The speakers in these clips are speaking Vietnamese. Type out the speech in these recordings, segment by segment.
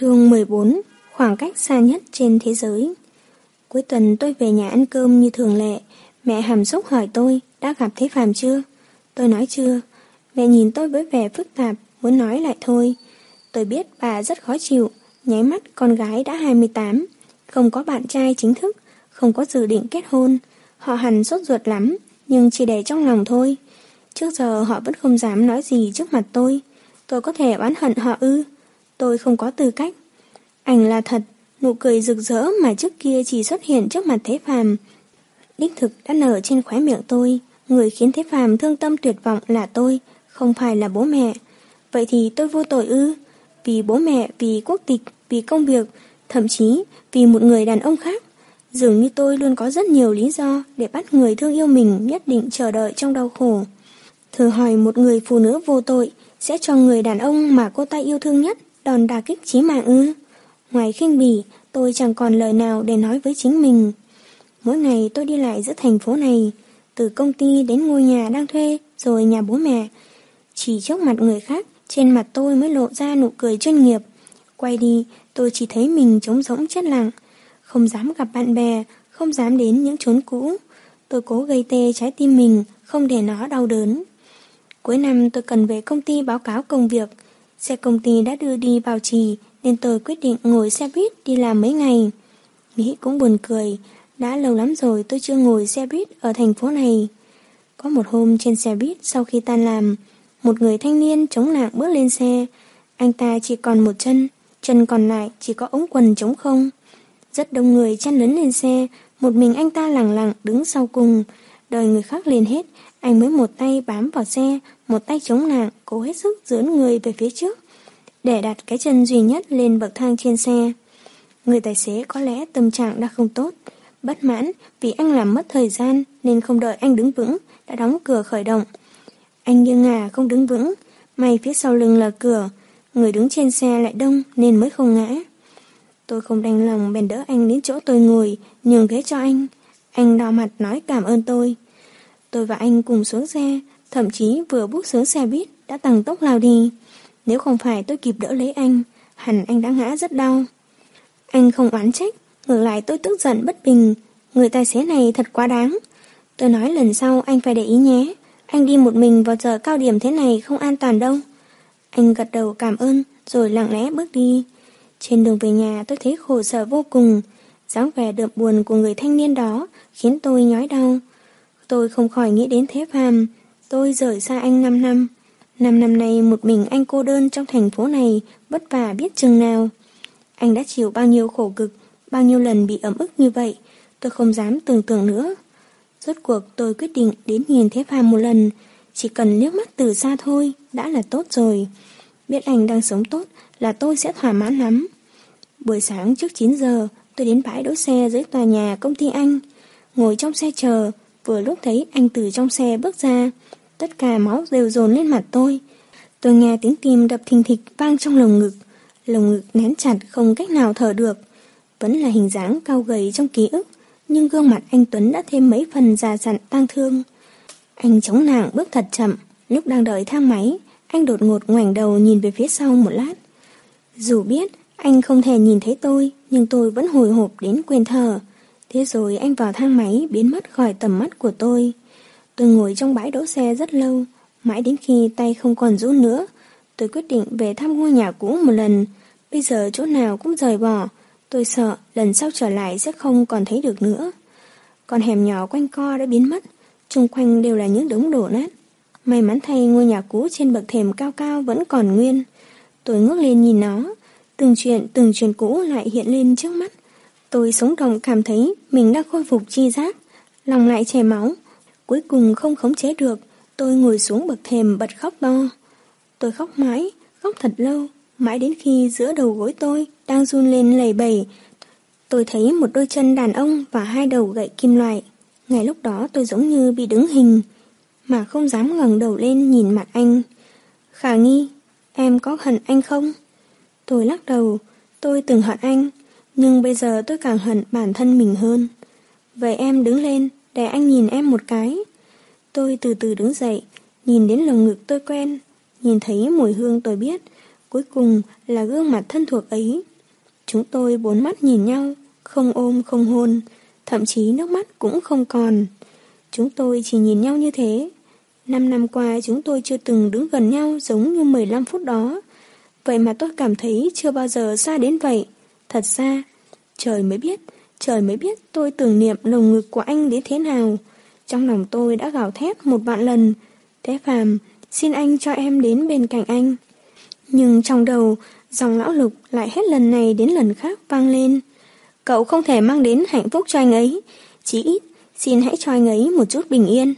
chương 14 Khoảng cách xa nhất trên thế giới. Cuối tuần tôi về nhà ăn cơm như thường lệ. Mẹ hàm xúc hỏi tôi, Đã gặp Thế Phàm chưa? Tôi nói, chưa. Mẹ nhìn tôi với vẻ phức tạp, Muốn nói lại thôi. Tôi biết bà rất khó chịu, Nháy mắt con gái đã 28 Không có bạn trai chính thức, Không có dự định kết hôn. Họ hẳn sốt ruột lắm, Nhưng chỉ để trong lòng thôi. Trước giờ họ vẫn không dám nói gì trước mặt tôi. Tôi có thể oán hận họ ư? Tôi không có tư cách. Ảnh là thật, nụ cười rực rỡ mà trước kia chỉ xuất hiện trước mặt Thế Phàm. Đích thực đã nở trên khóe miệng tôi, người khiến Thế Phàm thương tâm tuyệt vọng là tôi, không phải là bố mẹ. Vậy thì tôi vô tội ư? Vì bố mẹ, vì quốc tịch, vì công việc, thậm chí vì một người đàn ông khác. Dường như tôi luôn có rất nhiều lý do để bắt người thương yêu mình nhất định chờ đợi trong đau khổ. Thử hỏi một người phụ nữ vô tội sẽ cho người đàn ông mà cô ta yêu thương nhất đòn đả kích chí mạng ư. Ngoài khinh bỉ, tôi chẳng còn lời nào để nói với chính mình. Mỗi ngày tôi đi lại giữa thành phố này, từ công ty đến ngôi nhà đang thuê, rồi nhà bố mẹ. Chỉ trước mặt người khác, trên mặt tôi mới lộ ra nụ cười chuyên nghiệp. Quay đi, tôi chỉ thấy mình trống rỗng chết lặng. Không dám gặp bạn bè, không dám đến những chốn cũ. Tôi cố gây tê trái tim mình, không để nó đau đớn. Cuối năm tôi cần về công ty báo cáo công việc. Xe công ty đã đưa đi vào trì nên tôi quyết định ngồi xe buýt đi làm mấy ngày. Nghĩ cũng buồn cười, đã lâu lắm rồi tôi chưa ngồi xe buýt ở thành phố này. Có một hôm trên xe buýt sau khi tan làm, một người thanh niên chống nạng bước lên xe. Anh ta chỉ còn một chân, chân còn lại chỉ có ống quần trống không. Rất đông người chen lấn lên xe, một mình anh ta lặng lặng đứng sau cùng. Đời người khác lên hết, anh mới một tay bám vào xe, một tay chống nạng, cố hết sức dướn người về phía trước, để đặt cái chân duy nhất lên bậc thang trên xe. Người tài xế có lẽ tâm trạng đã không tốt, bất mãn vì anh làm mất thời gian nên không đợi anh đứng vững, đã đóng cửa khởi động. Anh nghiêng ngả không đứng vững, may phía sau lưng là cửa, người đứng trên xe lại đông nên mới không ngã. Tôi không đành lòng bèn đỡ anh đến chỗ tôi ngồi, nhường ghế cho anh. Anh đau mặt nói cảm ơn tôi. Tôi và anh cùng xuống xe, thậm chí vừa bước xuống xe buýt đã tăng tốc lao đi. Nếu không phải tôi kịp đỡ lấy anh, hẳn anh đã ngã rất đau. Anh không oán trách, ngược lại tôi tức giận bất bình. Người tài xế này thật quá đáng. Tôi nói lần sau anh phải để ý nhé. Anh đi một mình vào giờ cao điểm thế này không an toàn đâu. Anh gật đầu cảm ơn, rồi lặng lẽ bước đi. Trên đường về nhà tôi thấy khổ sở vô cùng. dáng vẻ đượm buồn của người thanh niên đó khiến tôi nhói đau. Tôi không khỏi nghĩ đến Thế Phàm. Tôi rời xa anh 5 năm. Năm năm nay một mình anh cô đơn trong thành phố này vất vả biết chừng nào. Anh đã chịu bao nhiêu khổ cực, bao nhiêu lần bị ấm ức như vậy. Tôi không dám tưởng tượng nữa. Rốt cuộc tôi quyết định đến nhìn Thế Phàm một lần. Chỉ cần liếc mắt từ xa thôi, đã là tốt rồi. Biết anh đang sống tốt là tôi sẽ thỏa mãn lắm. Buổi sáng trước 9 giờ, tôi đến bãi đỗ xe dưới tòa nhà công ty anh. Ngồi trong xe chờ, vừa lúc thấy anh từ trong xe bước ra. Tất cả máu đều dồn lên mặt tôi. Tôi nghe tiếng tim đập thình thịch vang trong lồng ngực. Lồng ngực nén chặt không cách nào thở được. Vẫn là hình dáng cao gầy trong ký ức, nhưng gương mặt anh Tuấn đã thêm mấy phần già dặn tang thương. Anh chống nàng bước thật chậm, lúc đang đợi thang máy, anh đột ngột ngoảnh đầu nhìn về phía sau một lát. Dù biết anh không thể nhìn thấy tôi, nhưng tôi vẫn hồi hộp đến quên thở. Thế rồi anh vào thang máy biến mất khỏi tầm mắt của tôi. Tôi ngồi trong bãi đỗ xe rất lâu, mãi đến khi tay không còn rũ nữa. Tôi quyết định về thăm ngôi nhà cũ một lần. Bây giờ chỗ nào cũng rời bỏ. Tôi sợ lần sau trở lại sẽ không còn thấy được nữa. Con hẻm nhỏ quanh co đã biến mất. Trung quanh đều là những đống đổ nát. May mắn thay ngôi nhà cũ trên bậc thềm cao cao vẫn còn nguyên. Tôi ngước lên nhìn nó. Từng chuyện, từng chuyện cũ lại hiện lên trước mắt. Tôi sống động cảm thấy mình đang khôi phục chi giác, lòng lại chảy máu. Cuối cùng không khống chế được, tôi ngồi xuống bậc thềm bật khóc to. Tôi khóc mãi, khóc thật lâu, mãi đến khi giữa đầu gối tôi đang run lên lầy bầy. Tôi thấy một đôi chân đàn ông và hai đầu gậy kim loại. Ngay lúc đó tôi giống như bị đứng hình, mà không dám ngẩng đầu lên nhìn mặt anh. Khả nghi, em có hận anh không? Tôi lắc đầu, tôi từng hận anh, nhưng bây giờ tôi càng hận bản thân mình hơn. Vậy em đứng lên, để anh nhìn em một cái. Tôi từ từ đứng dậy, nhìn đến lồng ngực tôi quen, nhìn thấy mùi hương tôi biết, cuối cùng là gương mặt thân thuộc ấy. Chúng tôi bốn mắt nhìn nhau, không ôm không hôn, thậm chí nước mắt cũng không còn. Chúng tôi chỉ nhìn nhau như thế. Năm năm qua chúng tôi chưa từng đứng gần nhau giống như 15 phút đó. Vậy mà tôi cảm thấy chưa bao giờ xa đến vậy. Thật ra, trời mới biết, trời mới biết tôi tưởng niệm lồng ngực của anh đến thế nào. Trong lòng tôi đã gào thét một vạn lần. Thế phàm, xin anh cho em đến bên cạnh anh. Nhưng trong đầu, dòng lão lục lại hết lần này đến lần khác vang lên. Cậu không thể mang đến hạnh phúc cho anh ấy. Chỉ ít, xin hãy cho anh ấy một chút bình yên.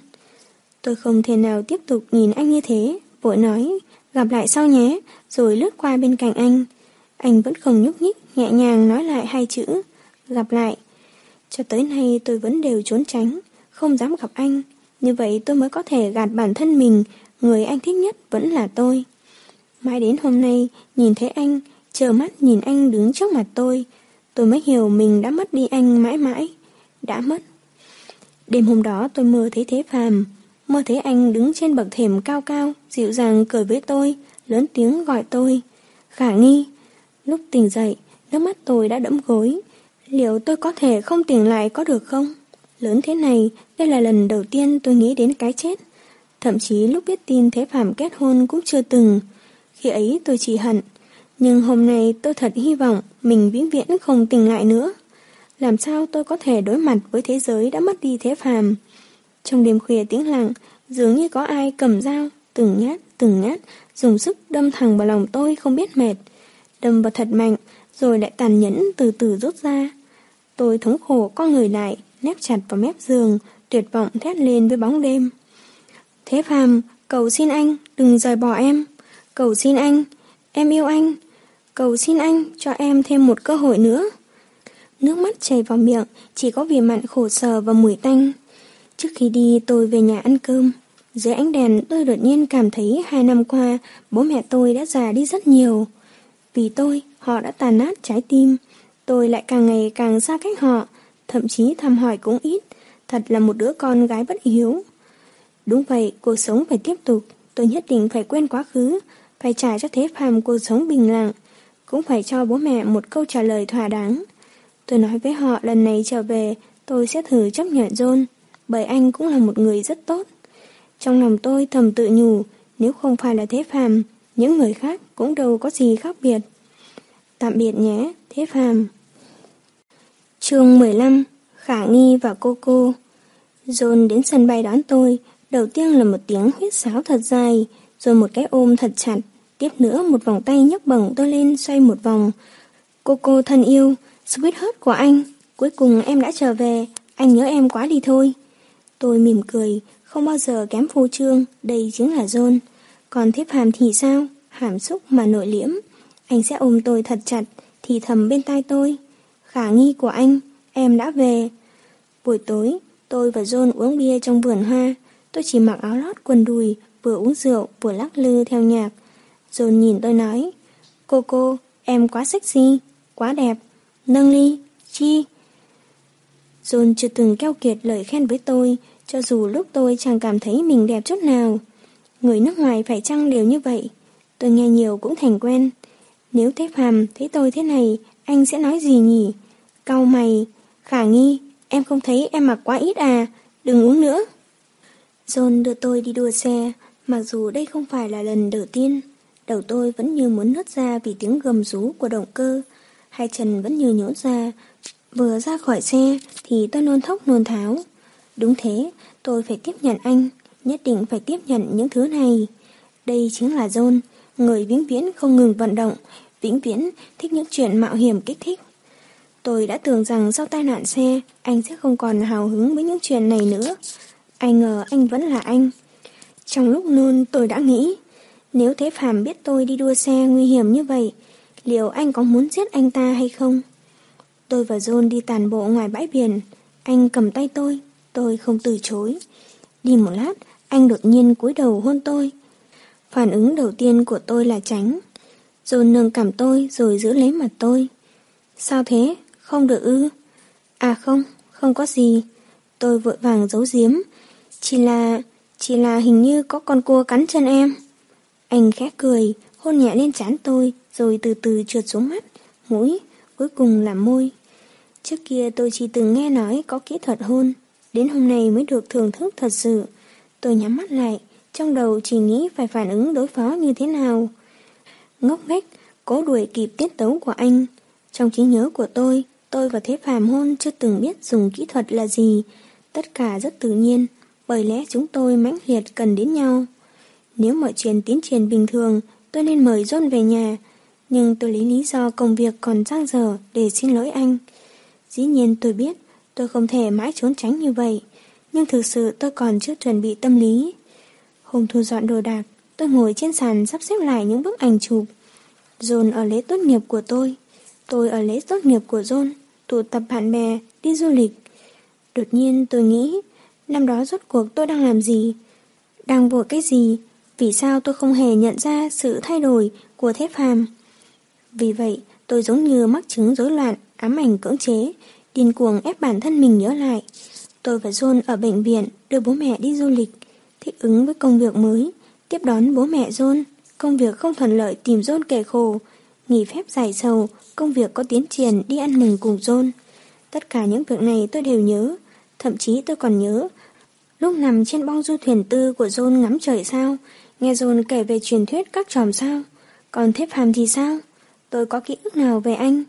Tôi không thể nào tiếp tục nhìn anh như thế, vội nói, gặp lại sau nhé, rồi lướt qua bên cạnh anh. Anh vẫn không nhúc nhích, nhẹ nhàng nói lại hai chữ, gặp lại. Cho tới nay tôi vẫn đều trốn tránh, không dám gặp anh. Như vậy tôi mới có thể gạt bản thân mình, người anh thích nhất vẫn là tôi. Mãi đến hôm nay, nhìn thấy anh, chờ mắt nhìn anh đứng trước mặt tôi, tôi mới hiểu mình đã mất đi anh mãi mãi. Đã mất. Đêm hôm đó tôi mơ thấy thế phàm, mơ thấy anh đứng trên bậc thềm cao cao, dịu dàng cười với tôi, lớn tiếng gọi tôi. Khả nghi. Lúc tỉnh dậy, nước mắt tôi đã đẫm gối. Liệu tôi có thể không tỉnh lại có được không? Lớn thế này, đây là lần đầu tiên tôi nghĩ đến cái chết. Thậm chí lúc biết tin Thế Phạm kết hôn cũng chưa từng. Khi ấy tôi chỉ hận. Nhưng hôm nay tôi thật hy vọng mình vĩnh viễn không tỉnh lại nữa. Làm sao tôi có thể đối mặt với thế giới đã mất đi Thế Phạm? Trong đêm khuya tiếng lặng, dường như có ai cầm dao, từng nhát, từng nhát, dùng sức đâm thẳng vào lòng tôi không biết mệt. Đâm vào thật mạnh, rồi lại tàn nhẫn từ từ rút ra. Tôi thống khổ con người lại, nép chặt vào mép giường, tuyệt vọng thét lên với bóng đêm. Thế phàm, cầu xin anh, đừng rời bỏ em. Cầu xin anh, em yêu anh. Cầu xin anh, cho em thêm một cơ hội nữa. Nước mắt chảy vào miệng, chỉ có vì mặn khổ sở và mùi tanh. Trước khi đi tôi về nhà ăn cơm. Dưới ánh đèn tôi đột nhiên cảm thấy hai năm qua bố mẹ tôi đã già đi rất nhiều. Vì tôi, họ đã tàn nát trái tim. Tôi lại càng ngày càng xa cách họ, thậm chí thăm hỏi cũng ít. Thật là một đứa con gái bất hiếu. Đúng vậy, cuộc sống phải tiếp tục. Tôi nhất định phải quên quá khứ, phải trả cho thế phàm cuộc sống bình lặng. Cũng phải cho bố mẹ một câu trả lời thỏa đáng. Tôi nói với họ lần này trở về, tôi sẽ thử chấp nhận John, bởi anh cũng là một người rất tốt. Trong lòng tôi thầm tự nhủ, nếu không phải là thế phàm, những người khác cũng đâu có gì khác biệt. Tạm biệt nhé, thế phàm chương 15 Khả Nghi và cô cô John đến sân bay đón tôi, đầu tiên là một tiếng huyết sáo thật dài, rồi một cái ôm thật chặt, tiếp nữa một vòng tay nhấc bổng tôi lên xoay một vòng. Cô cô thân yêu, sweetheart của anh, cuối cùng em đã trở về, anh nhớ em quá đi thôi. Tôi mỉm cười, không bao giờ kém phô trương, đây chính là John. Còn thiếp hàm thì sao? Hàm xúc mà nội liễm. Anh sẽ ôm tôi thật chặt, thì thầm bên tai tôi. Khả nghi của anh, em đã về. Buổi tối, tôi và John uống bia trong vườn hoa. Tôi chỉ mặc áo lót quần đùi, vừa uống rượu vừa lắc lư theo nhạc. John nhìn tôi nói, cô cô, em quá sexy, quá đẹp. Nâng ly, chi? John chưa từng keo kiệt lời khen với tôi, cho dù lúc tôi chẳng cảm thấy mình đẹp chút nào. Người nước ngoài phải chăng đều như vậy? Tôi nghe nhiều cũng thành quen. Nếu thế phàm thấy tôi thế này, anh sẽ nói gì nhỉ? Cau mày, khả nghi, em không thấy em mặc quá ít à, đừng uống nữa. John đưa tôi đi đua xe, mặc dù đây không phải là lần đầu tiên. Đầu tôi vẫn như muốn nứt ra vì tiếng gầm rú của động cơ. Hai chân vẫn như nhũn ra. Vừa ra khỏi xe thì tôi nôn thốc nôn tháo. Đúng thế, tôi phải tiếp nhận anh, nhất định phải tiếp nhận những thứ này. Đây chính là John, người vĩnh viễn không ngừng vận động, vĩnh viễn thích những chuyện mạo hiểm kích thích. Tôi đã tưởng rằng sau tai nạn xe, anh sẽ không còn hào hứng với những chuyện này nữa. Ai ngờ anh vẫn là anh. Trong lúc nôn tôi đã nghĩ, nếu Thế Phạm biết tôi đi đua xe nguy hiểm như vậy, liệu anh có muốn giết anh ta hay không? Tôi và John đi tàn bộ ngoài bãi biển, anh cầm tay tôi, tôi không từ chối. Đi một lát, anh đột nhiên cúi đầu hôn tôi. Phản ứng đầu tiên của tôi là tránh. John nâng cầm tôi rồi giữ lấy mặt tôi. Sao thế? Không được ư? À không, không có gì. Tôi vội vàng giấu giếm. Chỉ là... chỉ là hình như có con cua cắn chân em. Anh khẽ cười, hôn nhẹ lên trán tôi, rồi từ từ trượt xuống mắt, mũi, cuối cùng là môi. Trước kia tôi chỉ từng nghe nói có kỹ thuật hôn, đến hôm nay mới được thưởng thức thật sự. Tôi nhắm mắt lại, trong đầu chỉ nghĩ phải phản ứng đối phó như thế nào. Ngốc nghếch, cố đuổi kịp tiết tấu của anh. Trong trí nhớ của tôi, tôi và Thế Phàm hôn chưa từng biết dùng kỹ thuật là gì. Tất cả rất tự nhiên, bởi lẽ chúng tôi mãnh liệt cần đến nhau. Nếu mọi chuyện tiến triển bình thường, tôi nên mời John về nhà, nhưng tôi lấy lý do công việc còn giang dở để xin lỗi anh. Dĩ nhiên tôi biết, tôi không thể mãi trốn tránh như vậy, nhưng thực sự tôi còn chưa chuẩn bị tâm lý. Hôm thu dọn đồ đạc, tôi ngồi trên sàn sắp xếp lại những bức ảnh chụp. John ở lễ tốt nghiệp của tôi, tôi ở lễ tốt nghiệp của John, tụ tập bạn bè, đi du lịch. Đột nhiên tôi nghĩ, năm đó rốt cuộc tôi đang làm gì? Đang vội cái gì? Vì sao tôi không hề nhận ra sự thay đổi của thép phàm? Vì vậy, tôi giống như mắc chứng rối loạn, ám ảnh cưỡng chế, điên cuồng ép bản thân mình nhớ lại. Tôi và John ở bệnh viện đưa bố mẹ đi du lịch, thích ứng với công việc mới, tiếp đón bố mẹ John, công việc không thuận lợi tìm John kẻ khổ, nghỉ phép giải sầu, công việc có tiến triển đi ăn mừng cùng John. Tất cả những việc này tôi đều nhớ, thậm chí tôi còn nhớ. Lúc nằm trên bong du thuyền tư của John ngắm trời sao, nghe John kể về truyền thuyết các tròm sao, còn Thép Hàm thì sao? Tôi có ký ức nào về anh?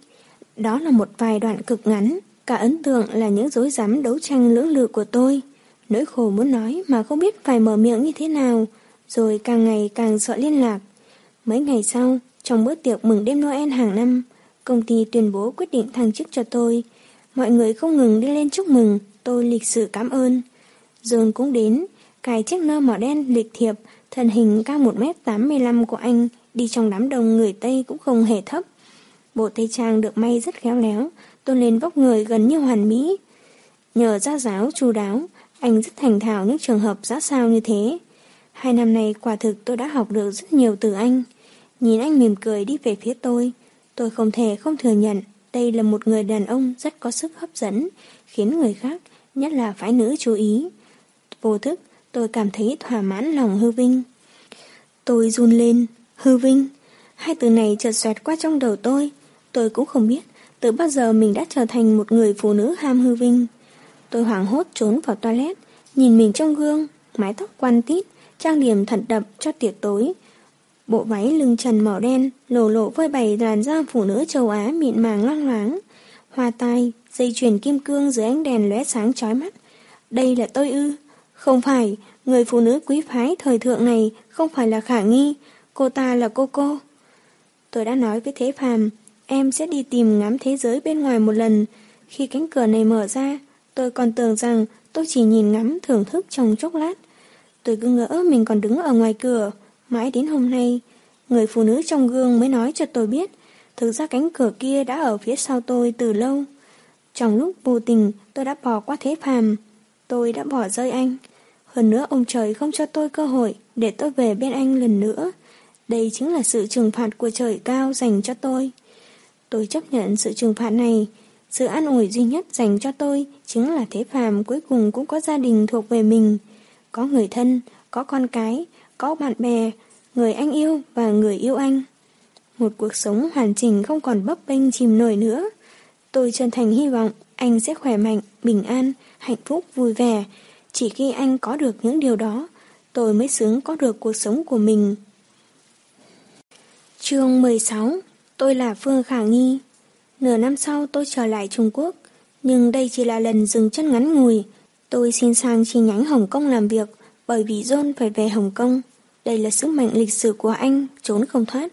Đó là một vài đoạn cực ngắn, cả ấn tượng là những dối rắm đấu tranh lưỡng lự của tôi. Nỗi khổ muốn nói mà không biết phải mở miệng như thế nào, rồi càng ngày càng sợ liên lạc. Mấy ngày sau, trong bữa tiệc mừng đêm Noel hàng năm, công ty tuyên bố quyết định thăng chức cho tôi. Mọi người không ngừng đi lên chúc mừng, tôi lịch sự cảm ơn. John cũng đến, cài chiếc nơ mỏ đen lịch thiệp, thân hình cao 1m85 của anh, đi trong đám đông người Tây cũng không hề thấp. Bộ tây trang được may rất khéo léo, tôn lên vóc người gần như hoàn mỹ. Nhờ gia giáo chu đáo, anh rất thành thạo những trường hợp giá sao như thế. Hai năm nay quả thực tôi đã học được rất nhiều từ anh. Nhìn anh mỉm cười đi về phía tôi. Tôi không thể không thừa nhận đây là một người đàn ông rất có sức hấp dẫn, khiến người khác, nhất là phái nữ chú ý. Vô thức, tôi cảm thấy thỏa mãn lòng hư vinh. Tôi run lên, hư vinh. Hai từ này chợt xoẹt qua trong đầu tôi. Tôi cũng không biết từ bao giờ mình đã trở thành một người phụ nữ ham hư vinh. Tôi hoảng hốt trốn vào toilet, nhìn mình trong gương, mái tóc quăn tít, trang điểm thật đậm cho tiệc tối. Bộ váy lưng trần màu đen, lổ lộ vơi bày làn da phụ nữ châu Á mịn màng loang loáng. Hoa tai, dây chuyền kim cương dưới ánh đèn lóe sáng chói mắt. Đây là tôi ư? Không phải, người phụ nữ quý phái thời thượng này không phải là khả nghi, cô ta là cô cô. Tôi đã nói với Thế Phàm, em sẽ đi tìm ngắm thế giới bên ngoài một lần. Khi cánh cửa này mở ra, tôi còn tưởng rằng tôi chỉ nhìn ngắm thưởng thức trong chốc lát. Tôi cứ ngỡ mình còn đứng ở ngoài cửa. Mãi đến hôm nay, người phụ nữ trong gương mới nói cho tôi biết, thực ra cánh cửa kia đã ở phía sau tôi từ lâu. Trong lúc vô tình, tôi đã bỏ qua thế phàm. Tôi đã bỏ rơi anh. Hơn nữa ông trời không cho tôi cơ hội để tôi về bên anh lần nữa. Đây chính là sự trừng phạt của trời cao dành cho tôi. Tôi chấp nhận sự trừng phạt này. Sự an ủi duy nhất dành cho tôi chính là thế phàm cuối cùng cũng có gia đình thuộc về mình. Có người thân, có con cái, có bạn bè, người anh yêu và người yêu anh. Một cuộc sống hoàn chỉnh không còn bấp bênh chìm nổi nữa. Tôi chân thành hy vọng anh sẽ khỏe mạnh, bình an, hạnh phúc, vui vẻ. Chỉ khi anh có được những điều đó, tôi mới xứng có được cuộc sống của mình. Chương 16 Tôi là Phương Khả Nghi Nửa năm sau tôi trở lại Trung Quốc Nhưng đây chỉ là lần dừng chân ngắn ngủi Tôi xin sang chi nhánh Hồng Kông làm việc Bởi vì John phải về Hồng Kông đây là sứ mệnh lịch sử của anh Trốn không thoát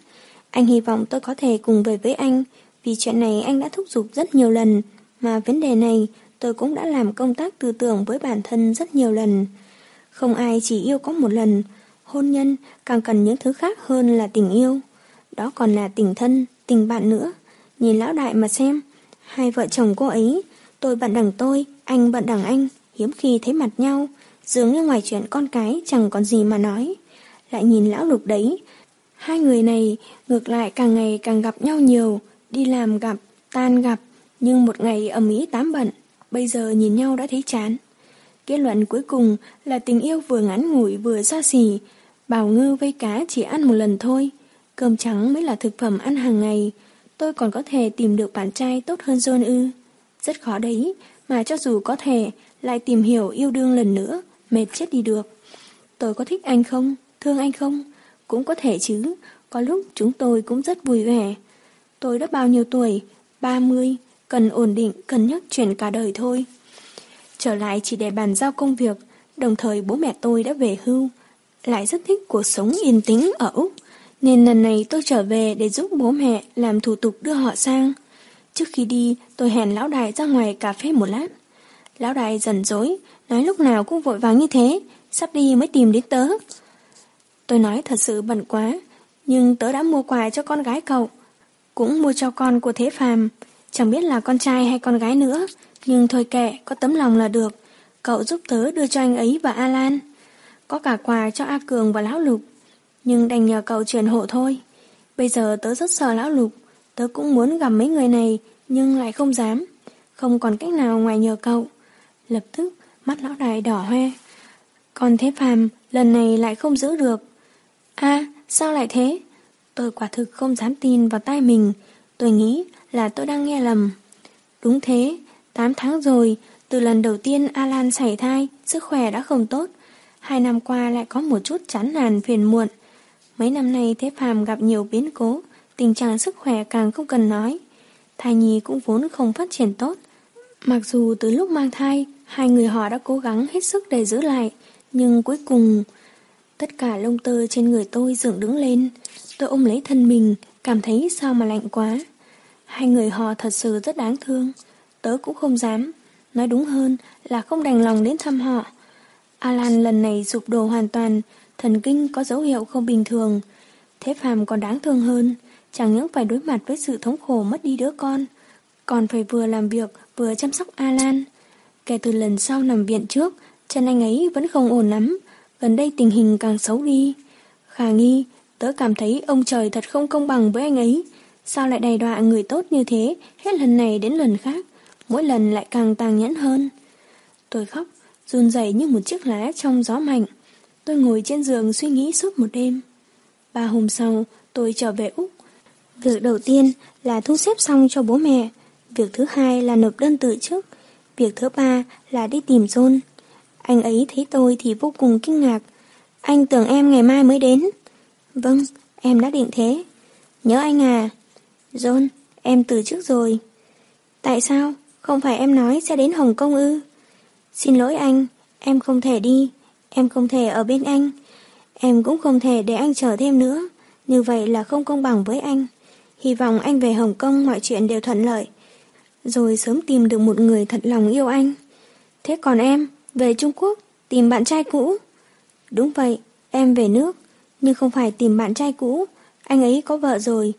Anh hy vọng tôi có thể cùng về với anh Vì chuyện này anh đã thúc giục rất nhiều lần Mà vấn đề này tôi cũng đã làm công tác tư tưởng với bản thân rất nhiều lần Không ai chỉ yêu có một lần Hôn nhân càng cần những thứ khác hơn là tình yêu đó còn là tình thân, tình bạn nữa. Nhìn lão đại mà xem. Hai vợ chồng cô ấy, tôi bận đằng tôi, anh bận đằng anh, hiếm khi thấy mặt nhau. Dường như ngoài chuyện con cái chẳng còn gì mà nói. Lại nhìn lão lục đấy. Hai người này ngược lại càng ngày càng gặp nhau nhiều. Đi làm gặp, tan gặp. Nhưng một ngày ầm ĩ tám bận. Bây giờ nhìn nhau đã thấy chán. Kết luận cuối cùng là tình yêu vừa ngắn ngủi vừa xa xỉ. Bảo ngư vây cá chỉ ăn một lần thôi. Cơm trắng mới là thực phẩm ăn hàng ngày. Tôi còn có thể tìm được bạn trai tốt hơn John ư. Rất khó đấy, mà cho dù có thể, lại tìm hiểu yêu đương lần nữa, mệt chết đi được. Tôi có thích anh không? Thương anh không? Cũng có thể chứ, có lúc chúng tôi cũng rất vui vẻ. Tôi đã bao nhiêu tuổi? 30, cần ổn định, cần nhắc chuyển cả đời thôi. Trở lại chỉ để bàn giao công việc, đồng thời bố mẹ tôi đã về hưu. Lại rất thích cuộc sống yên tĩnh ở Úc, nên lần này tôi trở về để giúp bố mẹ làm thủ tục đưa họ sang. Trước khi đi, tôi hẹn lão đại ra ngoài cà phê một lát. Lão đại dần dối, nói lúc nào cũng vội vàng như thế, sắp đi mới tìm đến tớ. Tôi nói thật sự bận quá, nhưng tớ đã mua quà cho con gái cậu. Cũng mua cho con của Thế Phàm, chẳng biết là con trai hay con gái nữa, nhưng thôi kệ, có tấm lòng là được. Cậu giúp tớ đưa cho anh ấy và Alan. Có cả quà cho A Cường và Lão Lục, nhưng đành nhờ cậu truyền hộ thôi. Bây giờ tớ rất sợ Lão Lục, tớ cũng muốn gặp mấy người này, nhưng lại không dám. Không còn cách nào ngoài nhờ cậu. Lập tức, mắt lão đại đỏ hoe. Còn thế phàm, lần này lại không giữ được a sao lại thế? Tôi quả thực không dám tin vào tai mình. Tôi nghĩ là tôi đang nghe lầm. Đúng thế, 8 tháng rồi, từ lần đầu tiên Alan xảy thai, sức khỏe đã không tốt. Hai năm qua lại có một chút chán nản phiền muộn. Mấy năm nay Thế Phàm gặp nhiều biến cố, tình trạng sức khỏe càng không cần nói. Thai nhi cũng vốn không phát triển tốt. Mặc dù từ lúc mang thai, hai người họ đã cố gắng hết sức để giữ lại, nhưng cuối cùng... Tất cả lông tơ trên người tôi dựng đứng lên. Tôi ôm lấy thân mình, cảm thấy sao mà lạnh quá. Hai người họ thật sự rất đáng thương. Tớ cũng không dám. Nói đúng hơn là không đành lòng đến thăm họ. Alan lần này sụp đổ hoàn toàn, thần kinh có dấu hiệu không bình thường. Thế phàm còn đáng thương hơn, chẳng những phải đối mặt với sự thống khổ mất đi đứa con, còn phải vừa làm việc vừa chăm sóc Alan. Kể từ lần sau nằm viện trước, chân anh ấy vẫn không ổn lắm, gần đây tình hình càng xấu đi. Khả nghi, tớ cảm thấy ông trời thật không công bằng với anh ấy. Sao lại đầy đọa người tốt như thế, hết lần này đến lần khác, mỗi lần lại càng tàn nhẫn hơn. Tôi khóc, run rẩy như một chiếc lá trong gió mạnh. Tôi ngồi trên giường suy nghĩ suốt một đêm. Ba hôm sau, tôi trở về Úc. Việc đầu tiên là thu xếp xong cho bố mẹ. Việc thứ hai là nộp đơn từ trước. Việc thứ ba là đi tìm John. Anh ấy thấy tôi thì vô cùng kinh ngạc. Anh tưởng em ngày mai mới đến. Vâng, em đã định thế. Nhớ anh à. John, em từ trước rồi. Tại sao? Không phải em nói sẽ đến Hồng Kông ư? Xin lỗi anh, em không thể đi. Em không thể ở bên anh. Em cũng không thể để anh chờ thêm nữa. Như vậy là không công bằng với anh. Hy vọng anh về Hồng Kông mọi chuyện đều thuận lợi. Rồi sớm tìm được một người thật lòng yêu anh. Thế còn em, về Trung Quốc, tìm bạn trai cũ. Đúng vậy, em về nước, nhưng không phải tìm bạn trai cũ. Anh ấy có vợ rồi.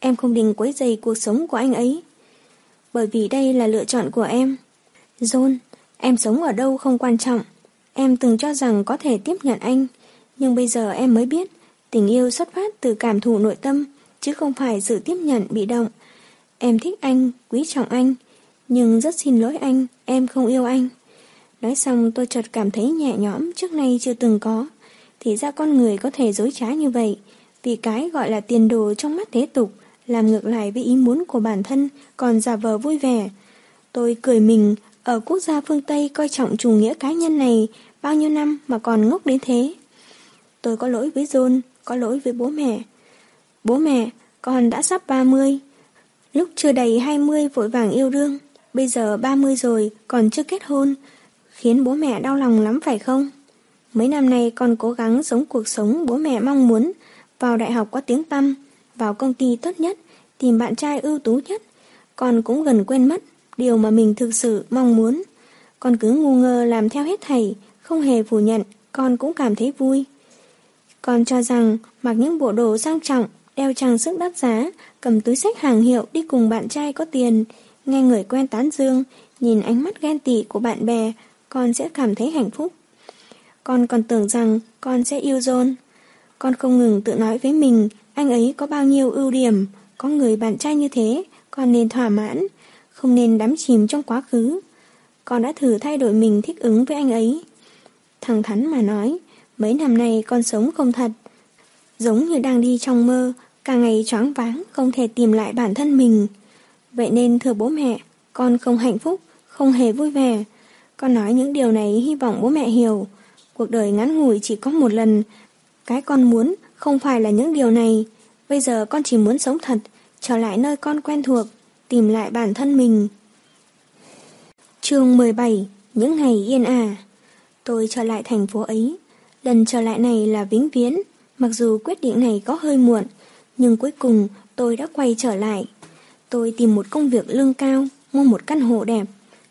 Em không định quấy rầy cuộc sống của anh ấy. Bởi vì đây là lựa chọn của em. John, em sống ở đâu không quan trọng. Em từng cho rằng có thể tiếp nhận anh, nhưng bây giờ em mới biết tình yêu xuất phát từ cảm thụ nội tâm, chứ không phải sự tiếp nhận bị động. Em thích anh, quý trọng anh, nhưng rất xin lỗi anh, em không yêu anh. Nói xong tôi chợt cảm thấy nhẹ nhõm trước nay chưa từng có. Thì ra con người có thể dối trá như vậy, vì cái gọi là tiền đồ trong mắt thế tục, làm ngược lại với ý muốn của bản thân, còn giả vờ vui vẻ. Tôi cười mình, ở quốc gia phương Tây coi trọng chủ nghĩa cá nhân này, bao nhiêu năm mà còn ngốc đến thế. Tôi có lỗi với John, có lỗi với bố mẹ. Bố mẹ, con đã sắp 30. Lúc chưa đầy 20 vội vàng yêu đương, bây giờ 30 rồi còn chưa kết hôn, khiến bố mẹ đau lòng lắm phải không? Mấy năm nay con cố gắng sống cuộc sống bố mẹ mong muốn, vào đại học có tiếng tăm, vào công ty tốt nhất, tìm bạn trai ưu tú nhất. Con cũng gần quên mất điều mà mình thực sự mong muốn. Con cứ ngu ngơ làm theo hết thầy, không hề phủ nhận, con cũng cảm thấy vui. Con cho rằng mặc những bộ đồ sang trọng, đeo trang sức đắt giá, cầm túi sách hàng hiệu đi cùng bạn trai có tiền, nghe người quen tán dương, nhìn ánh mắt ghen tị của bạn bè, con sẽ cảm thấy hạnh phúc. Con còn tưởng rằng con sẽ yêu John. Con không ngừng tự nói với mình anh ấy có bao nhiêu ưu điểm, có người bạn trai như thế, con nên thỏa mãn, không nên đắm chìm trong quá khứ. Con đã thử thay đổi mình thích ứng với anh ấy. thẳng Thắn mà nói, mấy năm nay con sống không thật. Giống như đang đi trong mơ, càng ngày choáng váng, không thể tìm lại bản thân mình. Vậy nên thưa bố mẹ, con không hạnh phúc, không hề vui vẻ. Con nói những điều này hy vọng bố mẹ hiểu. Cuộc đời ngắn ngủi chỉ có một lần. Cái con muốn không phải là những điều này. Bây giờ con chỉ muốn sống thật, trở lại nơi con quen thuộc, tìm lại bản thân mình. chương 17 Những ngày yên ả Tôi trở lại thành phố ấy. Lần trở lại này là vĩnh viễn. Mặc dù quyết định này có hơi muộn, nhưng cuối cùng tôi đã quay trở lại. Tôi tìm một công việc lương cao, mua một căn hộ đẹp.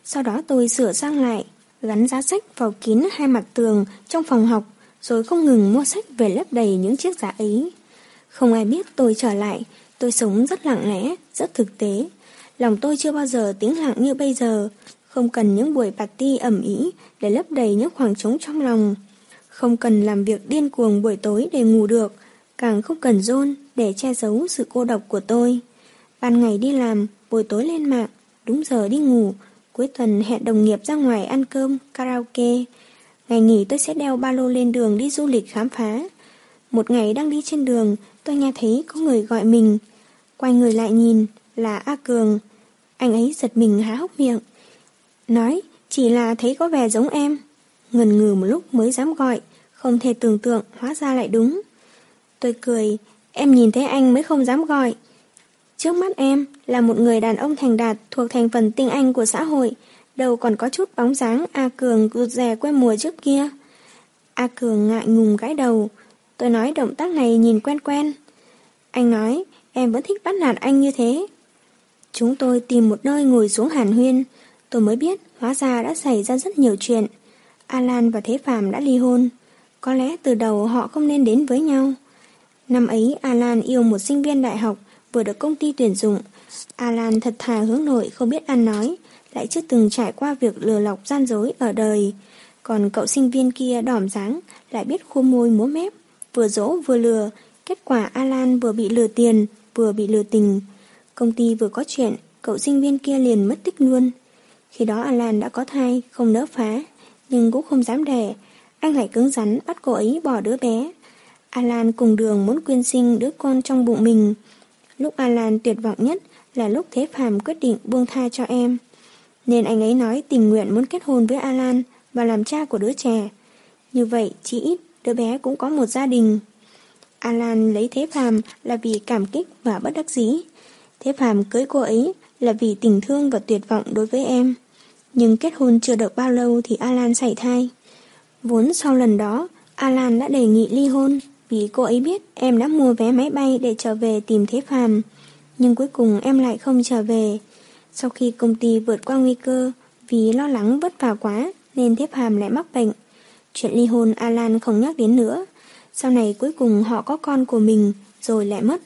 Sau đó tôi sửa sang lại, gắn giá sách vào kín hai mặt tường trong phòng học, rồi không ngừng mua sách về lấp đầy những chiếc giá ấy. Không ai biết tôi trở lại, tôi sống rất lặng lẽ, rất thực tế. Lòng tôi chưa bao giờ tiếng lặng như bây giờ, không cần những buổi party ẩm ý để lấp đầy những khoảng trống trong lòng. Không cần làm việc điên cuồng buổi tối để ngủ được, càng không cần rôn để che giấu sự cô độc của tôi. Ban ngày đi làm, buổi tối lên mạng, đúng giờ đi ngủ, cuối tuần hẹn đồng nghiệp ra ngoài ăn cơm, karaoke. Ngày nghỉ tôi sẽ đeo ba lô lên đường đi du lịch khám phá. Một ngày đang đi trên đường, tôi nghe thấy có người gọi mình. Quay người lại nhìn, là A Cường. Anh ấy giật mình há hốc miệng. Nói, chỉ là thấy có vẻ giống em. Ngần ngừ một lúc mới dám gọi, không thể tưởng tượng hóa ra lại đúng. Tôi cười, em nhìn thấy anh mới không dám gọi. Trước mắt em là một người đàn ông thành đạt thuộc thành phần tinh anh của xã hội, đầu còn có chút bóng dáng A Cường rụt rè quê mùa trước kia. A Cường ngại ngùng gãi đầu, tôi nói động tác này nhìn quen quen. Anh nói, em vẫn thích bắt nạt anh như thế. Chúng tôi tìm một nơi ngồi xuống hàn huyên, tôi mới biết hóa ra đã xảy ra rất nhiều chuyện. Alan và Thế Phạm đã ly hôn. Có lẽ từ đầu họ không nên đến với nhau. Năm ấy Alan yêu một sinh viên đại học vừa được công ty tuyển dụng. Alan thật thà hướng nội không biết ăn nói, lại chưa từng trải qua việc lừa lọc gian dối ở đời. Còn cậu sinh viên kia đỏm dáng lại biết khô môi múa mép, vừa dỗ vừa lừa. Kết quả Alan vừa bị lừa tiền, vừa bị lừa tình. Công ty vừa có chuyện, cậu sinh viên kia liền mất tích luôn. Khi đó Alan đã có thai, không nỡ phá, nhưng cũng không dám đẻ. Anh lại cứng rắn bắt cô ấy bỏ đứa bé. Alan cùng đường muốn quyên sinh đứa con trong bụng mình. Lúc Alan tuyệt vọng nhất là lúc Thế Phàm quyết định buông tha cho em. Nên anh ấy nói tình nguyện muốn kết hôn với Alan và làm cha của đứa trẻ. Như vậy, chỉ ít, đứa bé cũng có một gia đình. Alan lấy Thế Phàm là vì cảm kích và bất đắc dĩ. Thế Phàm cưới cô ấy là vì tình thương và tuyệt vọng đối với em. Nhưng kết hôn chưa được bao lâu thì Alan xảy thai. Vốn sau lần đó, Alan đã đề nghị ly hôn vì cô ấy biết em đã mua vé máy bay để trở về tìm Thế Phàm. Nhưng cuối cùng em lại không trở về. Sau khi công ty vượt qua nguy cơ vì lo lắng vất vả quá nên Thế Phàm lại mắc bệnh. Chuyện ly hôn Alan không nhắc đến nữa. Sau này cuối cùng họ có con của mình rồi lại mất.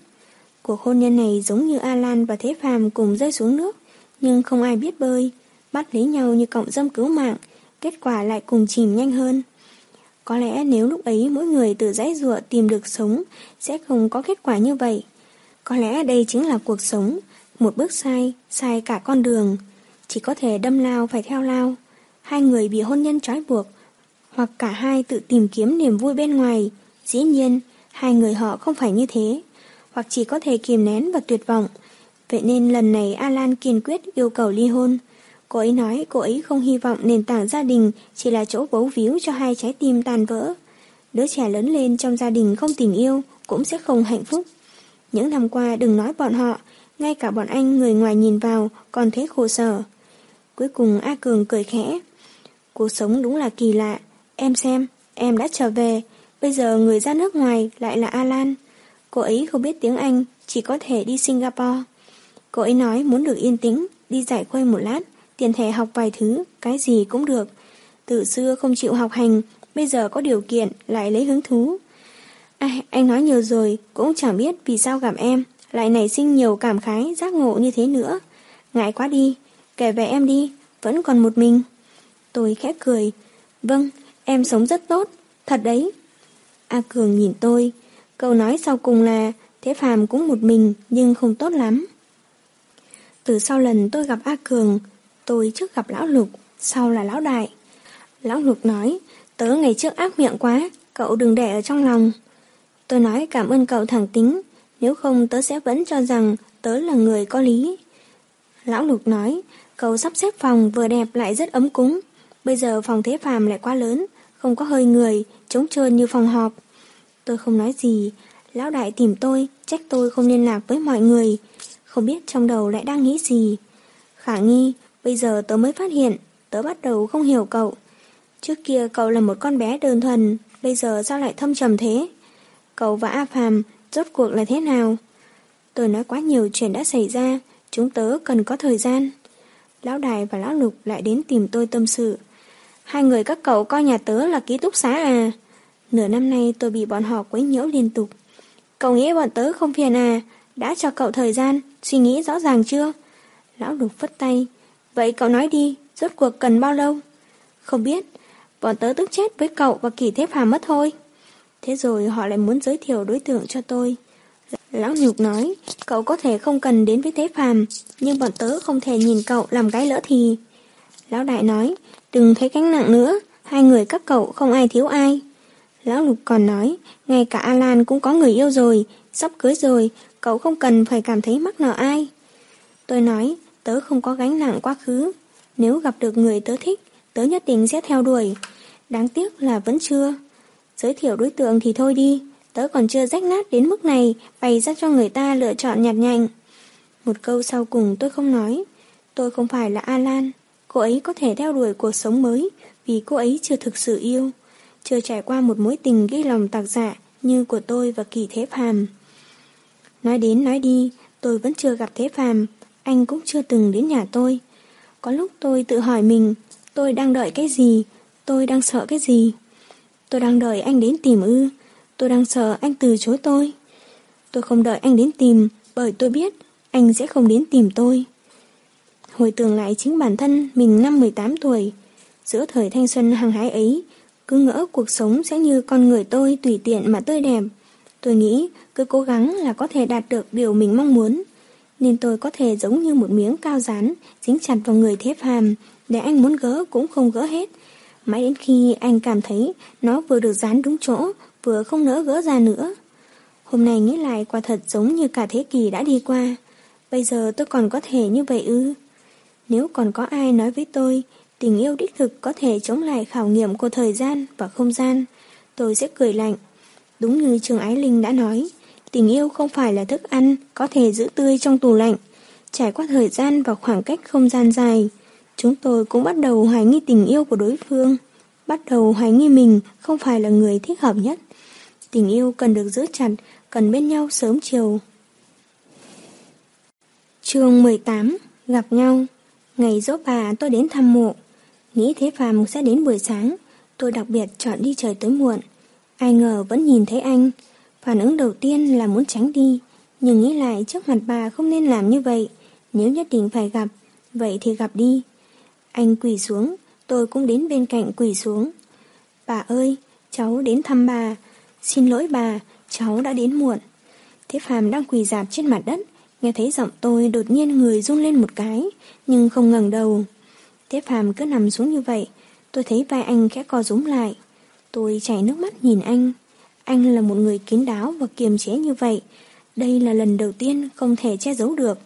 Cuộc hôn nhân này giống như Alan và Thế Phàm cùng rơi xuống nước, nhưng không ai biết bơi. Bắt lấy nhau như cộng dâm cứu mạng, kết quả lại cùng chìm nhanh hơn. Có lẽ nếu lúc ấy mỗi người tự dãy dụa tìm được sống sẽ không có kết quả như vậy. Có lẽ đây chính là cuộc sống, một bước sai, sai cả con đường. Chỉ có thể đâm lao phải theo lao. Hai người bị hôn nhân trói buộc, hoặc cả hai tự tìm kiếm niềm vui bên ngoài. Dĩ nhiên, hai người họ không phải như thế, hoặc chỉ có thể kìm nén và tuyệt vọng. Vậy nên lần này Alan kiên quyết yêu cầu ly hôn. Cô ấy nói cô ấy không hy vọng nền tảng gia đình chỉ là chỗ bấu víu cho hai trái tim tan vỡ. Đứa trẻ lớn lên trong gia đình không tình yêu cũng sẽ không hạnh phúc. Những năm qua đừng nói bọn họ, ngay cả bọn anh người ngoài nhìn vào còn thấy khổ sở. Cuối cùng A Cường cười khẽ. Cuộc sống đúng là kỳ lạ. Em xem, em đã trở về. Bây giờ người ra nước ngoài lại là Alan. Cô ấy không biết tiếng Anh, chỉ có thể đi Singapore. Cô ấy nói muốn được yên tĩnh, đi giải khuây một lát tiền thẻ học vài thứ, cái gì cũng được. Từ xưa không chịu học hành, bây giờ có điều kiện lại lấy hứng thú. À, anh nói nhiều rồi, cũng chẳng biết vì sao gặp em, lại nảy sinh nhiều cảm khái, giác ngộ như thế nữa. Ngại quá đi, kể về em đi, vẫn còn một mình. Tôi khẽ cười, vâng, em sống rất tốt, thật đấy. A Cường nhìn tôi, câu nói sau cùng là, thế phàm cũng một mình nhưng không tốt lắm. Từ sau lần tôi gặp A Cường, Tôi trước gặp lão lục, sau là lão đại. Lão lục nói, tớ ngày trước ác miệng quá, cậu đừng để ở trong lòng. Tôi nói cảm ơn cậu thẳng tính, nếu không tớ sẽ vẫn cho rằng tớ là người có lý. Lão Lục nói, cậu sắp xếp phòng vừa đẹp lại rất ấm cúng. Bây giờ phòng thế phàm lại quá lớn, không có hơi người, trống trơn như phòng họp. Tôi không nói gì, lão đại tìm tôi, trách tôi không liên lạc với mọi người. Không biết trong đầu lại đang nghĩ gì. Khả nghi, bây giờ tớ mới phát hiện, tớ bắt đầu không hiểu cậu. Trước kia cậu là một con bé đơn thuần, bây giờ sao lại thâm trầm thế? Cậu và A Phàm rốt cuộc là thế nào? Tôi nói quá nhiều chuyện đã xảy ra, chúng tớ cần có thời gian. Lão đài và Lão Lục lại đến tìm tôi tâm sự. Hai người các cậu coi nhà tớ là ký túc xá à? Nửa năm nay tôi bị bọn họ quấy nhiễu liên tục. Cậu nghĩ bọn tớ không phiền à? Đã cho cậu thời gian, suy nghĩ rõ ràng chưa? Lão Lục phất tay. Vậy cậu nói đi, rốt cuộc cần bao lâu? Không biết, bọn tớ tức chết với cậu và kỳ thế phàm mất thôi. Thế rồi họ lại muốn giới thiệu đối tượng cho tôi. Lão Nhục nói, cậu có thể không cần đến với thế phàm, nhưng bọn tớ không thể nhìn cậu làm gái lỡ thì. Lão Đại nói, đừng thấy cánh nặng nữa, hai người các cậu không ai thiếu ai. Lão Lục còn nói, ngay cả Alan cũng có người yêu rồi, sắp cưới rồi, cậu không cần phải cảm thấy mắc nợ ai. Tôi nói, tớ không có gánh nặng quá khứ. Nếu gặp được người tớ thích, tớ nhất định sẽ theo đuổi. Đáng tiếc là vẫn chưa. Giới thiệu đối tượng thì thôi đi, tớ còn chưa rách nát đến mức này, bày ra cho người ta lựa chọn nhạt nhạnh. Một câu sau cùng tôi không nói. Tôi không phải là Alan. Cô ấy có thể theo đuổi cuộc sống mới vì cô ấy chưa thực sự yêu, chưa trải qua một mối tình ghi lòng tạc dạ như của tôi và kỳ thế phàm. Nói đến nói đi, tôi vẫn chưa gặp thế phàm, anh cũng chưa từng đến nhà tôi. Có lúc tôi tự hỏi mình, tôi đang đợi cái gì, tôi đang sợ cái gì. Tôi đang đợi anh đến tìm ư, tôi đang sợ anh từ chối tôi. Tôi không đợi anh đến tìm, bởi tôi biết anh sẽ không đến tìm tôi. Hồi tưởng lại chính bản thân mình năm 18 tuổi, giữa thời thanh xuân hăng hái ấy, cứ ngỡ cuộc sống sẽ như con người tôi tùy tiện mà tươi đẹp. Tôi nghĩ cứ cố gắng là có thể đạt được điều mình mong muốn, nên tôi có thể giống như một miếng cao rán dính chặt vào người thế phàm, để anh muốn gỡ cũng không gỡ hết. Mãi đến khi anh cảm thấy nó vừa được dán đúng chỗ, vừa không nỡ gỡ ra nữa. Hôm nay nghĩ lại quả thật giống như cả thế kỷ đã đi qua. Bây giờ tôi còn có thể như vậy ư? Nếu còn có ai nói với tôi tình yêu đích thực có thể chống lại khảo nghiệm của thời gian và không gian, tôi sẽ cười lạnh. Đúng như Trường Ái Linh đã nói, tình yêu không phải là thức ăn có thể giữ tươi trong tủ lạnh. Trải qua thời gian và khoảng cách không gian dài, chúng tôi cũng bắt đầu hoài nghi tình yêu của đối phương, bắt đầu hoài nghi mình không phải là người thích hợp nhất. Tình yêu cần được giữ chặt, cần bên nhau sớm chiều. chương 18 Gặp nhau Ngày dỗ bà tôi đến thăm mộ. Nghĩ thế phàm sẽ đến buổi sáng. Tôi đặc biệt chọn đi trời tới muộn. Ai ngờ vẫn nhìn thấy anh. Phản ứng đầu tiên là muốn tránh đi. Nhưng nghĩ lại trước mặt bà không nên làm như vậy. Nếu nhất định phải gặp, vậy thì gặp đi. Anh quỳ xuống, tôi cũng đến bên cạnh quỳ xuống. Bà ơi, cháu đến thăm bà. Xin lỗi bà, cháu đã đến muộn. Thế Phàm đang quỳ dạp trên mặt đất, nghe thấy giọng tôi đột nhiên người run lên một cái, nhưng không ngẩng đầu. Thế Phàm cứ nằm xuống như vậy, tôi thấy vai anh khẽ co rúm lại. Tôi chảy nước mắt nhìn anh. Anh là một người kín đáo và kiềm chế như vậy. Đây là lần đầu tiên không thể che giấu được.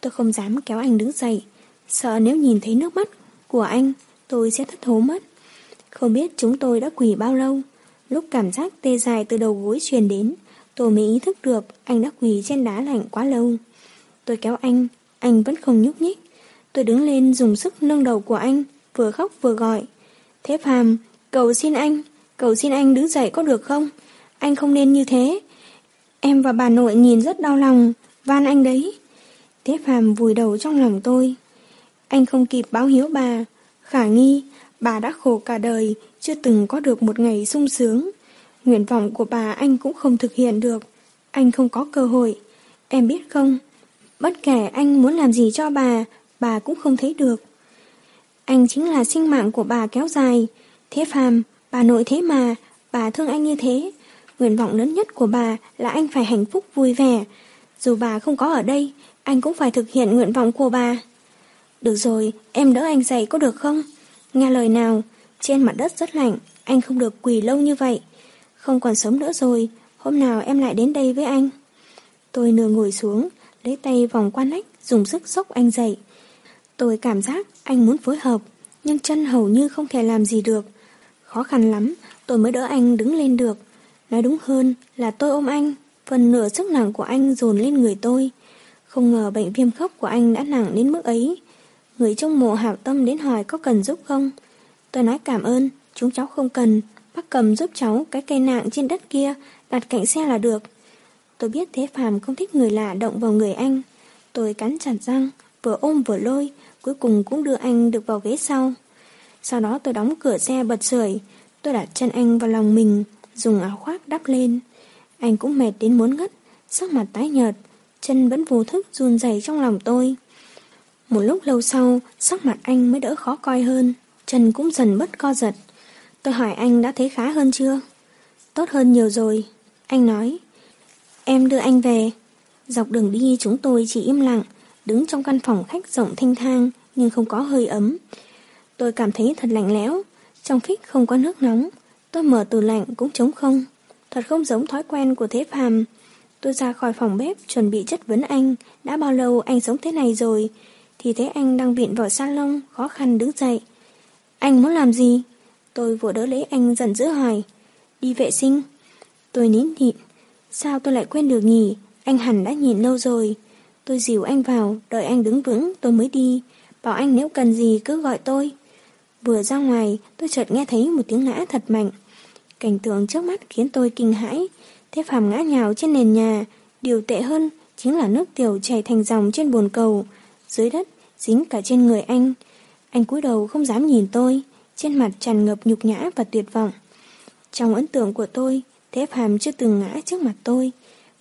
Tôi không dám kéo anh đứng dậy. Sợ nếu nhìn thấy nước mắt của anh, tôi sẽ thất thố mất. Không biết chúng tôi đã quỳ bao lâu. Lúc cảm giác tê dài từ đầu gối truyền đến, tôi mới ý thức được anh đã quỳ trên đá lạnh quá lâu. Tôi kéo anh, anh vẫn không nhúc nhích. Tôi đứng lên dùng sức nâng đầu của anh, vừa khóc vừa gọi. Thế phàm, cầu xin anh, cầu xin anh đứng dậy có được không? Anh không nên như thế. Em và bà nội nhìn rất đau lòng, van anh đấy. Thế phàm vùi đầu trong lòng tôi. Anh không kịp báo hiếu bà. Khả nghi, bà đã khổ cả đời, chưa từng có được một ngày sung sướng. Nguyện vọng của bà anh cũng không thực hiện được. Anh không có cơ hội. Em biết không, bất kể anh muốn làm gì cho bà, bà cũng không thấy được. Anh chính là sinh mạng của bà kéo dài. Thế phàm, bà nội thế mà, bà thương anh như thế. Nguyện vọng lớn nhất của bà là anh phải hạnh phúc vui vẻ. Dù bà không có ở đây, anh cũng phải thực hiện nguyện vọng của bà. Được rồi, em đỡ anh dậy có được không? Nghe lời nào, trên mặt đất rất lạnh, anh không được quỳ lâu như vậy. Không còn sớm nữa rồi, hôm nào em lại đến đây với anh. Tôi nửa ngồi xuống, lấy tay vòng qua nách, dùng sức sốc anh dậy. Tôi cảm giác anh muốn phối hợp, nhưng chân hầu như không thể làm gì được. Khó khăn lắm, tôi mới đỡ anh đứng lên được. Nói đúng hơn là tôi ôm anh, phần nửa sức nặng của anh dồn lên người tôi. Không ngờ bệnh viêm khớp của anh đã nặng đến mức ấy. Người trong mộ hảo tâm đến hỏi có cần giúp không? Tôi nói cảm ơn, chúng cháu không cần. Bác cầm giúp cháu cái cây nạng trên đất kia, đặt cạnh xe là được. Tôi biết Thế Phàm không thích người lạ động vào người anh. Tôi cắn chặt răng, vừa ôm vừa lôi, cuối cùng cũng đưa anh được vào ghế sau. Sau đó tôi đóng cửa xe bật sưởi, tôi đặt chân anh vào lòng mình, dùng áo khoác đắp lên. Anh cũng mệt đến muốn ngất, sắc mặt tái nhợt, chân vẫn vô thức run rẩy trong lòng tôi. Một lúc lâu sau, sắc mặt anh mới đỡ khó coi hơn, chân cũng dần bớt co giật. Tôi hỏi anh đã thấy khá hơn chưa? Tốt hơn nhiều rồi. Anh nói. Em đưa anh về. Dọc đường đi chúng tôi chỉ im lặng, đứng trong căn phòng khách rộng thanh thang nhưng không có hơi ấm. Tôi cảm thấy thật lạnh lẽo, trong phích không có nước nóng, tôi mở tủ lạnh cũng trống không. Thật không giống thói quen của Thế Phàm. Tôi ra khỏi phòng bếp chuẩn bị chất vấn anh, đã bao lâu anh sống thế này rồi, thì thấy anh đang viện vào salon, khó khăn đứng dậy. Anh muốn làm gì? Tôi vội đỡ lấy anh dần dữ hỏi. Đi vệ sinh. Tôi nín nhịn. Sao tôi lại quên được nhỉ? Anh hẳn đã nhìn lâu rồi. Tôi dìu anh vào, đợi anh đứng vững tôi mới đi. Bảo anh nếu cần gì cứ gọi tôi. Vừa ra ngoài, tôi chợt nghe thấy một tiếng ngã thật mạnh. Cảnh tượng trước mắt khiến tôi kinh hãi. Thế phàm ngã nhào trên nền nhà. Điều tệ hơn chính là nước tiểu chảy thành dòng trên bồn cầu. Dưới đất, dính cả trên người anh. Anh cúi đầu không dám nhìn tôi. Trên mặt tràn ngập nhục nhã và tuyệt vọng. Trong ấn tượng của tôi, Thế phàm chưa từng ngã trước mặt tôi.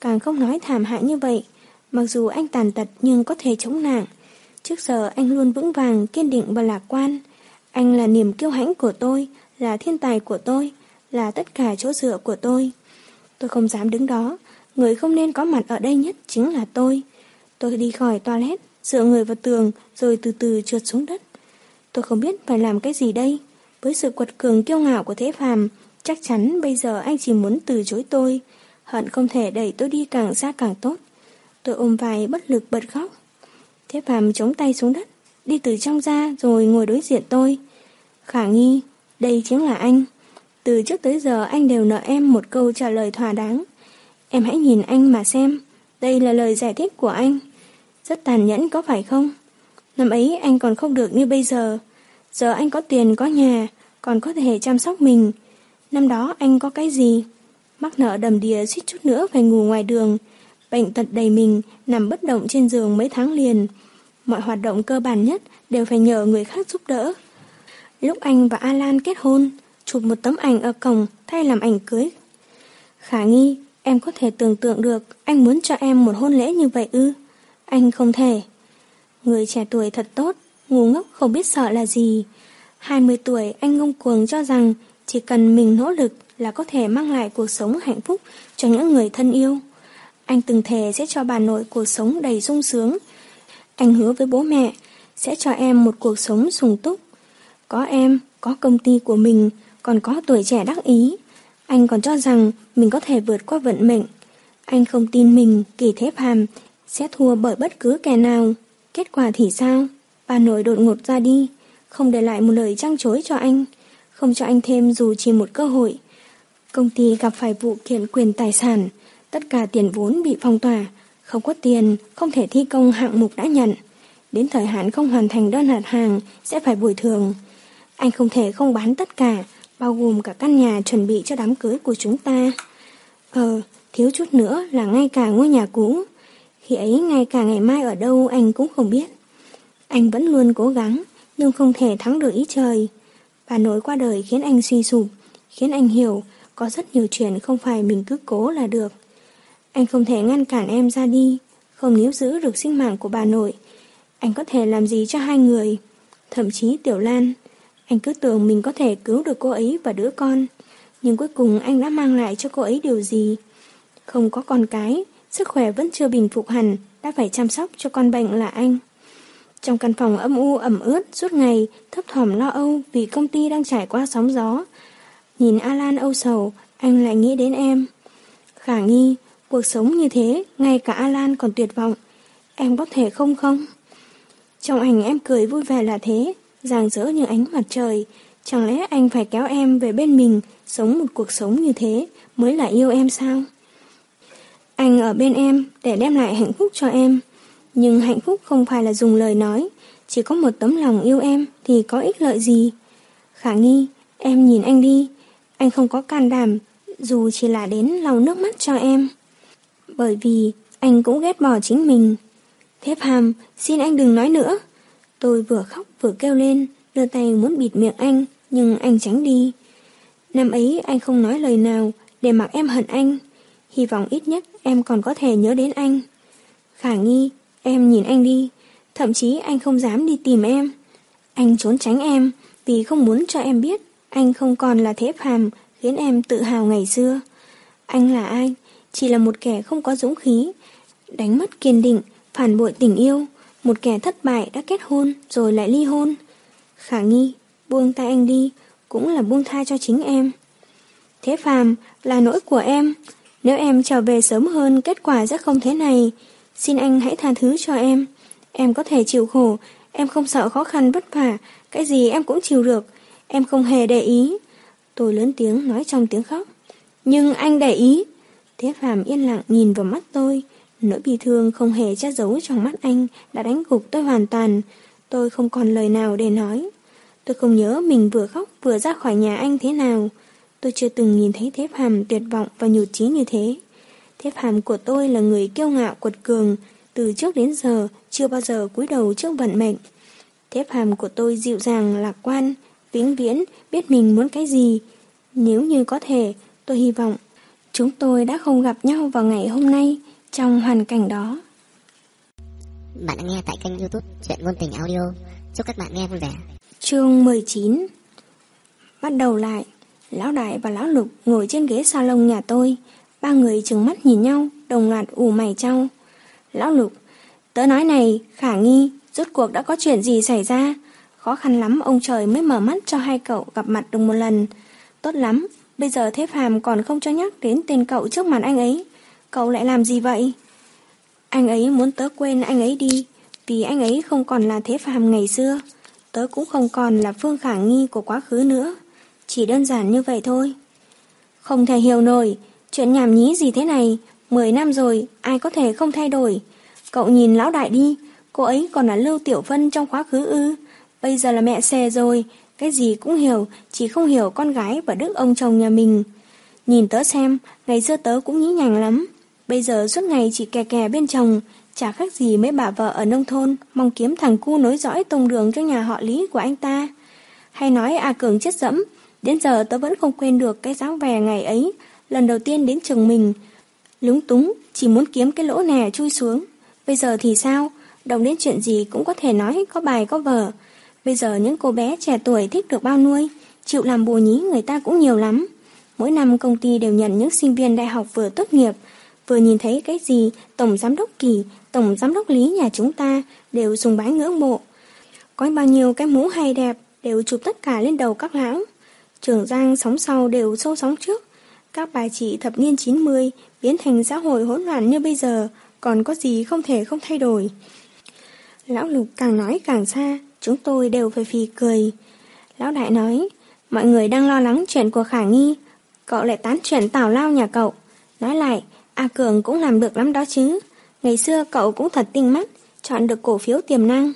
Càng không nói thảm hại như vậy. Mặc dù anh tàn tật nhưng có thể chống nặng. Trước giờ anh luôn vững vàng, kiên định và lạc quan. Anh là niềm kiêu hãnh của tôi, là thiên tài của tôi, là tất cả chỗ dựa của tôi. Tôi không dám đứng đó, người không nên có mặt ở đây nhất chính là tôi. Tôi đi khỏi toilet, dựa người vào tường rồi từ từ trượt xuống đất. Tôi không biết phải làm cái gì đây. Với sự quật cường kiêu ngạo của Thế Phàm, chắc chắn bây giờ anh chỉ muốn từ chối tôi. Hận không thể đẩy tôi đi càng xa càng tốt. Tôi ôm vai bất lực bật khóc. Thế Phàm chống tay xuống đất, đi từ trong ra rồi ngồi đối diện tôi. Khả nghi, đây chính là anh. Từ trước tới giờ anh đều nợ em một câu trả lời thỏa đáng. Em hãy nhìn anh mà xem, đây là lời giải thích của anh. Rất tàn nhẫn có phải không? Năm ấy anh còn không được như bây giờ. Giờ anh có tiền có nhà, còn có thể chăm sóc mình. Năm đó anh có cái gì? Mắc nợ đầm đìa suýt chút nữa phải ngủ ngoài đường. Bệnh tật đầy mình, nằm bất động trên giường mấy tháng liền. Mọi hoạt động cơ bản nhất đều phải nhờ người khác giúp đỡ. Lúc anh và Alan kết hôn, chụp một tấm ảnh ở cổng thay làm ảnh cưới. Khả nghi, em có thể tưởng tượng được anh muốn cho em một hôn lễ như vậy ư? Anh không thể. Người trẻ tuổi thật tốt, ngu ngốc không biết sợ là gì. 20 tuổi anh ngông cuồng cho rằng chỉ cần mình nỗ lực là có thể mang lại cuộc sống hạnh phúc cho những người thân yêu. Anh từng thề sẽ cho bà nội cuộc sống đầy sung sướng. Anh hứa với bố mẹ sẽ cho em một cuộc sống sung túc. Có em, có công ty của mình, còn có tuổi trẻ đắc ý. Anh còn cho rằng mình có thể vượt qua vận mệnh. Anh không tin mình, kỳ thế phàm, sẽ thua bởi bất cứ kẻ nào. Kết quả thì sao? Bà nội đột ngột ra đi, không để lại một lời trăng chối cho anh, không cho anh thêm dù chỉ một cơ hội. Công ty gặp phải vụ kiện quyền tài sản, tất cả tiền vốn bị phong tỏa, không có tiền, không thể thi công hạng mục đã nhận. Đến thời hạn không hoàn thành đơn đặt hàng sẽ phải bồi thường. Anh không thể không bán tất cả, bao gồm cả căn nhà chuẩn bị cho đám cưới của chúng ta. Ờ, thiếu chút nữa là ngay cả ngôi nhà cũ. Khi ấy ngay cả ngày mai ở đâu anh cũng không biết. Anh vẫn luôn cố gắng, nhưng không thể thắng được ý trời. Bà nội qua đời khiến anh suy sụp, khiến anh hiểu có rất nhiều chuyện không phải mình cứ cố là được. Anh không thể ngăn cản em ra đi, không níu giữ được sinh mạng của bà nội. Anh có thể làm gì cho hai người, thậm chí Tiểu Lan. Anh cứ tưởng mình có thể cứu được cô ấy và đứa con, nhưng cuối cùng anh đã mang lại cho cô ấy điều gì? Không có con cái, sức khỏe vẫn chưa bình phục hẳn, đã phải chăm sóc cho con bệnh là anh. Trong căn phòng âm u ẩm ướt suốt ngày, thấp thỏm lo âu vì công ty đang trải qua sóng gió. Nhìn Alan âu sầu, anh lại nghĩ đến em. Khả nghi, Cuộc sống như thế, ngay cả Alan còn tuyệt vọng. Em có thể không không? Trong ảnh em cười vui vẻ là thế, ràng rỡ như ánh mặt trời. Chẳng lẽ anh phải kéo em về bên mình, sống một cuộc sống như thế, mới là yêu em sao? Anh ở bên em để đem lại hạnh phúc cho em. Nhưng hạnh phúc không phải là dùng lời nói, chỉ có một tấm lòng yêu em thì có ích lợi gì. Khả nghi, em nhìn anh đi, anh không có can đảm, dù chỉ là đến lau nước mắt cho em. Bởi vì anh cũng ghét bỏ chính mình. Thép hàm, xin anh đừng nói nữa. Tôi vừa khóc vừa kêu lên, đưa tay muốn bịt miệng anh, nhưng anh tránh đi. Năm ấy anh không nói lời nào, để mặc em hận anh. Hy vọng ít nhất em còn có thể nhớ đến anh. Khả nghi, em nhìn anh đi, thậm chí anh không dám đi tìm em. Anh trốn tránh em vì không muốn cho em biết anh không còn là thế phàm khiến em tự hào ngày xưa. Anh là ai? Chỉ là một kẻ không có dũng khí, đánh mất kiên định, phản bội tình yêu, một kẻ thất bại đã kết hôn rồi lại ly hôn. Khả nghi, buông tay anh đi, cũng là buông tha cho chính em. Thế phàm là nỗi của em, nếu em trở về sớm hơn kết quả sẽ không thế này. Xin anh hãy tha thứ cho em. Em có thể chịu khổ, em không sợ khó khăn vất vả, cái gì em cũng chịu được. Em không hề để ý. Tôi lớn tiếng nói trong tiếng khóc. Nhưng anh để ý. Thế phàm yên lặng nhìn vào mắt tôi. Nỗi bi thương không hề che giấu trong mắt anh đã đánh gục tôi hoàn toàn. Tôi không còn lời nào để nói. Tôi không nhớ mình vừa khóc vừa ra khỏi nhà anh thế nào. Tôi chưa từng nhìn thấy thép hàm tuyệt vọng và nhụt chí như thế. Thép hàm của tôi là người kiêu ngạo quật cường, từ trước đến giờ chưa bao giờ cúi đầu trước vận mệnh. Thép hàm của tôi dịu dàng, lạc quan, vĩnh viễn biết mình muốn cái gì. Nếu như có thể, tôi hy vọng chúng tôi đã không gặp nhau vào ngày hôm nay trong hoàn cảnh đó. Bạn đang nghe tại kênh youtube Chuyện Ngôn Tình Audio. Chúc các bạn nghe vui vẻ. Chương 19 Bắt đầu lại Lão Đại và Lão Lục ngồi trên ghế salon nhà tôi. Ba người trừng mắt nhìn nhau, đồng loạt ủ mày trao. Lão Lục, tớ nói này, khả nghi, rốt cuộc đã có chuyện gì xảy ra? Khó khăn lắm ông trời mới mở mắt cho hai cậu gặp mặt được một lần. Tốt lắm, bây giờ thế phàm còn không cho nhắc đến tên cậu trước mặt anh ấy. Cậu lại làm gì vậy? Anh ấy muốn tớ quên anh ấy đi, vì anh ấy không còn là thế phàm ngày xưa. Tớ cũng không còn là phương khả nghi của quá khứ nữa. Chỉ đơn giản như vậy thôi. Không thể hiểu nổi, chuyện nhảm nhí gì thế này, mười năm rồi, ai có thể không thay đổi. Cậu nhìn lão đại đi, cô ấy còn là Lưu Tiểu Phân trong quá khứ ư. Bây giờ là mẹ xe rồi, cái gì cũng hiểu, chỉ không hiểu con gái và đức ông chồng nhà mình. Nhìn tớ xem, ngày xưa tớ cũng nhí nhàng lắm. Bây giờ suốt ngày chỉ kè kè bên chồng, chả khác gì mấy bà vợ ở nông thôn, mong kiếm thằng cu nối dõi tông đường cho nhà họ lý của anh ta. Hay nói A Cường chết dẫm, đến giờ tớ vẫn không quên được cái dáng vẻ ngày ấy, lần đầu tiên đến trường mình. Lúng túng, chỉ muốn kiếm cái lỗ nè chui xuống. Bây giờ thì sao? Đồng đến chuyện gì cũng có thể nói có bài có vở. Bây giờ những cô bé trẻ tuổi thích được bao nuôi, chịu làm bồ nhí người ta cũng nhiều lắm. Mỗi năm công ty đều nhận những sinh viên đại học vừa tốt nghiệp, vừa nhìn thấy cái gì Tổng Giám đốc Kỳ, Tổng Giám đốc Lý nhà chúng ta đều dùng bái ngưỡng mộ. Có bao nhiêu cái mũ hay đẹp đều chụp tất cả lên đầu các lão. Trường Giang sóng sau đều sâu sóng trước. Các bà chị thập niên 90 biến thành xã hội hỗn loạn như bây giờ, còn có gì không thể không thay đổi. Lão Lục càng nói càng xa, chúng tôi đều phải phì cười. Lão Đại nói, mọi người đang lo lắng chuyện của Khả Nghi, cậu lại tán chuyện tào lao nhà cậu. Nói lại, A Cường cũng làm được lắm đó chứ. Ngày xưa cậu cũng thật tinh mắt, chọn được cổ phiếu tiềm năng.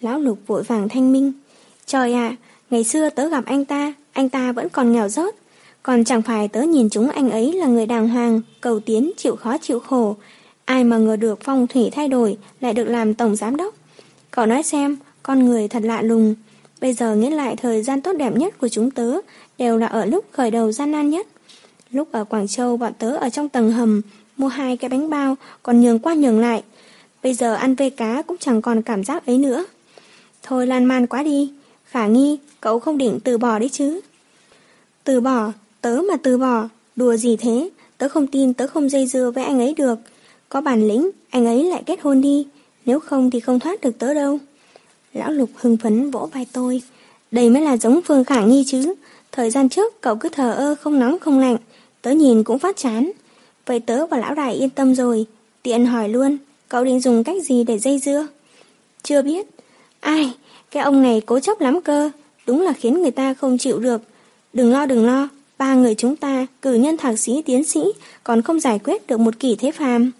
Lão Lục vội vàng thanh minh. Trời ạ, ngày xưa tớ gặp anh ta, anh ta vẫn còn nghèo rớt. Còn chẳng phải tớ nhìn chúng anh ấy là người đàng hoàng, cầu tiến, chịu khó chịu khổ. Ai mà ngờ được phong thủy thay đổi lại được làm tổng giám đốc. Cậu nói xem, con người thật lạ lùng. Bây giờ nghĩ lại thời gian tốt đẹp nhất của chúng tớ đều là ở lúc khởi đầu gian nan nhất. Lúc ở Quảng Châu bọn tớ ở trong tầng hầm mua hai cái bánh bao còn nhường qua nhường lại. Bây giờ ăn vê cá cũng chẳng còn cảm giác ấy nữa. Thôi lan man quá đi. Khả nghi, cậu không định từ bỏ đấy chứ. Từ bỏ, tớ mà từ bỏ, đùa gì thế, tớ không tin tớ không dây dưa với anh ấy được. Có bản lĩnh, anh ấy lại kết hôn đi, nếu không thì không thoát được tớ đâu. Lão Lục hưng phấn vỗ vai tôi. Đây mới là giống Phương Khả Nghi chứ. Thời gian trước cậu cứ thờ ơ không nóng không lạnh, tớ nhìn cũng phát chán. Vậy tớ và lão đại yên tâm rồi. Tiện hỏi luôn, cậu định dùng cách gì để dây dưa? Chưa biết. Ai, cái ông này cố chấp lắm cơ. Đúng là khiến người ta không chịu được. Đừng lo đừng lo, ba người chúng ta, cử nhân thạc sĩ tiến sĩ, còn không giải quyết được một kỷ thế phàm.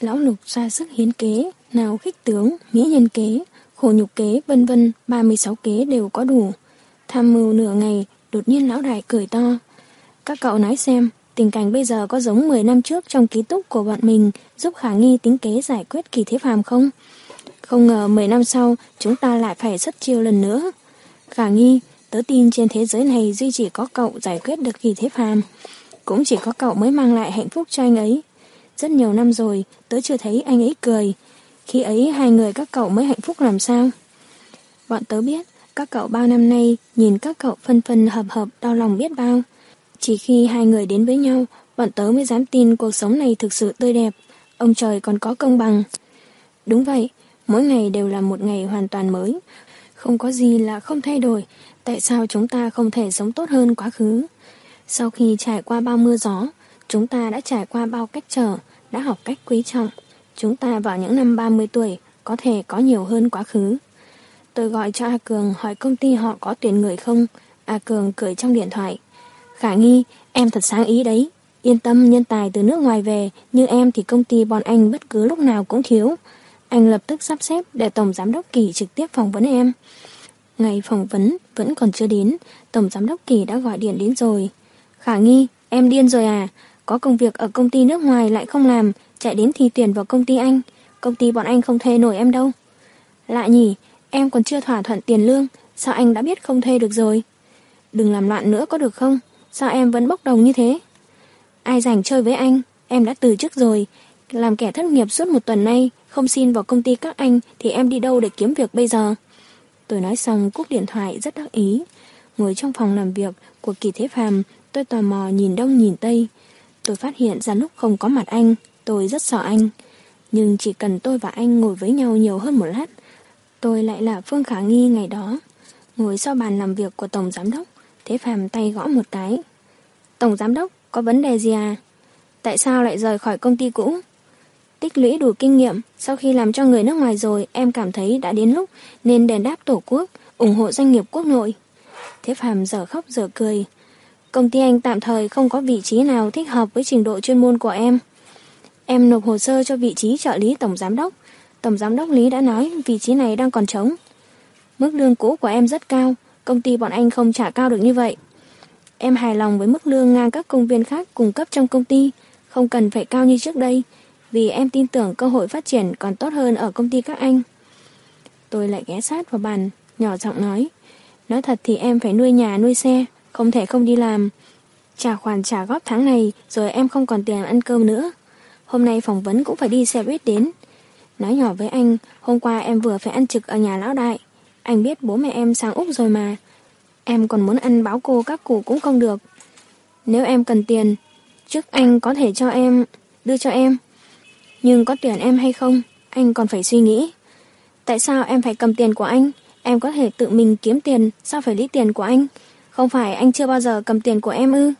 Lão lục ra sức hiến kế, nào khích tướng, nghĩa nhân kế, khổ nhục kế, vân vân, 36 kế đều có đủ. Tham mưu nửa ngày, đột nhiên lão đại cười to. Các cậu nói xem, tình cảnh bây giờ có giống 10 năm trước trong ký túc của bọn mình giúp khả nghi tính kế giải quyết kỳ thế phàm không? Không ngờ 10 năm sau chúng ta lại phải xuất chiêu lần nữa. Khả nghi, tớ tin trên thế giới này duy chỉ có cậu giải quyết được kỳ thế phàm. Cũng chỉ có cậu mới mang lại hạnh phúc cho anh ấy. Rất nhiều năm rồi, tớ chưa thấy anh ấy cười. Khi ấy hai người các cậu mới hạnh phúc làm sao? Bọn tớ biết, các cậu bao năm nay nhìn các cậu phân phân hợp hợp đau lòng biết bao. Chỉ khi hai người đến với nhau, bọn tớ mới dám tin cuộc sống này thực sự tươi đẹp. Ông trời còn có công bằng. Đúng vậy, mỗi ngày đều là một ngày hoàn toàn mới. Không có gì là không thay đổi. Tại sao chúng ta không thể sống tốt hơn quá khứ? Sau khi trải qua bao mưa gió, chúng ta đã trải qua bao cách trở, đã học cách quý trọng. Chúng ta vào những năm 30 tuổi có thể có nhiều hơn quá khứ. Tôi gọi cho A Cường hỏi công ty họ có tuyển người không. A Cường cười trong điện thoại. Khả nghi, em thật sáng ý đấy. Yên tâm nhân tài từ nước ngoài về, như em thì công ty bọn anh bất cứ lúc nào cũng thiếu. Anh lập tức sắp xếp để Tổng Giám đốc Kỳ trực tiếp phỏng vấn em. Ngày phỏng vấn vẫn còn chưa đến, Tổng Giám đốc Kỳ đã gọi điện đến rồi. Khả nghi, em điên rồi à? Có công việc ở công ty nước ngoài lại không làm, chạy đến thi tuyển vào công ty anh. Công ty bọn anh không thuê nổi em đâu. Lạ nhỉ, em còn chưa thỏa thuận tiền lương, sao anh đã biết không thuê được rồi? Đừng làm loạn nữa có được không? Sao em vẫn bốc đồng như thế? Ai rảnh chơi với anh? Em đã từ chức rồi. Làm kẻ thất nghiệp suốt một tuần nay, không xin vào công ty các anh thì em đi đâu để kiếm việc bây giờ? Tôi nói xong cúp điện thoại rất đắc ý. Ngồi trong phòng làm việc của kỳ thế phàm, tôi tò mò nhìn đông nhìn tây. Tôi phát hiện ra lúc không có mặt anh, tôi rất sợ anh. Nhưng chỉ cần tôi và anh ngồi với nhau nhiều hơn một lát, tôi lại là Phương Khả Nghi ngày đó. Ngồi sau bàn làm việc của Tổng Giám Đốc, Thế Phàm tay gõ một cái. Tổng Giám Đốc, có vấn đề gì à? Tại sao lại rời khỏi công ty cũ? Tích lũy đủ kinh nghiệm, sau khi làm cho người nước ngoài rồi, em cảm thấy đã đến lúc nên đền đáp tổ quốc, ủng hộ doanh nghiệp quốc nội. Thế Phàm giờ khóc giờ cười. Công ty anh tạm thời không có vị trí nào thích hợp với trình độ chuyên môn của em. Em nộp hồ sơ cho vị trí trợ lý tổng giám đốc. Tổng giám đốc Lý đã nói vị trí này đang còn trống. Mức lương cũ của em rất cao, công ty bọn anh không trả cao được như vậy. Em hài lòng với mức lương ngang các công viên khác cung cấp trong công ty, không cần phải cao như trước đây, vì em tin tưởng cơ hội phát triển còn tốt hơn ở công ty các anh. Tôi lại ghé sát vào bàn, nhỏ giọng nói. Nói thật thì em phải nuôi nhà nuôi xe, không thể không đi làm. Trả khoản trả góp tháng này rồi em không còn tiền ăn cơm nữa. Hôm nay phỏng vấn cũng phải đi xe buýt đến. Nói nhỏ với anh, hôm qua em vừa phải ăn trực ở nhà lão đại. Anh biết bố mẹ em sang Úc rồi mà. Em còn muốn ăn báo cô các cụ cũng không được. Nếu em cần tiền, trước anh có thể cho em, đưa cho em. Nhưng có tuyển em hay không, anh còn phải suy nghĩ. Tại sao em phải cầm tiền của anh? Em có thể tự mình kiếm tiền, sao phải lấy tiền của anh? Không phải anh chưa bao giờ cầm tiền của em ư?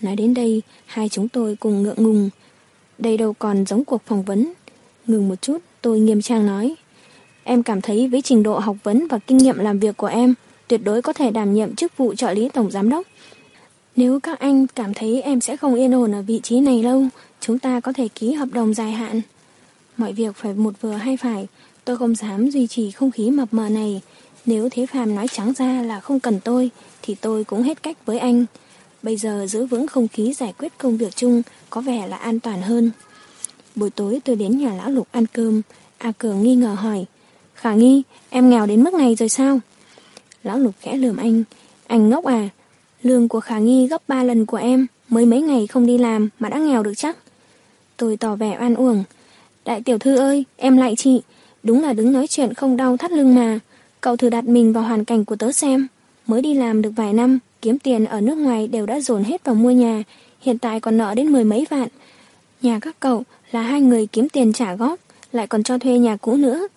Nói đến đây, hai chúng tôi cùng ngượng ngùng. Đây đâu còn giống cuộc phỏng vấn. Ngừng một chút, tôi nghiêm trang nói. Em cảm thấy với trình độ học vấn và kinh nghiệm làm việc của em, tuyệt đối có thể đảm nhiệm chức vụ trợ lý tổng giám đốc. Nếu các anh cảm thấy em sẽ không yên ổn ở vị trí này lâu, chúng ta có thể ký hợp đồng dài hạn. Mọi việc phải một vừa hay phải, tôi không dám duy trì không khí mập mờ này. Nếu Thế Phàm nói trắng ra là không cần tôi, thì tôi cũng hết cách với anh. Bây giờ giữ vững không khí giải quyết công việc chung có vẻ là an toàn hơn. Buổi tối tôi đến nhà lão lục ăn cơm. A Cường nghi ngờ hỏi. Khả nghi, em nghèo đến mức này rồi sao? Lão lục khẽ lườm anh. Anh ngốc à? Lương của Khả nghi gấp ba lần của em. Mới mấy ngày không đi làm mà đã nghèo được chắc. Tôi tỏ vẻ oan uổng. Đại tiểu thư ơi, em lại chị. Đúng là đứng nói chuyện không đau thắt lưng mà. Cậu thử đặt mình vào hoàn cảnh của tớ xem. Mới đi làm được vài năm, kiếm tiền ở nước ngoài đều đã dồn hết vào mua nhà. Hiện tại còn nợ đến mười mấy vạn. Nhà các cậu là hai người kiếm tiền trả góp, lại còn cho thuê nhà cũ nữa.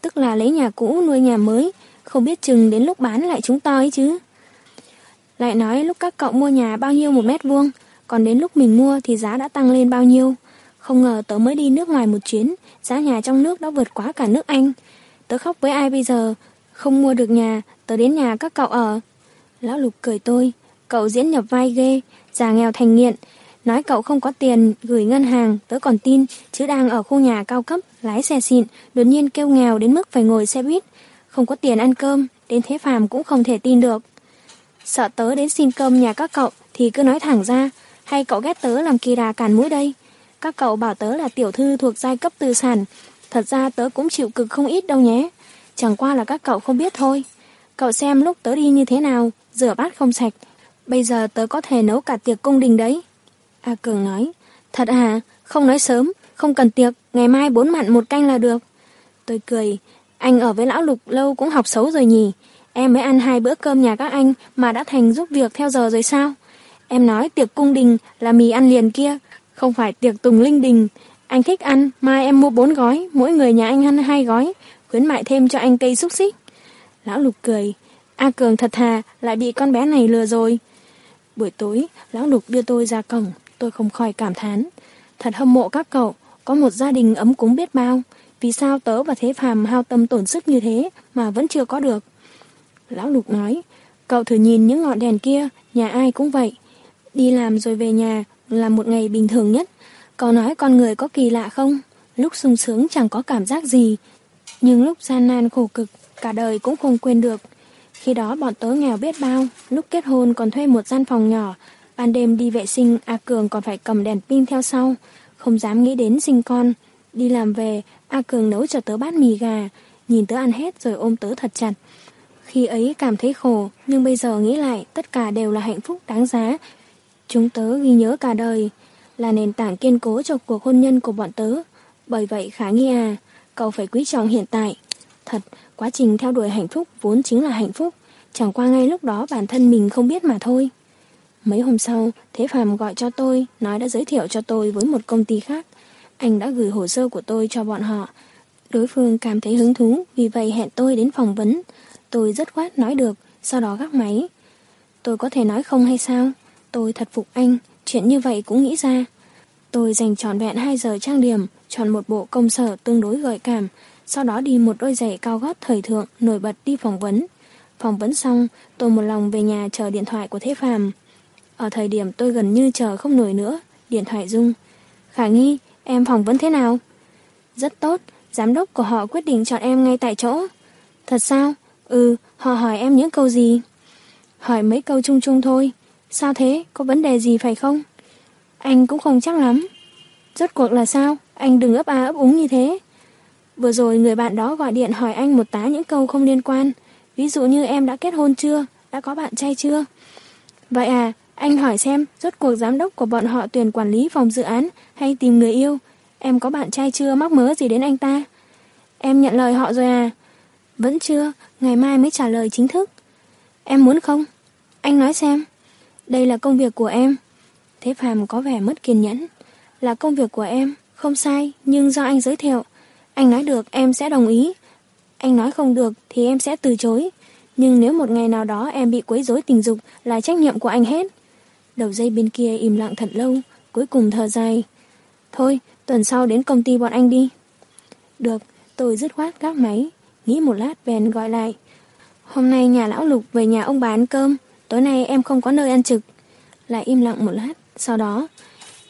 Tức là lấy nhà cũ nuôi nhà mới, không biết chừng đến lúc bán lại chúng to ấy chứ. Lại nói lúc các cậu mua nhà bao nhiêu một mét vuông, còn đến lúc mình mua thì giá đã tăng lên bao nhiêu. Không ngờ tớ mới đi nước ngoài một chuyến, giá nhà trong nước đã vượt quá cả nước Anh. Tớ khóc với ai bây giờ? Không mua được nhà, tớ đến nhà các cậu ở. Lão Lục cười tôi, cậu diễn nhập vai ghê, già nghèo thành nghiện. Nói cậu không có tiền gửi ngân hàng, tớ còn tin, chứ đang ở khu nhà cao cấp, lái xe xịn, đột nhiên kêu nghèo đến mức phải ngồi xe buýt. Không có tiền ăn cơm, đến thế phàm cũng không thể tin được. Sợ tớ đến xin cơm nhà các cậu thì cứ nói thẳng ra, hay cậu ghét tớ làm kỳ đà cản mũi đây. Các cậu bảo tớ là tiểu thư thuộc giai cấp tư sản, thật ra tớ cũng chịu cực không ít đâu nhé. Chẳng qua là các cậu không biết thôi. Cậu xem lúc tớ đi như thế nào, rửa bát không sạch. Bây giờ tớ có thể nấu cả tiệc cung đình đấy. A Cường nói, thật à, không nói sớm, không cần tiệc, ngày mai bốn mặn một canh là được. Tôi cười, anh ở với lão lục lâu cũng học xấu rồi nhỉ. Em mới ăn hai bữa cơm nhà các anh mà đã thành giúp việc theo giờ rồi sao? Em nói tiệc cung đình là mì ăn liền kia, không phải tiệc tùng linh đình. Anh thích ăn, mai em mua bốn gói, mỗi người nhà anh ăn hai gói, khuyến mại thêm cho anh cây xúc xích. Lão Lục cười, A Cường thật thà, lại bị con bé này lừa rồi. Buổi tối, Lão Lục đưa tôi ra cổng, tôi không khỏi cảm thán. Thật hâm mộ các cậu, có một gia đình ấm cúng biết bao. Vì sao tớ và Thế Phàm hao tâm tổn sức như thế mà vẫn chưa có được? Lão Lục nói, cậu thử nhìn những ngọn đèn kia, nhà ai cũng vậy. Đi làm rồi về nhà là một ngày bình thường nhất. Cậu nói con người có kỳ lạ không? Lúc sung sướng chẳng có cảm giác gì. Nhưng lúc gian nan khổ cực, cả đời cũng không quên được. Khi đó bọn tớ nghèo biết bao, lúc kết hôn còn thuê một gian phòng nhỏ. Ban đêm đi vệ sinh, A Cường còn phải cầm đèn pin theo sau. Không dám nghĩ đến sinh con. Đi làm về, A Cường nấu cho tớ bát mì gà. Nhìn tớ ăn hết rồi ôm tớ thật chặt. Khi ấy cảm thấy khổ, nhưng bây giờ nghĩ lại tất cả đều là hạnh phúc đáng giá Chúng tớ ghi nhớ cả đời, là nền tảng kiên cố cho cuộc hôn nhân của bọn tớ. Bởi vậy Khả Nghi à, cậu phải quý trọng hiện tại. Thật, quá trình theo đuổi hạnh phúc vốn chính là hạnh phúc, chẳng qua ngay lúc đó bản thân mình không biết mà thôi. Mấy hôm sau, Thế Phạm gọi cho tôi, nói đã giới thiệu cho tôi với một công ty khác. Anh đã gửi hồ sơ của tôi cho bọn họ. Đối phương cảm thấy hứng thú, vì vậy hẹn tôi đến phỏng vấn. Tôi rất khoát nói được, sau đó gác máy. Tôi có thể nói không hay sao? Tôi thật phục anh, chuyện như vậy cũng nghĩ ra. Tôi dành trọn vẹn 2 giờ trang điểm, chọn một bộ công sở tương đối gợi cảm, sau đó đi một đôi giày cao gót thời thượng nổi bật đi phỏng vấn. Phỏng vấn xong, tôi một lòng về nhà chờ điện thoại của Thế Phàm. Ở thời điểm tôi gần như chờ không nổi nữa, điện thoại rung. Khả nghi, em phỏng vấn thế nào? Rất tốt, giám đốc của họ quyết định chọn em ngay tại chỗ. Thật sao? Ừ, họ hỏi em những câu gì? Hỏi mấy câu chung chung thôi. Sao thế? Có vấn đề gì phải không? Anh cũng không chắc lắm. Rốt cuộc là sao? Anh đừng ấp a ấp úng như thế. Vừa rồi người bạn đó gọi điện hỏi anh một tá những câu không liên quan. Ví dụ như em đã kết hôn chưa? Đã có bạn trai chưa? Vậy à, anh hỏi xem rốt cuộc giám đốc của bọn họ tuyển quản lý phòng dự án hay tìm người yêu. Em có bạn trai chưa mắc mớ gì đến anh ta? Em nhận lời họ rồi à? Vẫn chưa, ngày mai mới trả lời chính thức. Em muốn không? Anh nói xem. Đây là công việc của em. Thế Phạm có vẻ mất kiên nhẫn. Là công việc của em, không sai, nhưng do anh giới thiệu. Anh nói được em sẽ đồng ý. Anh nói không được thì em sẽ từ chối. Nhưng nếu một ngày nào đó em bị quấy rối tình dục là trách nhiệm của anh hết. Đầu dây bên kia im lặng thật lâu, cuối cùng thở dài. Thôi, tuần sau đến công ty bọn anh đi. Được, tôi dứt khoát gác máy, nghĩ một lát bèn gọi lại. Hôm nay nhà lão lục về nhà ông bà ăn cơm. Tối nay em không có nơi ăn trực. Lại im lặng một lát. Sau đó,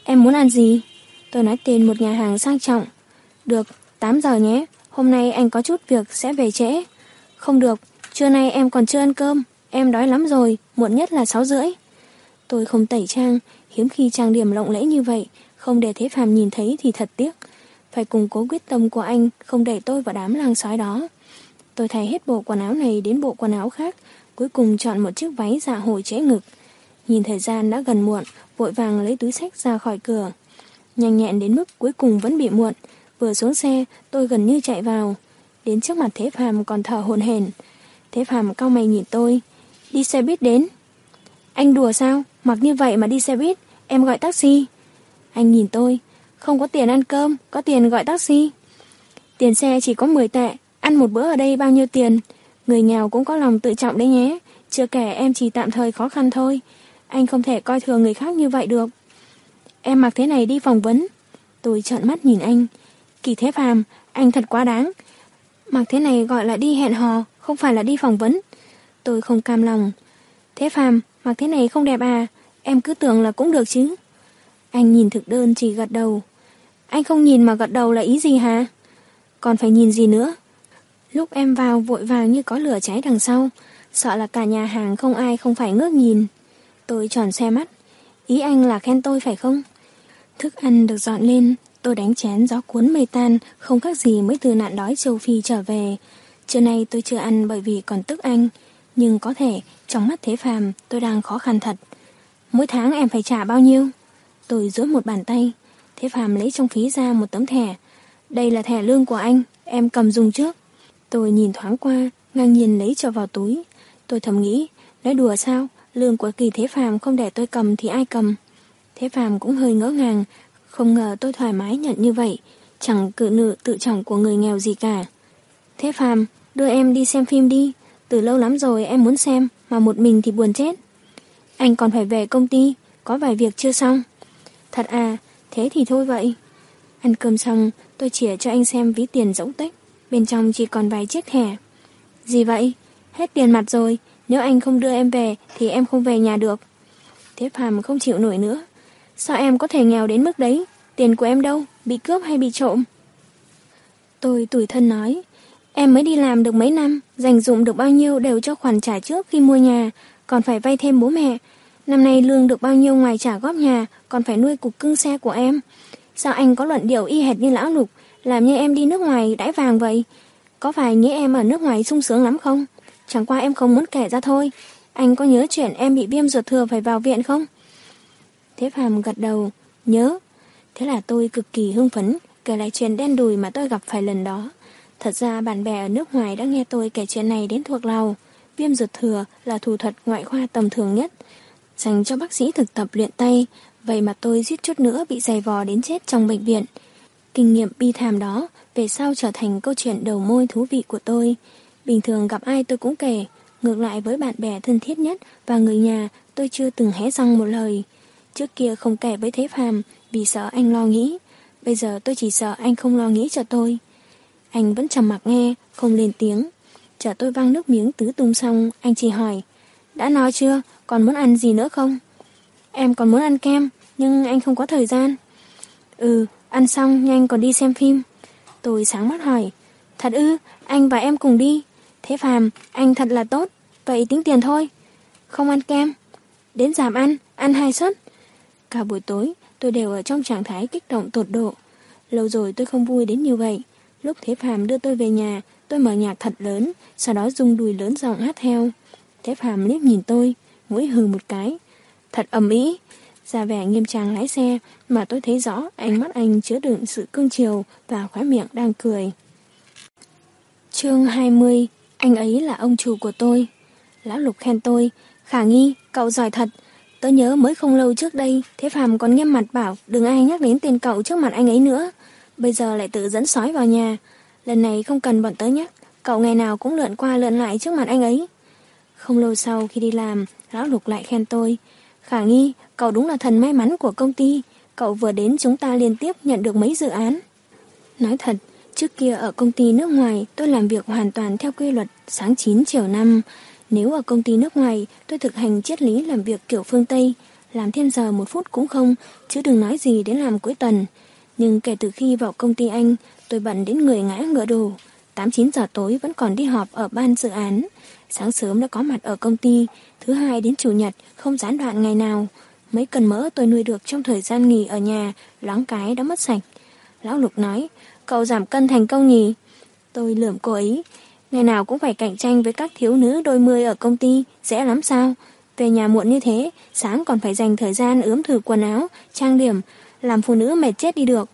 em muốn ăn gì? Tôi nói tên một nhà hàng sang trọng. Được, 8 giờ nhé. Hôm nay anh có chút việc sẽ về trễ. Không được, trưa nay em còn chưa ăn cơm. Em đói lắm rồi, muộn nhất là 6 rưỡi. Tôi không tẩy trang, hiếm khi trang điểm lộng lẫy như vậy. Không để Thế Phàm nhìn thấy thì thật tiếc. Phải củng cố quyết tâm của anh, không để tôi vào đám lang sói đó. Tôi thay hết bộ quần áo này đến bộ quần áo khác, cuối cùng chọn một chiếc váy dạ hồi trễ ngực. Nhìn thời gian đã gần muộn, vội vàng lấy túi sách ra khỏi cửa. Nhanh nhẹn đến mức cuối cùng vẫn bị muộn. Vừa xuống xe, tôi gần như chạy vào. Đến trước mặt Thế Phàm còn thở hồn hển. Thế Phàm cau mày nhìn tôi. Đi xe buýt đến. Anh đùa sao? Mặc như vậy mà đi xe buýt, em gọi taxi. Anh nhìn tôi. Không có tiền ăn cơm, có tiền gọi taxi. Tiền xe chỉ có 10 tệ, ăn một bữa ở đây bao nhiêu tiền? Người nghèo cũng có lòng tự trọng đấy nhé. Chưa kể em chỉ tạm thời khó khăn thôi. Anh không thể coi thường người khác như vậy được. em mặc thế này đi phỏng vấn. Tôi trợn mắt nhìn anh. Kỳ thế phàm, anh thật quá đáng. Mặc thế này gọi là đi hẹn hò, không phải là đi phỏng vấn. Tôi không cam lòng. Thế phàm, mặc thế này không đẹp à, em cứ tưởng là cũng được chứ. Anh nhìn thực đơn chỉ gật đầu. Anh không nhìn mà gật đầu là ý gì hả? Còn phải nhìn gì nữa? Lúc em vào vội vàng như có lửa cháy đằng sau, sợ là cả nhà hàng không ai không phải ngước nhìn. Tôi tròn xe mắt. Ý anh là khen tôi phải không? Thức ăn được dọn lên, tôi đánh chén gió cuốn mây tan, không khác gì mới từ nạn đói châu Phi trở về. Trưa nay tôi chưa ăn bởi vì còn tức anh, nhưng có thể trong mắt thế phàm tôi đang khó khăn thật. Mỗi tháng em phải trả bao nhiêu? Tôi duỗi một bàn tay, thế phàm lấy trong phí ra một tấm thẻ. Đây là thẻ lương của anh, em cầm dùng trước. Tôi nhìn thoáng qua, ngang nhiên lấy cho vào túi. Tôi thầm nghĩ, nói đùa sao, lương của kỳ thế phàm không để tôi cầm thì ai cầm. Thế phàm cũng hơi ngỡ ngàng, không ngờ tôi thoải mái nhận như vậy, chẳng cự nữ tự trọng của người nghèo gì cả. Thế phàm, đưa em đi xem phim đi, từ lâu lắm rồi em muốn xem, mà một mình thì buồn chết. Anh còn phải về công ty, có vài việc chưa xong. Thật à, thế thì thôi vậy. Ăn cơm xong, tôi chỉ cho anh xem ví tiền rỗng tích, bên trong chỉ còn vài chiếc thẻ. Gì vậy? Hết tiền mặt rồi, nếu anh không đưa em về thì em không về nhà được. Thế Phàm không chịu nổi nữa. Sao em có thể nghèo đến mức đấy? Tiền của em đâu? Bị cướp hay bị trộm? Tôi tủi thân nói. Em mới đi làm được mấy năm, dành dụng được bao nhiêu đều cho khoản trả trước khi mua nhà, còn phải vay thêm bố mẹ. Năm nay lương được bao nhiêu ngoài trả góp nhà, còn phải nuôi cục cưng xe của em. Sao anh có luận điệu y hệt như lão lục, làm như em đi nước ngoài đãi vàng vậy? Có phải nghĩ em ở nước ngoài sung sướng lắm không? Chẳng qua em không muốn kể ra thôi. Anh có nhớ chuyện em bị viêm ruột thừa phải vào viện không? Thế Phạm gật đầu, nhớ. Thế là tôi cực kỳ hưng phấn, kể lại chuyện đen đùi mà tôi gặp phải lần đó. Thật ra bạn bè ở nước ngoài đã nghe tôi kể chuyện này đến thuộc lòng. Viêm ruột thừa là thủ thuật ngoại khoa tầm thường nhất, dành cho bác sĩ thực tập luyện tay, vậy mà tôi giết chút nữa bị giày vò đến chết trong bệnh viện. Kinh nghiệm bi thảm đó về sau trở thành câu chuyện đầu môi thú vị của tôi. Bình thường gặp ai tôi cũng kể, ngược lại với bạn bè thân thiết nhất và người nhà tôi chưa từng hé răng một lời. Trước kia không kể với Thế Phàm vì sợ anh lo nghĩ, bây giờ tôi chỉ sợ anh không lo nghĩ cho tôi. Anh vẫn trầm mặc nghe, không lên tiếng. Chờ tôi văng nước miếng tứ tung xong, anh chỉ hỏi, đã nói chưa, còn muốn ăn gì nữa không? Em còn muốn ăn kem, nhưng anh không có thời gian. Ừ, ăn xong nhanh còn đi xem phim. Tôi sáng mắt hỏi, thật ư, anh và em cùng đi. Thế phàm, anh thật là tốt, vậy tính tiền thôi. Không ăn kem. Đến giảm ăn, ăn hai suất. Cả buổi tối, tôi đều ở trong trạng thái kích động tột độ. Lâu rồi tôi không vui đến như vậy. Lúc Thế Phàm đưa tôi về nhà, tôi mở nhạc thật lớn, sau đó rung đùi lớn giọng hát theo. Thế Phàm liếc nhìn tôi, mũi hừ một cái. Thật ầm ĩ, ra vẻ nghiêm trang lái xe, mà tôi thấy rõ ánh mắt anh chứa đựng sự cương chiều và khóe miệng đang cười. Chương 20 Anh ấy là ông chủ của tôi. Lão Lục khen tôi, khả nghi, cậu giỏi thật. tôi nhớ mới không lâu trước đây, Thế Phàm còn nghiêm mặt bảo đừng ai nhắc đến tên cậu trước mặt anh ấy nữa. Bây giờ lại tự dẫn sói vào nhà. Lần này không cần bọn tớ nhắc, cậu ngày nào cũng lượn qua lượn lại trước mặt anh ấy. Không lâu sau khi đi làm, Lão Lục lại khen tôi. Khả nghi, cậu đúng là thần may mắn của công ty. Cậu vừa đến chúng ta liên tiếp nhận được mấy dự án. Nói thật, trước kia ở công ty nước ngoài tôi làm việc hoàn toàn theo quy luật sáng 9 chiều 5. Nếu ở công ty nước ngoài tôi thực hành triết lý làm việc kiểu phương Tây, làm thêm giờ một phút cũng không, chứ đừng nói gì đến làm cuối tuần. Nhưng kể từ khi vào công ty anh, tôi bận đến người ngã ngựa đồ. 8-9 giờ tối vẫn còn đi họp ở ban dự án. Sáng sớm đã có mặt ở công ty, thứ hai đến chủ nhật không gián đoạn ngày nào. Mấy cần mỡ tôi nuôi được trong thời gian nghỉ ở nhà, loáng cái đã mất sạch. Lão Lục nói, cậu giảm cân thành công nhỉ? Tôi lượm cô ấy. Ngày nào cũng phải cạnh tranh với các thiếu nữ đôi mươi ở công ty, dễ lắm sao? Về nhà muộn như thế, sáng còn phải dành thời gian ướm thử quần áo, trang điểm, làm phụ nữ mệt chết đi được.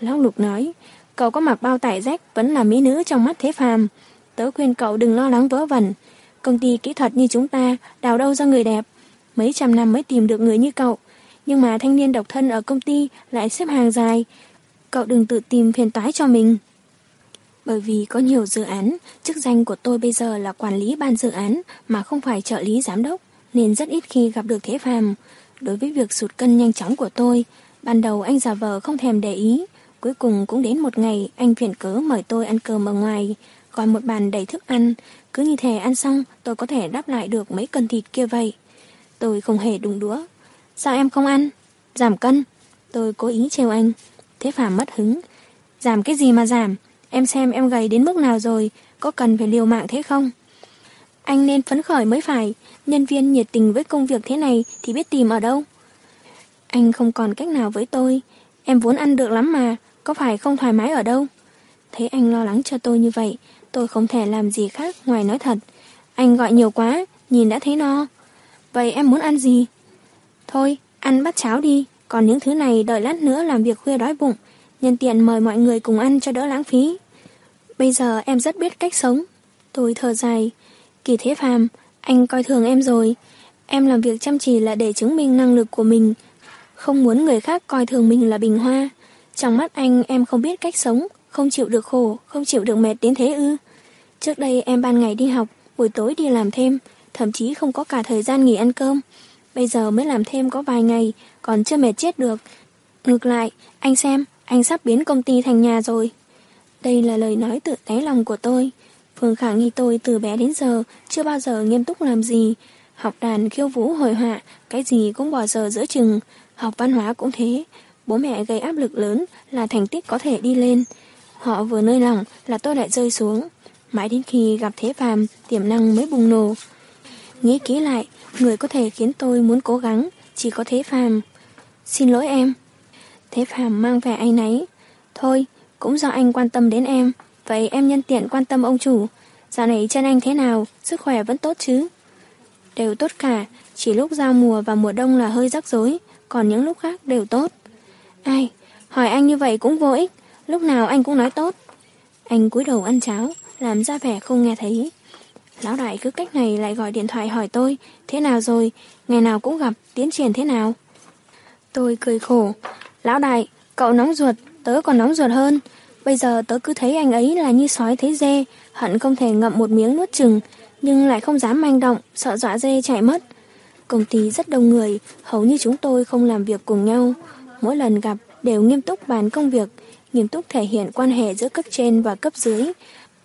Lão Lục nói, cậu có mặc bao tải rách vẫn là mỹ nữ trong mắt thế phàm. Tớ khuyên cậu đừng lo lắng vớ vẩn. Công ty kỹ thuật như chúng ta đào đâu ra người đẹp. Mấy trăm năm mới tìm được người như cậu. Nhưng mà thanh niên độc thân ở công ty lại xếp hàng dài. Cậu đừng tự tìm phiền toái cho mình. Bởi vì có nhiều dự án, chức danh của tôi bây giờ là quản lý ban dự án mà không phải trợ lý giám đốc, nên rất ít khi gặp được thế phàm. Đối với việc sụt cân nhanh chóng của tôi, Ban đầu anh giả vờ không thèm để ý, cuối cùng cũng đến một ngày anh viện cớ mời tôi ăn cơm ở ngoài, gọi một bàn đầy thức ăn, cứ như thế ăn xong tôi có thể đáp lại được mấy cân thịt kia vậy. Tôi không hề đụng đũa. Sao em không ăn? Giảm cân. Tôi cố ý trêu anh. Thế Phạm mất hứng. Giảm cái gì mà giảm? Em xem em gầy đến mức nào rồi, có cần phải liều mạng thế không? Anh nên phấn khởi mới phải, nhân viên nhiệt tình với công việc thế này thì biết tìm ở đâu. Anh không còn cách nào với tôi, em vốn ăn được lắm mà, có phải không thoải mái ở đâu? Thấy anh lo lắng cho tôi như vậy, tôi không thể làm gì khác ngoài nói thật. Anh gọi nhiều quá, nhìn đã thấy no. Vậy em muốn ăn gì? Thôi, ăn bát cháo đi, còn những thứ này đợi lát nữa làm việc khuya đói bụng, nhân tiện mời mọi người cùng ăn cho đỡ lãng phí. Bây giờ em rất biết cách sống. Tôi thở dài. Kỳ thế phàm, anh coi thường em rồi. Em làm việc chăm chỉ là để chứng minh năng lực của mình. Không muốn người khác coi thường mình là bình hoa. Trong mắt anh em không biết cách sống, không chịu được khổ, không chịu được mệt đến thế ư. Trước đây em ban ngày đi học, buổi tối đi làm thêm, thậm chí không có cả thời gian nghỉ ăn cơm. Bây giờ mới làm thêm có vài ngày, còn chưa mệt chết được. Ngược lại, anh xem, anh sắp biến công ty thành nhà rồi. Đây là lời nói tự đáy lòng của tôi. Phương Khả nghi tôi từ bé đến giờ chưa bao giờ nghiêm túc làm gì. Học đàn khiêu vũ hồi họa, cái gì cũng bỏ giờ giữa chừng. Học văn hóa cũng thế. Bố mẹ gây áp lực lớn là thành tích có thể đi lên. Họ vừa nơi lòng là tôi lại rơi xuống. Mãi đến khi gặp thế phàm, tiềm năng mới bùng nổ. Nghĩ kỹ lại, người có thể khiến tôi muốn cố gắng, chỉ có thế phàm. Xin lỗi em. Thế phàm mang vẻ anh nấy. Thôi, cũng do anh quan tâm đến em, vậy em nhân tiện quan tâm ông chủ. Dạo này chân anh thế nào, sức khỏe vẫn tốt chứ? Đều tốt cả, chỉ lúc giao mùa và mùa đông là hơi rắc rối, còn những lúc khác đều tốt. Ai, hỏi anh như vậy cũng vô ích, lúc nào anh cũng nói tốt. Anh cúi đầu ăn cháo, làm ra vẻ không nghe thấy. Lão đại cứ cách này lại gọi điện thoại hỏi tôi, thế nào rồi, ngày nào cũng gặp, tiến triển thế nào? Tôi cười khổ, lão đại, cậu nóng ruột, tớ còn nóng ruột hơn. Bây giờ tớ cứ thấy anh ấy là như sói thấy dê, hận không thể ngậm một miếng nuốt chừng, nhưng lại không dám manh động, sợ dọa dê chạy mất. Công ty rất đông người, hầu như chúng tôi không làm việc cùng nhau. Mỗi lần gặp đều nghiêm túc bàn công việc, nghiêm túc thể hiện quan hệ giữa cấp trên và cấp dưới.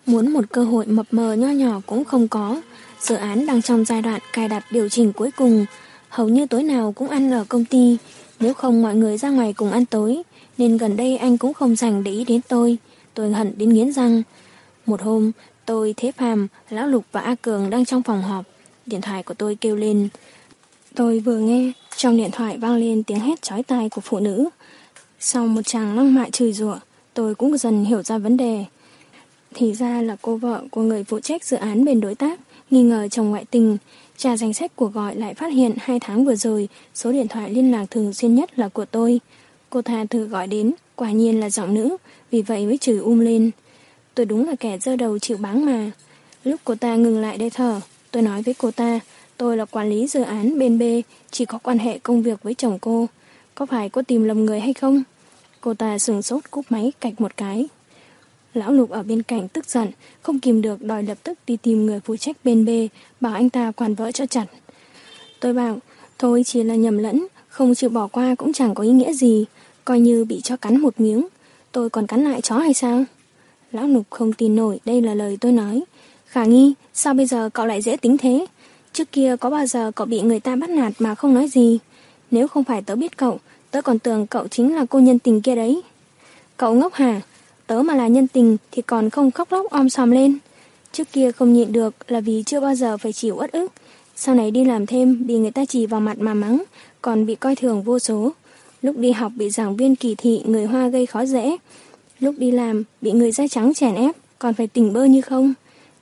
Muốn một cơ hội mập mờ nho nhỏ cũng không có. Dự án đang trong giai đoạn cài đặt điều chỉnh cuối cùng. Hầu như tối nào cũng ăn ở công ty, nếu không mọi người ra ngoài cùng ăn tối nên gần đây anh cũng không dành để ý đến tôi. Tôi hận đến nghiến răng. Một hôm, tôi, Thế Phàm, Lão Lục và A Cường đang trong phòng họp. Điện thoại của tôi kêu lên. Tôi vừa nghe, trong điện thoại vang lên tiếng hét chói tai của phụ nữ. Sau một chàng lăng mại chửi rủa, tôi cũng dần hiểu ra vấn đề. Thì ra là cô vợ của người phụ trách dự án bên đối tác, nghi ngờ chồng ngoại tình. Tra danh sách của gọi lại phát hiện hai tháng vừa rồi, số điện thoại liên lạc thường xuyên nhất là của tôi. Cô ta thử gọi đến, quả nhiên là giọng nữ, vì vậy mới chửi um lên. Tôi đúng là kẻ dơ đầu chịu báng mà. Lúc cô ta ngừng lại để thở, tôi nói với cô ta, tôi là quản lý dự án bên B, chỉ có quan hệ công việc với chồng cô. Có phải cô tìm lầm người hay không? Cô ta sừng sốt cúp máy cạch một cái. Lão Lục ở bên cạnh tức giận, không kìm được đòi lập tức đi tìm người phụ trách bên B, bảo anh ta quản vợ cho chặt. Tôi bảo, thôi chỉ là nhầm lẫn, không chịu bỏ qua cũng chẳng có ý nghĩa gì coi như bị cho cắn một miếng, tôi còn cắn lại chó hay sao? Lão lục không tin nổi đây là lời tôi nói. Khả nghi, sao bây giờ cậu lại dễ tính thế? Trước kia có bao giờ cậu bị người ta bắt nạt mà không nói gì? Nếu không phải tớ biết cậu, tớ còn tưởng cậu chính là cô nhân tình kia đấy. Cậu ngốc hả? Tớ mà là nhân tình thì còn không khóc lóc om sòm lên. Trước kia không nhịn được là vì chưa bao giờ phải chịu uất ức. Sau này đi làm thêm bị người ta chỉ vào mặt mà mắng, còn bị coi thường vô số. Lúc đi học bị giảng viên kỳ thị người Hoa gây khó dễ. Lúc đi làm bị người da trắng chèn ép còn phải tỉnh bơ như không.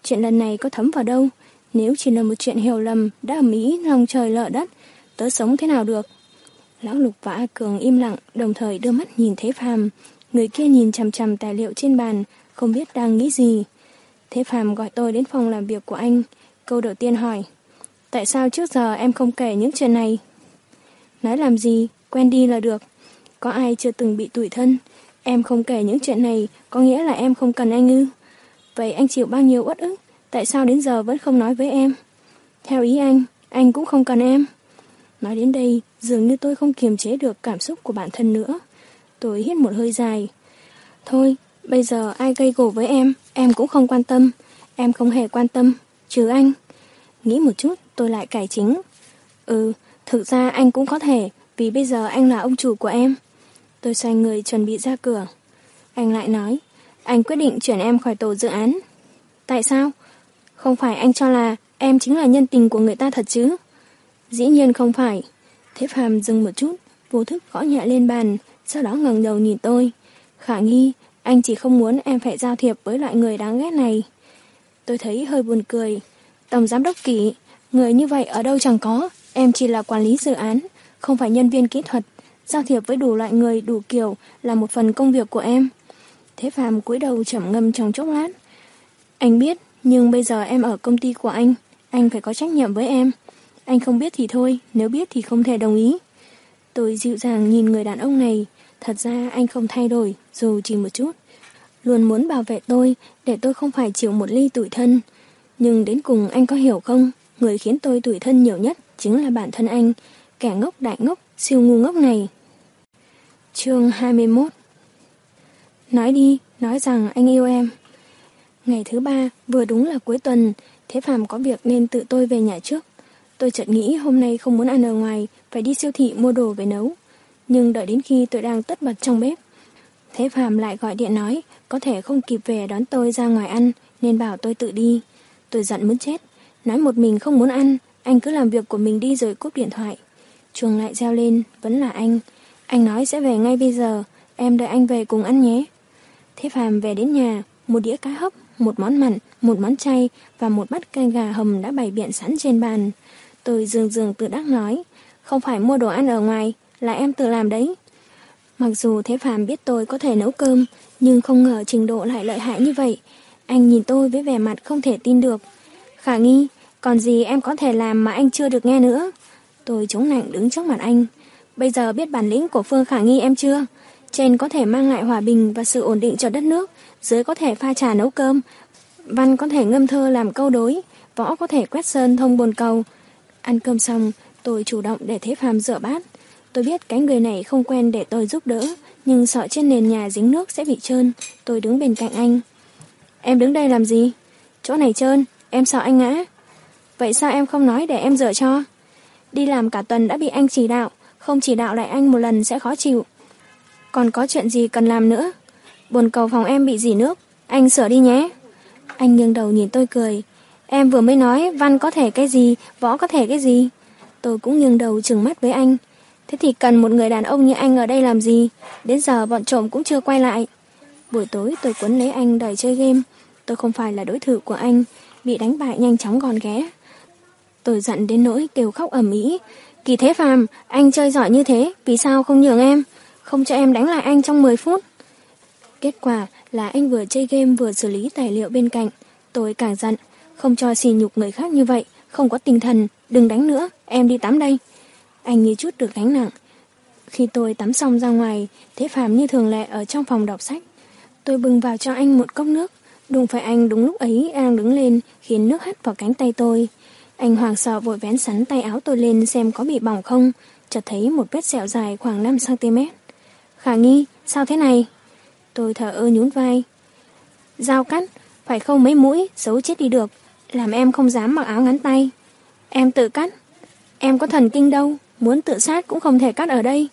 Chuyện lần này có thấm vào đâu. Nếu chỉ là một chuyện hiểu lầm đã ở Mỹ lòng trời lợ đất, tớ sống thế nào được. Lão Lục và A Cường im lặng đồng thời đưa mắt nhìn Thế Phàm. Người kia nhìn chằm chằm tài liệu trên bàn, không biết đang nghĩ gì. Thế Phàm gọi tôi đến phòng làm việc của anh. Câu đầu tiên hỏi, tại sao trước giờ em không kể những chuyện này? Nói làm gì, quen đi là được. Có ai chưa từng bị tủi thân? Em không kể những chuyện này, có nghĩa là em không cần anh ư? Vậy anh chịu bao nhiêu uất ức? Tại sao đến giờ vẫn không nói với em? Theo ý anh, anh cũng không cần em. Nói đến đây, dường như tôi không kiềm chế được cảm xúc của bản thân nữa. Tôi hít một hơi dài. Thôi, bây giờ ai gây gổ với em, em cũng không quan tâm. Em không hề quan tâm, trừ anh. Nghĩ một chút, tôi lại cải chính. Ừ, thực ra anh cũng có thể, vì bây giờ anh là ông chủ của em. Tôi xoay người chuẩn bị ra cửa. Anh lại nói, anh quyết định chuyển em khỏi tổ dự án. Tại sao? Không phải anh cho là em chính là nhân tình của người ta thật chứ? Dĩ nhiên không phải. Thế Phạm dừng một chút, vô thức gõ nhẹ lên bàn, sau đó ngẩng đầu nhìn tôi. Khả nghi, anh chỉ không muốn em phải giao thiệp với loại người đáng ghét này. Tôi thấy hơi buồn cười. Tổng giám đốc kỷ, người như vậy ở đâu chẳng có, em chỉ là quản lý dự án, không phải nhân viên kỹ thuật. Giao thiệp với đủ loại người, đủ kiểu là một phần công việc của em. Thế Phạm cúi đầu chậm ngâm trong chốc lát. Anh biết, nhưng bây giờ em ở công ty của anh, anh phải có trách nhiệm với em. Anh không biết thì thôi, nếu biết thì không thể đồng ý. Tôi dịu dàng nhìn người đàn ông này, thật ra anh không thay đổi, dù chỉ một chút. Luôn muốn bảo vệ tôi, để tôi không phải chịu một ly tủi thân. Nhưng đến cùng anh có hiểu không, người khiến tôi tủi thân nhiều nhất chính là bản thân anh, kẻ ngốc đại ngốc, siêu ngu ngốc này. chương 21 Nói đi, nói rằng anh yêu em. Ngày thứ ba, vừa đúng là cuối tuần, Thế Phạm có việc nên tự tôi về nhà trước. Tôi chợt nghĩ hôm nay không muốn ăn ở ngoài, phải đi siêu thị mua đồ về nấu. Nhưng đợi đến khi tôi đang tất bật trong bếp, Thế Phạm lại gọi điện nói có thể không kịp về đón tôi ra ngoài ăn nên bảo tôi tự đi. Tôi giận muốn chết, nói một mình không muốn ăn, anh cứ làm việc của mình đi rồi cúp điện thoại. Chuông lại reo lên, vẫn là anh. Anh nói sẽ về ngay bây giờ, em đợi anh về cùng ăn nhé. Thế Phạm về đến nhà, một đĩa cá hấp, một món mặn, một món chay và một bát canh gà hầm đã bày biện sẵn trên bàn. Tôi dường dường tự đắc nói, không phải mua đồ ăn ở ngoài, là em tự làm đấy. Mặc dù Thế Phạm biết tôi có thể nấu cơm, nhưng không ngờ trình độ lại lợi hại như vậy. Anh nhìn tôi với vẻ mặt không thể tin được. Khả nghi, còn gì em có thể làm mà anh chưa được nghe nữa? Tôi chống nạnh đứng trước mặt anh. Bây giờ biết bản lĩnh của Phương Khả nghi em chưa? Trên có thể mang lại hòa bình và sự ổn định cho đất nước, dưới có thể pha trà nấu cơm, văn có thể ngâm thơ làm câu đối, võ có thể quét sơn thông bồn cầu. Ăn cơm xong, tôi chủ động để Thế Phàm rửa bát. Tôi biết cái người này không quen để tôi giúp đỡ, nhưng sợ trên nền nhà dính nước sẽ bị trơn. Tôi đứng bên cạnh anh. Em đứng đây làm gì? Chỗ này trơn, em sợ anh ngã. Vậy sao em không nói để em rửa cho? Đi làm cả tuần đã bị anh chỉ đạo, không chỉ đạo lại anh một lần sẽ khó chịu. Còn có chuyện gì cần làm nữa? Bồn cầu phòng em bị dỉ nước, anh sửa đi nhé. Anh nghiêng đầu nhìn tôi cười. Em vừa mới nói văn có thể cái gì, võ có thể cái gì. Tôi cũng nghiêng đầu trừng mắt với anh. Thế thì cần một người đàn ông như anh ở đây làm gì? Đến giờ bọn trộm cũng chưa quay lại. Buổi tối tôi quấn lấy anh đòi chơi game. Tôi không phải là đối thủ của anh, bị đánh bại nhanh chóng gòn ghé. Tôi giận đến nỗi kêu khóc ẩm ý. Kỳ thế phàm, anh chơi giỏi như thế, vì sao không nhường em? Không cho em đánh lại anh trong 10 phút. Kết quả là anh vừa chơi game vừa xử lý tài liệu bên cạnh. Tôi càng giận, không cho xì nhục người khác như vậy, không có tinh thần, đừng đánh nữa, em đi tắm đây. Anh như chút được gánh nặng. Khi tôi tắm xong ra ngoài, Thế Phạm như thường lệ ở trong phòng đọc sách. Tôi bưng vào cho anh một cốc nước. Đụng phải anh đúng lúc ấy đang đứng lên, khiến nước hắt vào cánh tay tôi. Anh hoàng sợ vội vén sắn tay áo tôi lên xem có bị bỏng không, chợt thấy một vết sẹo dài khoảng 5cm. Khả nghi, sao thế này? Tôi thở ơ nhún vai. Dao cắt, phải không mấy mũi, xấu chết đi được, làm em không dám mặc áo ngắn tay. Em tự cắt. Em có thần kinh đâu, muốn tự sát cũng không thể cắt ở đây.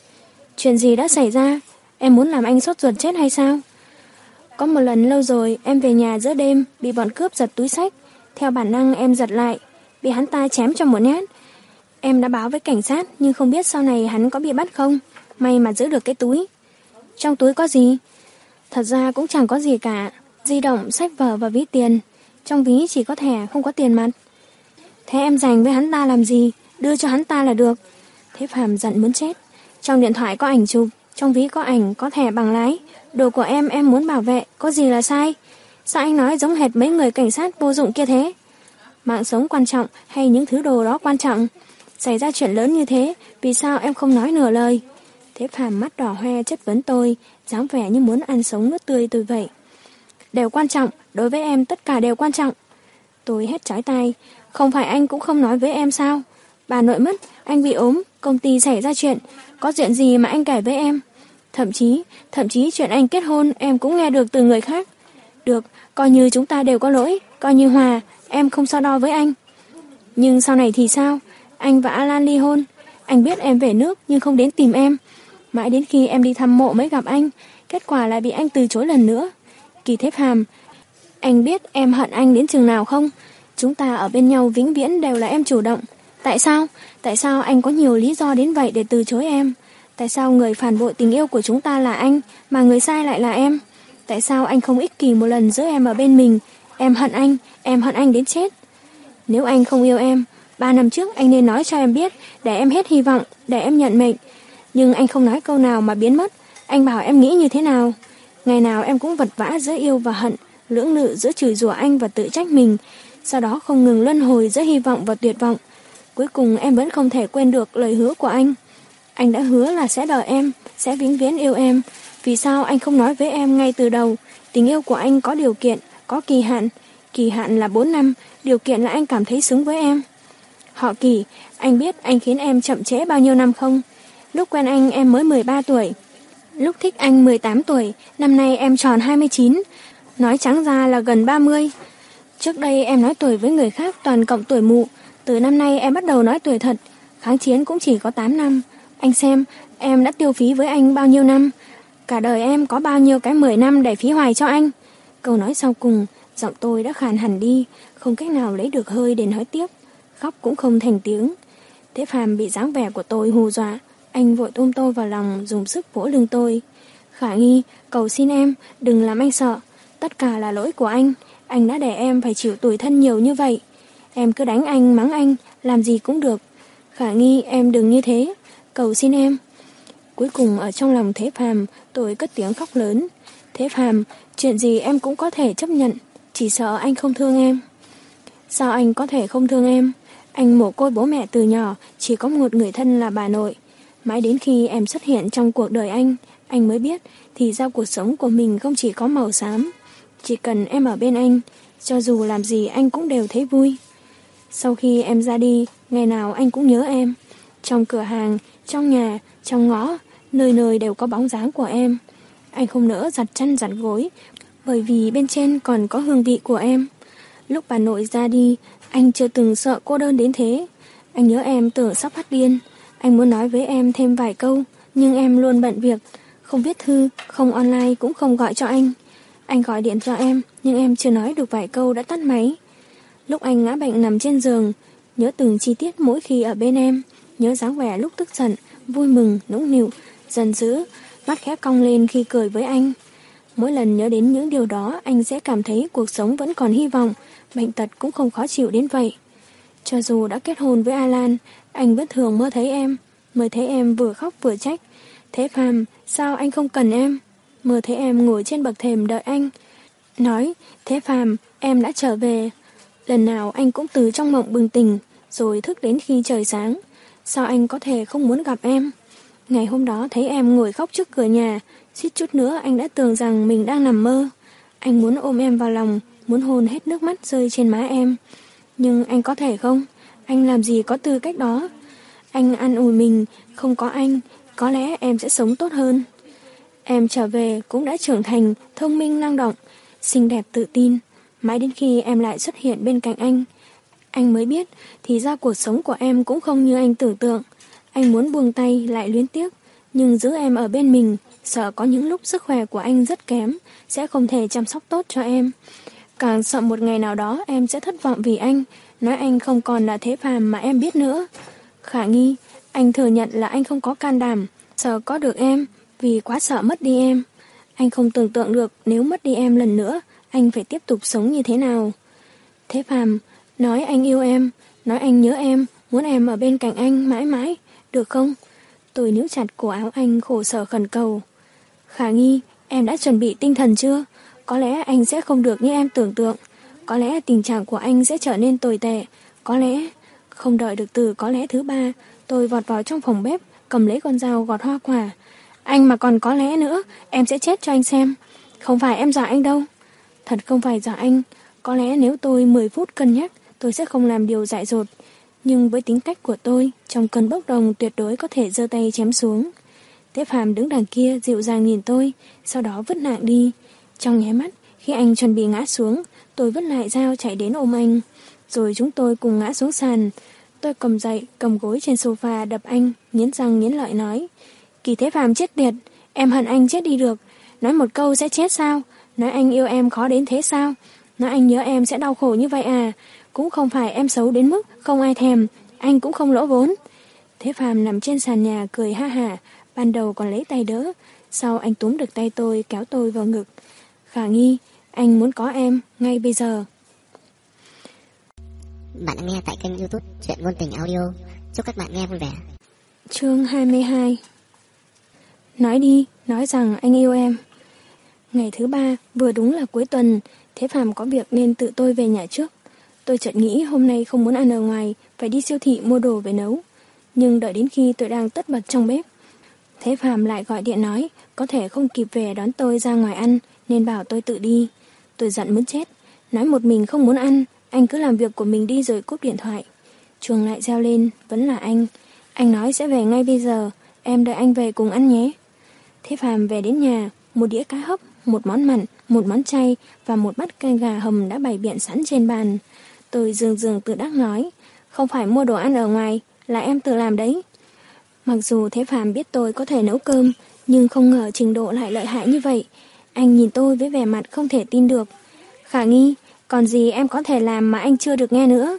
Chuyện gì đã xảy ra? Em muốn làm anh sốt ruột chết hay sao? Có một lần lâu rồi em về nhà giữa đêm bị bọn cướp giật túi sách. Theo bản năng em giật lại, bị hắn ta chém cho một nhát. Em đã báo với cảnh sát nhưng không biết sau này hắn có bị bắt không. May mà giữ được cái túi. Trong túi có gì? Thật ra cũng chẳng có gì cả. Di động, sách vở và ví tiền. Trong ví chỉ có thẻ, không có tiền mặt. Thế em dành với hắn ta làm gì? Đưa cho hắn ta là được. Thế Phạm giận muốn chết. Trong điện thoại có ảnh chụp, trong ví có ảnh, có thẻ bằng lái. Đồ của em em muốn bảo vệ, có gì là sai? Sao anh nói giống hệt mấy người cảnh sát vô dụng kia thế? Mạng sống quan trọng hay những thứ đồ đó quan trọng? Xảy ra chuyện lớn như thế, vì sao em không nói nửa lời? Thế Phạm mắt đỏ hoe chất vấn tôi, dáng vẻ như muốn ăn sống nước tươi tôi vậy. Đều quan trọng, đối với em tất cả đều quan trọng. Tôi hét trái tay, không phải anh cũng không nói với em sao? Bà nội mất, anh bị ốm, công ty xảy ra chuyện, có chuyện gì mà anh kể với em? Thậm chí, thậm chí chuyện anh kết hôn em cũng nghe được từ người khác. Được, coi như chúng ta đều có lỗi, coi như hòa, em không so đo với anh. Nhưng sau này thì sao? Anh và Alan ly hôn. Anh biết em về nước nhưng không đến tìm em. Mãi đến khi em đi thăm mộ mới gặp anh, kết quả lại bị anh từ chối lần nữa. Kỳ thép hàm, anh biết em hận anh đến chừng nào không? Chúng ta ở bên nhau vĩnh viễn đều là em chủ động. Tại sao? Tại sao anh có nhiều lý do đến vậy để từ chối em? Tại sao người phản bội tình yêu của chúng ta là anh, mà người sai lại là em? Tại sao anh không ích kỷ một lần giữ em ở bên mình? Em hận anh, em hận anh đến chết. Nếu anh không yêu em, ba năm trước anh nên nói cho em biết, để em hết hy vọng, để em nhận mệnh. Nhưng anh không nói câu nào mà biến mất. Anh bảo em nghĩ như thế nào? Ngày nào em cũng vật vã giữa yêu và hận, lưỡng lự giữa chửi rủa anh và tự trách mình. Sau đó không ngừng luân hồi giữa hy vọng và tuyệt vọng. Cuối cùng em vẫn không thể quên được lời hứa của anh. Anh đã hứa là sẽ đợi em, sẽ vĩnh viễn yêu em. Vì sao anh không nói với em ngay từ đầu? Tình yêu của anh có điều kiện, có kỳ hạn. Kỳ hạn là 4 năm, điều kiện là anh cảm thấy xứng với em. Họ kỳ, anh biết anh khiến em chậm trễ bao nhiêu năm không? Lúc quen anh em mới 13 tuổi. Lúc thích anh 18 tuổi, năm nay em tròn 29. Nói trắng ra là gần 30. Trước đây em nói tuổi với người khác toàn cộng tuổi mụ. Từ năm nay em bắt đầu nói tuổi thật. Kháng chiến cũng chỉ có 8 năm. Anh xem, em đã tiêu phí với anh bao nhiêu năm. Cả đời em có bao nhiêu cái 10 năm để phí hoài cho anh. Câu nói sau cùng, giọng tôi đã khàn hẳn đi, không cách nào lấy được hơi để nói tiếp. Khóc cũng không thành tiếng. Thế phàm bị dáng vẻ của tôi hù dọa. Anh vội ôm tôi vào lòng, dùng sức vỗ lưng tôi. Khả nghi, cầu xin em, đừng làm anh sợ. Tất cả là lỗi của anh. Anh đã để em phải chịu tủi thân nhiều như vậy. Em cứ đánh anh, mắng anh, làm gì cũng được. Khả nghi, em đừng như thế. Cầu xin em. Cuối cùng ở trong lòng Thế Phàm, tôi cất tiếng khóc lớn. Thế Phàm, chuyện gì em cũng có thể chấp nhận, chỉ sợ anh không thương em. Sao anh có thể không thương em? Anh mồ côi bố mẹ từ nhỏ, chỉ có một người thân là bà nội. Mãi đến khi em xuất hiện trong cuộc đời anh, anh mới biết thì ra cuộc sống của mình không chỉ có màu xám. Chỉ cần em ở bên anh, cho dù làm gì anh cũng đều thấy vui. Sau khi em ra đi, ngày nào anh cũng nhớ em. Trong cửa hàng, trong nhà, trong ngõ, nơi nơi đều có bóng dáng của em. Anh không nỡ giặt chân giặt gối, bởi vì bên trên còn có hương vị của em. Lúc bà nội ra đi, anh chưa từng sợ cô đơn đến thế. Anh nhớ em tưởng sắp phát điên. Anh muốn nói với em thêm vài câu, nhưng em luôn bận việc. Không viết thư, không online cũng không gọi cho anh. Anh gọi điện cho em, nhưng em chưa nói được vài câu đã tắt máy. Lúc anh ngã bệnh nằm trên giường, nhớ từng chi tiết mỗi khi ở bên em, nhớ dáng vẻ lúc tức giận, vui mừng, nũng nịu, dần dữ, mắt khẽ cong lên khi cười với anh. Mỗi lần nhớ đến những điều đó, anh sẽ cảm thấy cuộc sống vẫn còn hy vọng, bệnh tật cũng không khó chịu đến vậy. Cho dù đã kết hôn với Alan, anh vẫn thường mơ thấy em, mơ thấy em vừa khóc vừa trách. Thế Phàm, sao anh không cần em? Mơ thấy em ngồi trên bậc thềm đợi anh. Nói, Thế Phàm, em đã trở về. Lần nào anh cũng từ trong mộng bừng tỉnh, rồi thức đến khi trời sáng. Sao anh có thể không muốn gặp em? Ngày hôm đó thấy em ngồi khóc trước cửa nhà, suýt chút nữa anh đã tưởng rằng mình đang nằm mơ. Anh muốn ôm em vào lòng, muốn hôn hết nước mắt rơi trên má em. Nhưng anh có thể không? Anh làm gì có tư cách đó? Anh ăn ủi mình, không có anh, có lẽ em sẽ sống tốt hơn. Em trở về cũng đã trưởng thành, thông minh năng động, xinh đẹp tự tin. Mãi đến khi em lại xuất hiện bên cạnh anh, anh mới biết thì ra cuộc sống của em cũng không như anh tưởng tượng. Anh muốn buông tay lại luyến tiếc, nhưng giữ em ở bên mình, sợ có những lúc sức khỏe của anh rất kém, sẽ không thể chăm sóc tốt cho em. Càng sợ một ngày nào đó em sẽ thất vọng vì anh, nói anh không còn là thế phàm mà em biết nữa. Khả nghi, anh thừa nhận là anh không có can đảm, sợ có được em, vì quá sợ mất đi em. Anh không tưởng tượng được nếu mất đi em lần nữa, anh phải tiếp tục sống như thế nào. Thế phàm, nói anh yêu em, nói anh nhớ em, muốn em ở bên cạnh anh mãi mãi, được không? Tôi níu chặt cổ áo anh khổ sở khẩn cầu. Khả nghi, em đã chuẩn bị tinh thần chưa? Có lẽ anh sẽ không được như em tưởng tượng. Có lẽ tình trạng của anh sẽ trở nên tồi tệ. Có lẽ... Không đợi được từ có lẽ thứ ba, tôi vọt vào trong phòng bếp, cầm lấy con dao gọt hoa quả. Anh mà còn có lẽ nữa, em sẽ chết cho anh xem. Không phải em dọa anh đâu. Thật không phải dọa anh. Có lẽ nếu tôi 10 phút cân nhắc, tôi sẽ không làm điều dại dột. nhưng với tính cách của tôi, trong cơn bốc đồng tuyệt đối có thể giơ tay chém xuống. Tế Phạm đứng đằng kia dịu dàng nhìn tôi, sau đó vứt nạng đi. Trong nháy mắt, khi anh chuẩn bị ngã xuống, tôi vứt lại dao chạy đến ôm anh. Rồi chúng tôi cùng ngã xuống sàn. Tôi cầm dậy, cầm gối trên sofa đập anh, nghiến răng nghiến lợi nói. Kỳ Thế Phàm chết tiệt, em hận anh chết đi được. Nói một câu sẽ chết sao? Nói anh yêu em khó đến thế sao? Nói anh nhớ em sẽ đau khổ như vậy à? Cũng không phải em xấu đến mức không ai thèm, anh cũng không lỗ vốn. Thế Phàm nằm trên sàn nhà cười ha hả, ban đầu còn lấy tay đỡ, sau anh túm được tay tôi kéo tôi vào ngực. Khả nghi, anh muốn có em, ngay bây giờ. Bạn đang nghe tại kênh youtube Chuyện Ngôn Tình Audio. Chúc các bạn nghe vui vẻ. Chương 22 Nói đi, nói rằng anh yêu em. Ngày thứ ba, vừa đúng là cuối tuần, Thế Phạm có việc nên tự tôi về nhà trước. Tôi chợt nghĩ hôm nay không muốn ăn ở ngoài, phải đi siêu thị mua đồ về nấu. Nhưng đợi đến khi tôi đang tất bật trong bếp, Thế Phạm lại gọi điện nói có thể không kịp về đón tôi ra ngoài ăn nên bảo tôi tự đi. Tôi giận muốn chết, nói một mình không muốn ăn, anh cứ làm việc của mình đi rồi cúp điện thoại. chuồng lại reo lên, vẫn là anh. Anh nói sẽ về ngay bây giờ, em đợi anh về cùng ăn nhé. Thế Phạm về đến nhà, một đĩa cá hấp, một món mặn, một món chay và một bát canh gà hầm đã bày biện sẵn trên bàn. Tôi dường dường tự đắc nói, không phải mua đồ ăn ở ngoài, là em tự làm đấy. Mặc dù Thế Phạm biết tôi có thể nấu cơm, nhưng không ngờ trình độ lại lợi hại như vậy. Anh nhìn tôi với vẻ mặt không thể tin được. Khả nghi, còn gì em có thể làm mà anh chưa được nghe nữa?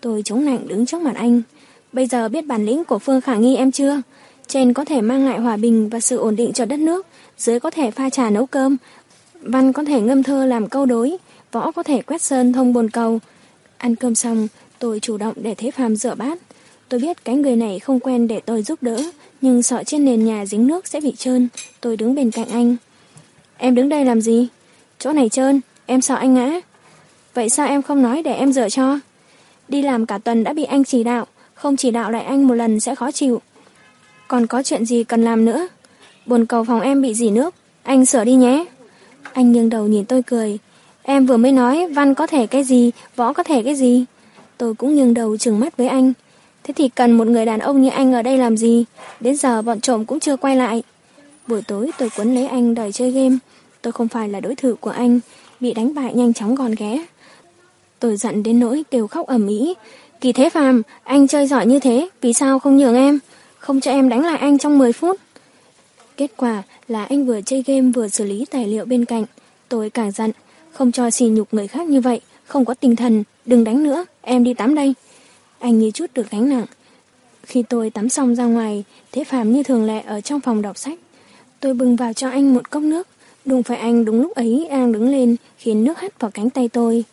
Tôi chống nạnh đứng trước mặt anh. Bây giờ biết bản lĩnh của Phương Khả nghi em chưa? Trên có thể mang lại hòa bình và sự ổn định cho đất nước, dưới có thể pha trà nấu cơm, văn có thể ngâm thơ làm câu đối, võ có thể quét sơn thông bồn cầu. Ăn cơm xong, tôi chủ động để Thế Phàm rửa bát. Tôi biết cái người này không quen để tôi giúp đỡ, nhưng sợ trên nền nhà dính nước sẽ bị trơn. Tôi đứng bên cạnh anh. Em đứng đây làm gì? Chỗ này trơn, em sợ anh ngã. Vậy sao em không nói để em rửa cho? Đi làm cả tuần đã bị anh chỉ đạo, không chỉ đạo lại anh một lần sẽ khó chịu. Còn có chuyện gì cần làm nữa? Bồn cầu phòng em bị dỉ nước, anh sửa đi nhé. Anh nghiêng đầu nhìn tôi cười. Em vừa mới nói văn có thể cái gì, võ có thể cái gì. Tôi cũng nghiêng đầu trừng mắt với anh. Thế thì cần một người đàn ông như anh ở đây làm gì? Đến giờ bọn trộm cũng chưa quay lại. Buổi tối tôi quấn lấy anh đòi chơi game. Tôi không phải là đối thủ của anh, bị đánh bại nhanh chóng gòn ghé. Tôi giận đến nỗi kêu khóc ẩm ý. Kỳ thế phàm, anh chơi giỏi như thế, vì sao không nhường em? Không cho em đánh lại anh trong 10 phút. Kết quả là anh vừa chơi game vừa xử lý tài liệu bên cạnh. Tôi càng giận, không cho xì nhục người khác như vậy, không có tinh thần, đừng đánh nữa, em đi tắm đây. Anh như chút được gánh nặng. Khi tôi tắm xong ra ngoài, Thế Phạm như thường lệ ở trong phòng đọc sách. Tôi bưng vào cho anh một cốc nước. Đụng phải anh đúng lúc ấy đang đứng lên, khiến nước hắt vào cánh tay tôi.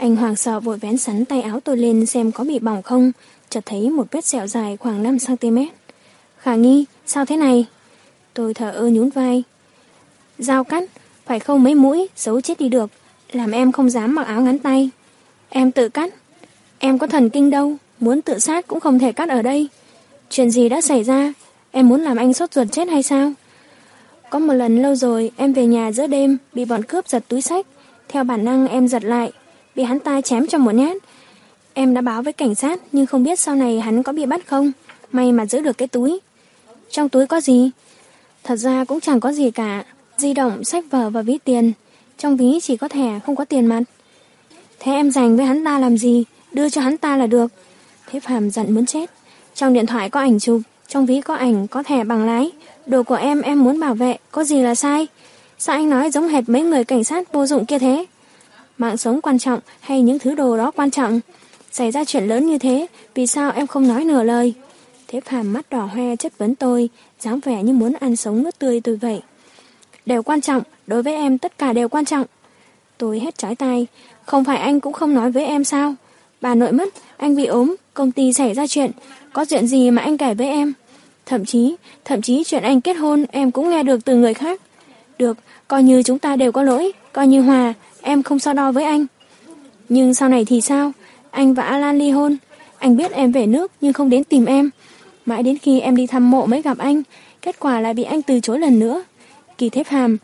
Anh hoàng sợ vội vén sắn tay áo tôi lên xem có bị bỏng không, chợt thấy một vết sẹo dài khoảng 5cm. Khả nghi, sao thế này? Tôi thở ơ nhún vai. Dao cắt, phải không mấy mũi, xấu chết đi được, làm em không dám mặc áo ngắn tay. Em tự cắt. Em có thần kinh đâu, muốn tự sát cũng không thể cắt ở đây. Chuyện gì đã xảy ra? Em muốn làm anh sốt ruột chết hay sao? Có một lần lâu rồi em về nhà giữa đêm bị bọn cướp giật túi sách. Theo bản năng em giật lại, bị hắn ta chém cho một nhát. Em đã báo với cảnh sát nhưng không biết sau này hắn có bị bắt không. May mà giữ được cái túi. Trong túi có gì? Thật ra cũng chẳng có gì cả. Di động, sách vở và ví tiền. Trong ví chỉ có thẻ, không có tiền mặt. Thế em dành với hắn ta làm gì? Đưa cho hắn ta là được. Thế Phạm giận muốn chết. Trong điện thoại có ảnh chụp, trong ví có ảnh, có thẻ bằng lái. Đồ của em em muốn bảo vệ, có gì là sai? Sao anh nói giống hệt mấy người cảnh sát vô dụng kia thế? Mạng sống quan trọng hay những thứ đồ đó quan trọng? Xảy ra chuyện lớn như thế, vì sao em không nói nửa lời? Thế phàm mắt đỏ hoe chất vấn tôi, dáng vẻ như muốn ăn sống nước tươi tôi vậy. Đều quan trọng, đối với em tất cả đều quan trọng. Tôi hết trái tay, không phải anh cũng không nói với em sao? Bà nội mất, anh bị ốm, công ty xảy ra chuyện, có chuyện gì mà anh kể với em? Thậm chí, thậm chí chuyện anh kết hôn em cũng nghe được từ người khác. Được, coi như chúng ta đều có lỗi, coi như hòa, em không so đo với anh. Nhưng sau này thì sao? Anh và Alan ly hôn. Anh biết em về nước nhưng không đến tìm em. Mãi đến khi em đi thăm mộ mới gặp anh, kết quả lại bị anh từ chối lần nữa. Kỳ thép hàm,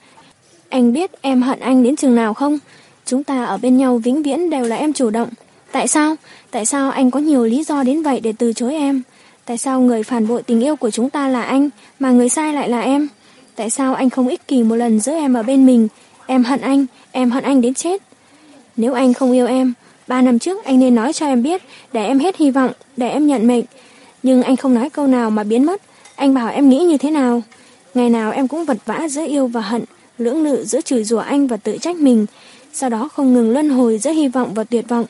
anh biết em hận anh đến chừng nào không? Chúng ta ở bên nhau vĩnh viễn đều là em chủ động. Tại sao? Tại sao anh có nhiều lý do đến vậy để từ chối em? Tại sao người phản bội tình yêu của chúng ta là anh, mà người sai lại là em? Tại sao anh không ích kỷ một lần giữ em ở bên mình? Em hận anh, em hận anh đến chết. Nếu anh không yêu em, ba năm trước anh nên nói cho em biết, để em hết hy vọng, để em nhận mệnh. Nhưng anh không nói câu nào mà biến mất. Anh bảo em nghĩ như thế nào? Ngày nào em cũng vật vã giữa yêu và hận, lưỡng lự giữa chửi rủa anh và tự trách mình. Sau đó không ngừng luân hồi giữa hy vọng và tuyệt vọng.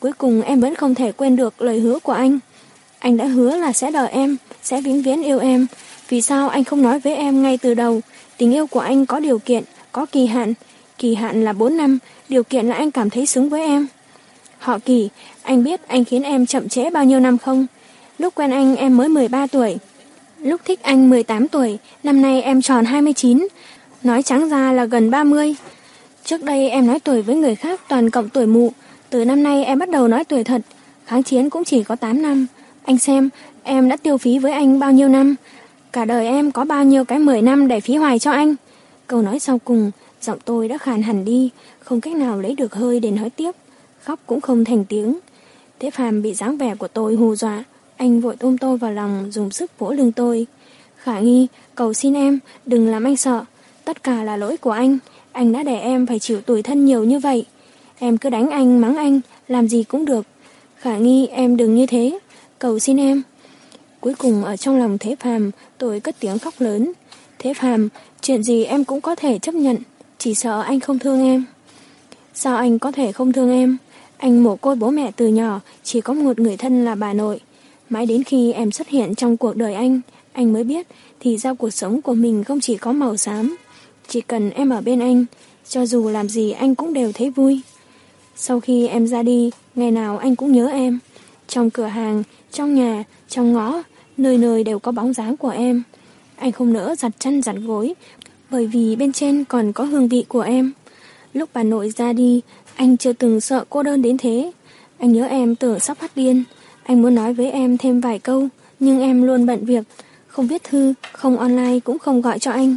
Cuối cùng em vẫn không thể quên được lời hứa của anh. Anh đã hứa là sẽ đợi em, sẽ vĩnh viễn yêu em. Vì sao anh không nói với em ngay từ đầu? Tình yêu của anh có điều kiện, có kỳ hạn. Kỳ hạn là 4 năm, điều kiện là anh cảm thấy xứng với em. Họ kỳ, anh biết anh khiến em chậm trễ bao nhiêu năm không? Lúc quen anh em mới 13 tuổi. Lúc thích anh 18 tuổi, năm nay em tròn 29. Nói trắng ra là gần 30. Trước đây em nói tuổi với người khác toàn cộng tuổi mụ. Từ năm nay em bắt đầu nói tuổi thật. Kháng chiến cũng chỉ có 8 năm. Anh xem, em đã tiêu phí với anh bao nhiêu năm. Cả đời em có bao nhiêu cái 10 năm để phí hoài cho anh. Câu nói sau cùng, giọng tôi đã khàn hẳn đi, không cách nào lấy được hơi để nói tiếp. Khóc cũng không thành tiếng. Thế phàm bị dáng vẻ của tôi hù dọa. Anh vội ôm tôi vào lòng, dùng sức vỗ lưng tôi. Khả nghi, cầu xin em, đừng làm anh sợ. Tất cả là lỗi của anh. Anh đã để em phải chịu tủi thân nhiều như vậy. Em cứ đánh anh, mắng anh, làm gì cũng được. Khả nghi, em đừng như thế. Cầu xin em. Cuối cùng ở trong lòng Thế Phàm, tôi cất tiếng khóc lớn. Thế Phàm, chuyện gì em cũng có thể chấp nhận, chỉ sợ anh không thương em. Sao anh có thể không thương em? Anh mồ côi bố mẹ từ nhỏ, chỉ có một người thân là bà nội. Mãi đến khi em xuất hiện trong cuộc đời anh, anh mới biết thì ra cuộc sống của mình không chỉ có màu xám. Chỉ cần em ở bên anh, cho dù làm gì anh cũng đều thấy vui. Sau khi em ra đi, ngày nào anh cũng nhớ em. Trong cửa hàng, trong nhà, trong ngõ, nơi nơi đều có bóng dáng của em. Anh không nỡ giặt chân giặt gối, bởi vì bên trên còn có hương vị của em. Lúc bà nội ra đi, anh chưa từng sợ cô đơn đến thế. Anh nhớ em tưởng sắp phát điên. Anh muốn nói với em thêm vài câu, nhưng em luôn bận việc. Không viết thư, không online cũng không gọi cho anh.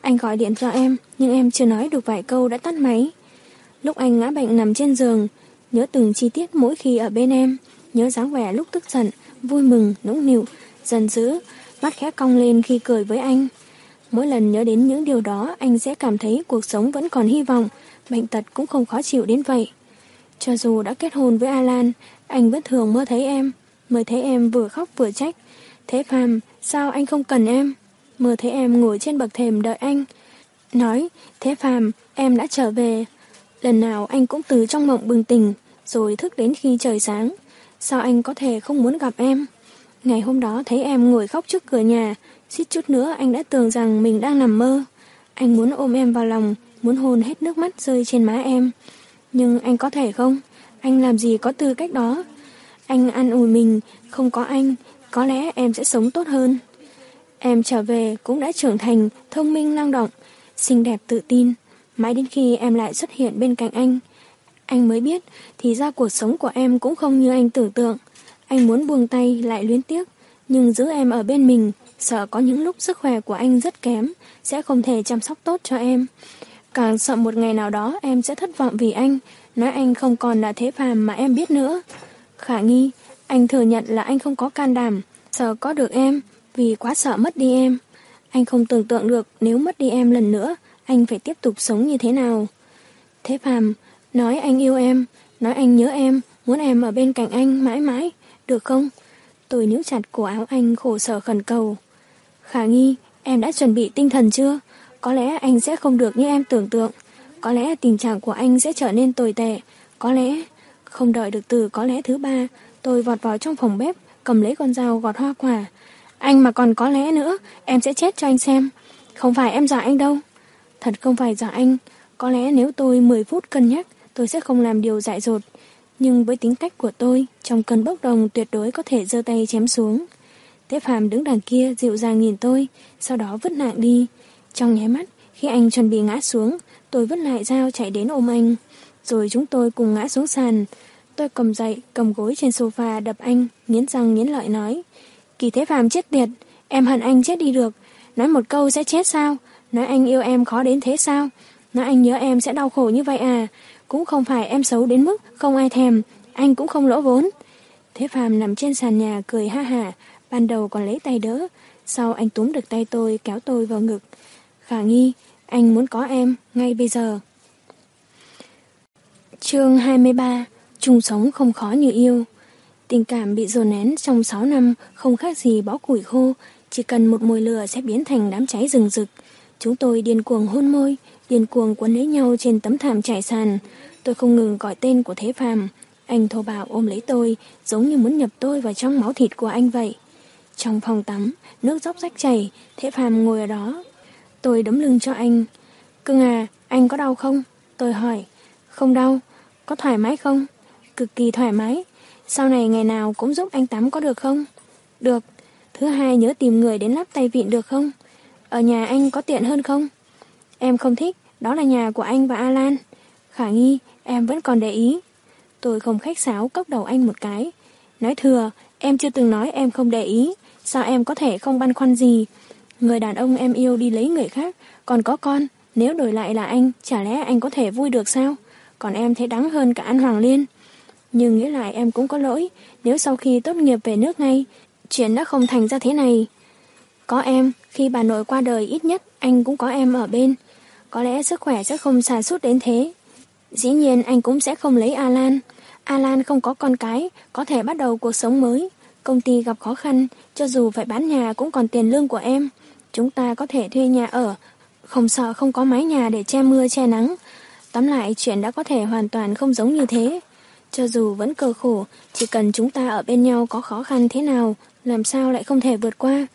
Anh gọi điện cho em, nhưng em chưa nói được vài câu đã tắt máy. Lúc anh ngã bệnh nằm trên giường, nhớ từng chi tiết mỗi khi ở bên em, nhớ dáng vẻ lúc tức giận, vui mừng, nũng nịu, dần dữ, mắt khẽ cong lên khi cười với anh. Mỗi lần nhớ đến những điều đó, anh sẽ cảm thấy cuộc sống vẫn còn hy vọng, bệnh tật cũng không khó chịu đến vậy. Cho dù đã kết hôn với Alan, anh vẫn thường mơ thấy em, mơ thấy em vừa khóc vừa trách. Thế Phàm, sao anh không cần em? Mơ thấy em ngồi trên bậc thềm đợi anh. Nói, Thế Phàm, em đã trở về. Lần nào anh cũng từ trong mộng bừng tỉnh, rồi thức đến khi trời sáng. Sao anh có thể không muốn gặp em? Ngày hôm đó thấy em ngồi khóc trước cửa nhà, suýt chút nữa anh đã tưởng rằng mình đang nằm mơ. Anh muốn ôm em vào lòng, muốn hôn hết nước mắt rơi trên má em. Nhưng anh có thể không? Anh làm gì có tư cách đó? Anh ăn ủi mình, không có anh, có lẽ em sẽ sống tốt hơn. Em trở về cũng đã trưởng thành, thông minh năng động, xinh đẹp tự tin. Mãi đến khi em lại xuất hiện bên cạnh anh, anh mới biết thì ra cuộc sống của em cũng không như anh tưởng tượng. Anh muốn buông tay lại luyến tiếc, nhưng giữ em ở bên mình, sợ có những lúc sức khỏe của anh rất kém, sẽ không thể chăm sóc tốt cho em. Càng sợ một ngày nào đó em sẽ thất vọng vì anh, nói anh không còn là thế phàm mà em biết nữa. Khả nghi, anh thừa nhận là anh không có can đảm, sợ có được em, vì quá sợ mất đi em. Anh không tưởng tượng được nếu mất đi em lần nữa, anh phải tiếp tục sống như thế nào. Thế phàm, nói anh yêu em, nói anh nhớ em, muốn em ở bên cạnh anh mãi mãi, được không? Tôi níu chặt cổ áo anh khổ sở khẩn cầu. Khả nghi, em đã chuẩn bị tinh thần chưa? Có lẽ anh sẽ không được như em tưởng tượng. Có lẽ tình trạng của anh sẽ trở nên tồi tệ. Có lẽ... Không đợi được từ có lẽ thứ ba, tôi vọt vào trong phòng bếp, cầm lấy con dao gọt hoa quả. Anh mà còn có lẽ nữa, em sẽ chết cho anh xem. Không phải em dọa anh đâu. Thật không phải dọa anh. Có lẽ nếu tôi 10 phút cân nhắc, tôi sẽ không làm điều dại dột. Nhưng với tính cách của tôi, trong cơn bốc đồng tuyệt đối có thể giơ tay chém xuống. Tế Phạm đứng đằng kia dịu dàng nhìn tôi, sau đó vứt nạng đi. Trong nháy mắt, khi anh chuẩn bị ngã xuống, tôi vứt lại dao chạy đến ôm anh. Rồi chúng tôi cùng ngã xuống sàn. Tôi cầm dậy, cầm gối trên sofa đập anh, nghiến răng nghiến lợi nói. Kỳ Thế Phạm chết tiệt, em hận anh chết đi được. Nói một câu sẽ chết sao? Nói anh yêu em khó đến thế sao? Nói anh nhớ em sẽ đau khổ như vậy à? Cũng không phải em xấu đến mức không ai thèm. anh cũng không lỗ vốn. Thế Phàm nằm trên sàn nhà cười ha hả, ban đầu còn lấy tay đỡ, sau anh túm được tay tôi kéo tôi vào ngực. Khả nghi, anh muốn có em, ngay bây giờ. chương 23 chung sống không khó như yêu. Tình cảm bị dồn nén trong 6 năm không khác gì bó củi khô, chỉ cần một mùi lửa sẽ biến thành đám cháy rừng rực. Chúng tôi điên cuồng hôn môi, điên cuồng quấn lấy nhau trên tấm thảm trải sàn. Tôi không ngừng gọi tên của Thế Phàm. Anh thô bạo ôm lấy tôi, giống như muốn nhập tôi vào trong máu thịt của anh vậy. Trong phòng tắm, nước dốc rách chảy, Thế Phàm ngồi ở đó. Tôi đấm lưng cho anh. Cưng à, anh có đau không? Tôi hỏi. Không đau. Có thoải mái không? Cực kỳ thoải mái. Sau này ngày nào cũng giúp anh tắm có được không? Được. Thứ hai nhớ tìm người đến lắp tay vịn được không? Ở nhà anh có tiện hơn không? Em không thích, đó là nhà của anh và Alan. Khả nghi, em vẫn còn để ý. Tôi không khách sáo cốc đầu anh một cái. Nói thừa, em chưa từng nói em không để ý. Sao em có thể không băn khoăn gì? Người đàn ông em yêu đi lấy người khác, còn có con. Nếu đổi lại là anh, chả lẽ anh có thể vui được sao? Còn em thấy đắng hơn cả anh Hoàng Liên. Nhưng nghĩ lại em cũng có lỗi, nếu sau khi tốt nghiệp về nước ngay, chuyện đã không thành ra thế này. Có em, khi bà nội qua đời ít nhất anh cũng có em ở bên. Có lẽ sức khỏe sẽ không xa sút đến thế. Dĩ nhiên anh cũng sẽ không lấy Alan. Alan không có con cái, có thể bắt đầu cuộc sống mới. Công ty gặp khó khăn, cho dù phải bán nhà cũng còn tiền lương của em. Chúng ta có thể thuê nhà ở, không sợ không có mái nhà để che mưa che nắng. Tóm lại chuyện đã có thể hoàn toàn không giống như thế. Cho dù vẫn cơ khổ, chỉ cần chúng ta ở bên nhau có khó khăn thế nào, làm sao lại không thể vượt qua.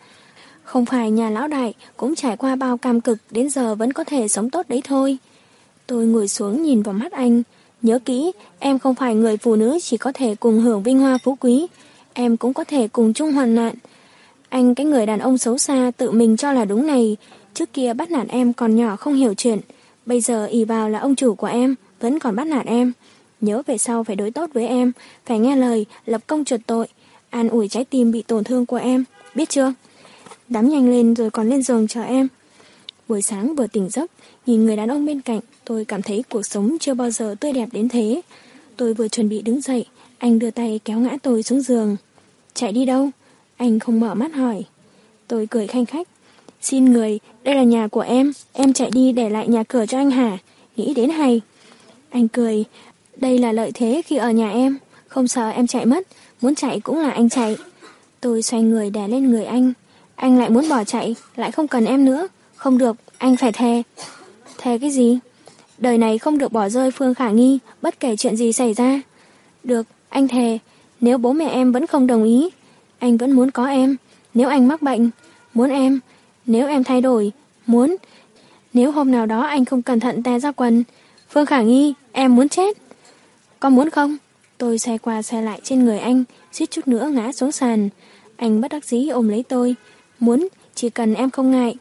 Không phải nhà lão đại cũng trải qua bao cam cực đến giờ vẫn có thể sống tốt đấy thôi. Tôi ngồi xuống nhìn vào mắt anh. Nhớ kỹ, em không phải người phụ nữ chỉ có thể cùng hưởng vinh hoa phú quý. Em cũng có thể cùng chung hoàn nạn. Anh cái người đàn ông xấu xa tự mình cho là đúng này. Trước kia bắt nạt em còn nhỏ không hiểu chuyện. Bây giờ ỷ vào là ông chủ của em, vẫn còn bắt nạt em. Nhớ về sau phải đối tốt với em, phải nghe lời, lập công chuột tội, an ủi trái tim bị tổn thương của em, biết chưa? Đắm nhanh lên rồi còn lên giường chờ em. Buổi sáng vừa tỉnh giấc, nhìn người đàn ông bên cạnh, tôi cảm thấy cuộc sống chưa bao giờ tươi đẹp đến thế. Tôi vừa chuẩn bị đứng dậy, anh đưa tay kéo ngã tôi xuống giường. Chạy đi đâu? Anh không mở mắt hỏi. Tôi cười khanh khách. Xin người, đây là nhà của em, em chạy đi để lại nhà cửa cho anh hả? Nghĩ đến hay. Anh cười, đây là lợi thế khi ở nhà em, không sợ em chạy mất, muốn chạy cũng là anh chạy. Tôi xoay người đè lên người anh. Anh lại muốn bỏ chạy, lại không cần em nữa. Không được, anh phải thề. Thề cái gì? Đời này không được bỏ rơi Phương Khả Nghi, bất kể chuyện gì xảy ra. Được, anh thề. Nếu bố mẹ em vẫn không đồng ý, anh vẫn muốn có em. Nếu anh mắc bệnh, muốn em. Nếu em thay đổi, muốn. Nếu hôm nào đó anh không cẩn thận té ra quần, Phương Khả Nghi, em muốn chết. Có muốn không? Tôi xe qua xe lại trên người anh, suýt chút nữa ngã xuống sàn. Anh bất đắc dĩ ôm lấy tôi. Muốn, chỉ cần em không ngại.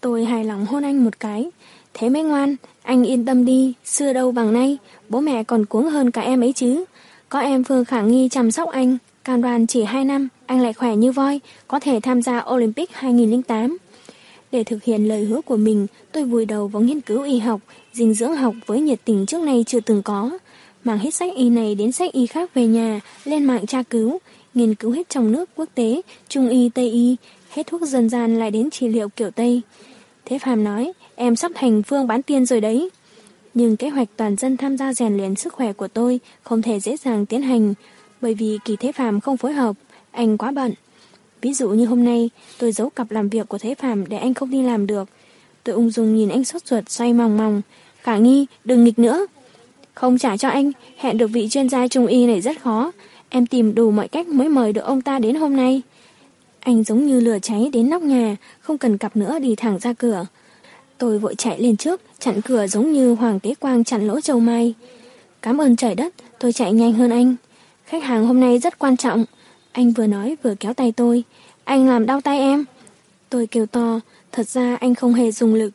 Tôi hài lòng hôn anh một cái. Thế mới ngoan, anh yên tâm đi, xưa đâu bằng nay, bố mẹ còn cuống hơn cả em ấy chứ. Có em Phương Khả Nghi chăm sóc anh, Càng đoàn chỉ 2 năm, anh lại khỏe như voi, có thể tham gia Olympic 2008. Để thực hiện lời hứa của mình, tôi vùi đầu vào nghiên cứu y học, dinh dưỡng học với nhiệt tình trước nay chưa từng có. Mang hết sách y này đến sách y khác về nhà, lên mạng tra cứu, nghiên cứu hết trong nước quốc tế, trung y, tây y, hết thuốc dân gian lại đến trị liệu kiểu Tây. Thế Phạm nói, em sắp thành phương bán tiên rồi đấy. Nhưng kế hoạch toàn dân tham gia rèn luyện sức khỏe của tôi không thể dễ dàng tiến hành, bởi vì kỳ Thế phàm không phối hợp, anh quá bận. Ví dụ như hôm nay, tôi giấu cặp làm việc của Thế phàm để anh không đi làm được. Tôi ung dung nhìn anh sốt ruột xoay mòng mòng. Khả nghi, đừng nghịch nữa. Không trả cho anh, hẹn được vị chuyên gia trung y này rất khó. Em tìm đủ mọi cách mới mời được ông ta đến hôm nay. Anh giống như lửa cháy đến nóc nhà, không cần cặp nữa đi thẳng ra cửa. Tôi vội chạy lên trước, chặn cửa giống như Hoàng Tế Quang chặn lỗ châu mai. Cảm ơn trời đất, tôi chạy nhanh hơn anh. Khách hàng hôm nay rất quan trọng. Anh vừa nói vừa kéo tay tôi. Anh làm đau tay em. Tôi kêu to, thật ra anh không hề dùng lực.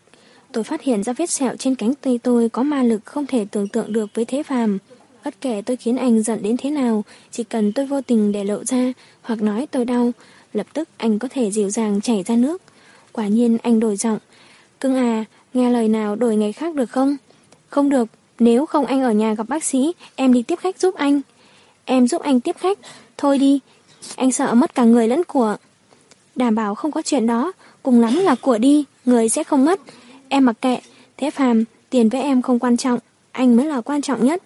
Tôi phát hiện ra vết sẹo trên cánh tay tôi có ma lực không thể tưởng tượng được với thế phàm. Bất kể tôi khiến anh giận đến thế nào, chỉ cần tôi vô tình để lộ ra hoặc nói tôi đau, lập tức anh có thể dịu dàng chảy ra nước. Quả nhiên anh đổi giọng. Cưng à, nghe lời nào đổi ngày khác được không? Không được, nếu không anh ở nhà gặp bác sĩ, em đi tiếp khách giúp anh em giúp anh tiếp khách. Thôi đi, anh sợ mất cả người lẫn của. Đảm bảo không có chuyện đó, cùng lắm là của đi, người sẽ không mất. Em mặc kệ, thế phàm, tiền với em không quan trọng, anh mới là quan trọng nhất.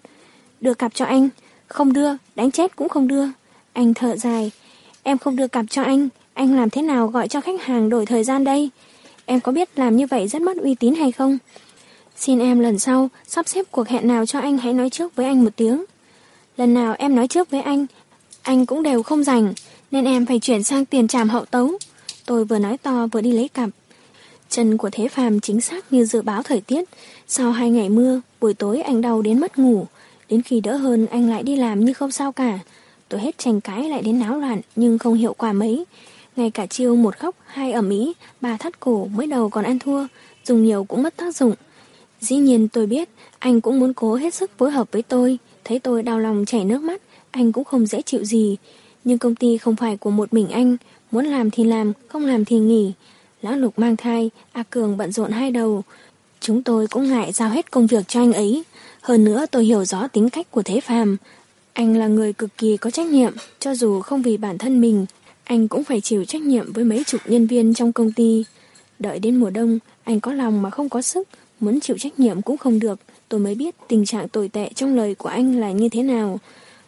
Đưa cặp cho anh, không đưa, đánh chết cũng không đưa. Anh thở dài, em không đưa cặp cho anh, anh làm thế nào gọi cho khách hàng đổi thời gian đây? Em có biết làm như vậy rất mất uy tín hay không? Xin em lần sau sắp xếp cuộc hẹn nào cho anh hãy nói trước với anh một tiếng. Lần nào em nói trước với anh, anh cũng đều không rảnh, nên em phải chuyển sang tiền tràm hậu tấu. Tôi vừa nói to vừa đi lấy cặp. Chân của Thế Phàm chính xác như dự báo thời tiết. Sau hai ngày mưa, buổi tối anh đau đến mất ngủ. Đến khi đỡ hơn anh lại đi làm như không sao cả. Tôi hết tranh cãi lại đến náo loạn nhưng không hiệu quả mấy. Ngay cả chiêu một khóc, hai ẩm ý, ba thắt cổ mới đầu còn ăn thua, dùng nhiều cũng mất tác dụng. Dĩ nhiên tôi biết, anh cũng muốn cố hết sức phối hợp với tôi. Thấy tôi đau lòng chảy nước mắt, anh cũng không dễ chịu gì. Nhưng công ty không phải của một mình anh, muốn làm thì làm, không làm thì nghỉ. Lão Lục mang thai, A Cường bận rộn hai đầu. Chúng tôi cũng ngại giao hết công việc cho anh ấy. Hơn nữa tôi hiểu rõ tính cách của Thế Phàm. Anh là người cực kỳ có trách nhiệm, cho dù không vì bản thân mình, anh cũng phải chịu trách nhiệm với mấy chục nhân viên trong công ty. Đợi đến mùa đông, anh có lòng mà không có sức, muốn chịu trách nhiệm cũng không được. Tôi mới biết tình trạng tồi tệ trong lời của anh là như thế nào.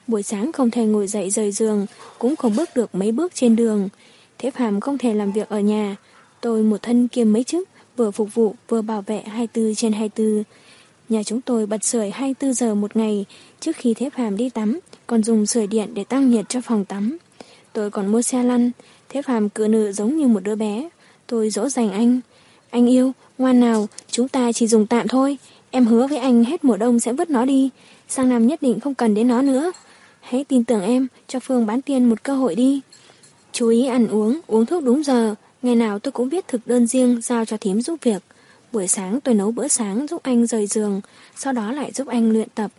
Buổi sáng không thể ngồi dậy rời giường, cũng không bước được mấy bước trên đường. Thế Phạm không thể làm việc ở nhà. Tôi một thân kiêm mấy chức, vừa phục vụ vừa bảo vệ 24 trên 24. Nhà chúng tôi bật sưởi 24 giờ một ngày trước khi Thế Phạm đi tắm, còn dùng sưởi điện để tăng nhiệt cho phòng tắm. Tôi còn mua xe lăn, Thế Phạm cử nữ giống như một đứa bé. Tôi dỗ dành anh. Anh yêu, ngoan nào, chúng ta chỉ dùng tạm thôi. Em hứa với anh hết mùa đông sẽ vứt nó đi. Sang năm nhất định không cần đến nó nữa. Hãy tin tưởng em, cho Phương bán tiền một cơ hội đi. Chú ý ăn uống, uống thuốc đúng giờ. Ngày nào tôi cũng viết thực đơn riêng giao cho thím giúp việc. Buổi sáng tôi nấu bữa sáng giúp anh rời giường, sau đó lại giúp anh luyện tập.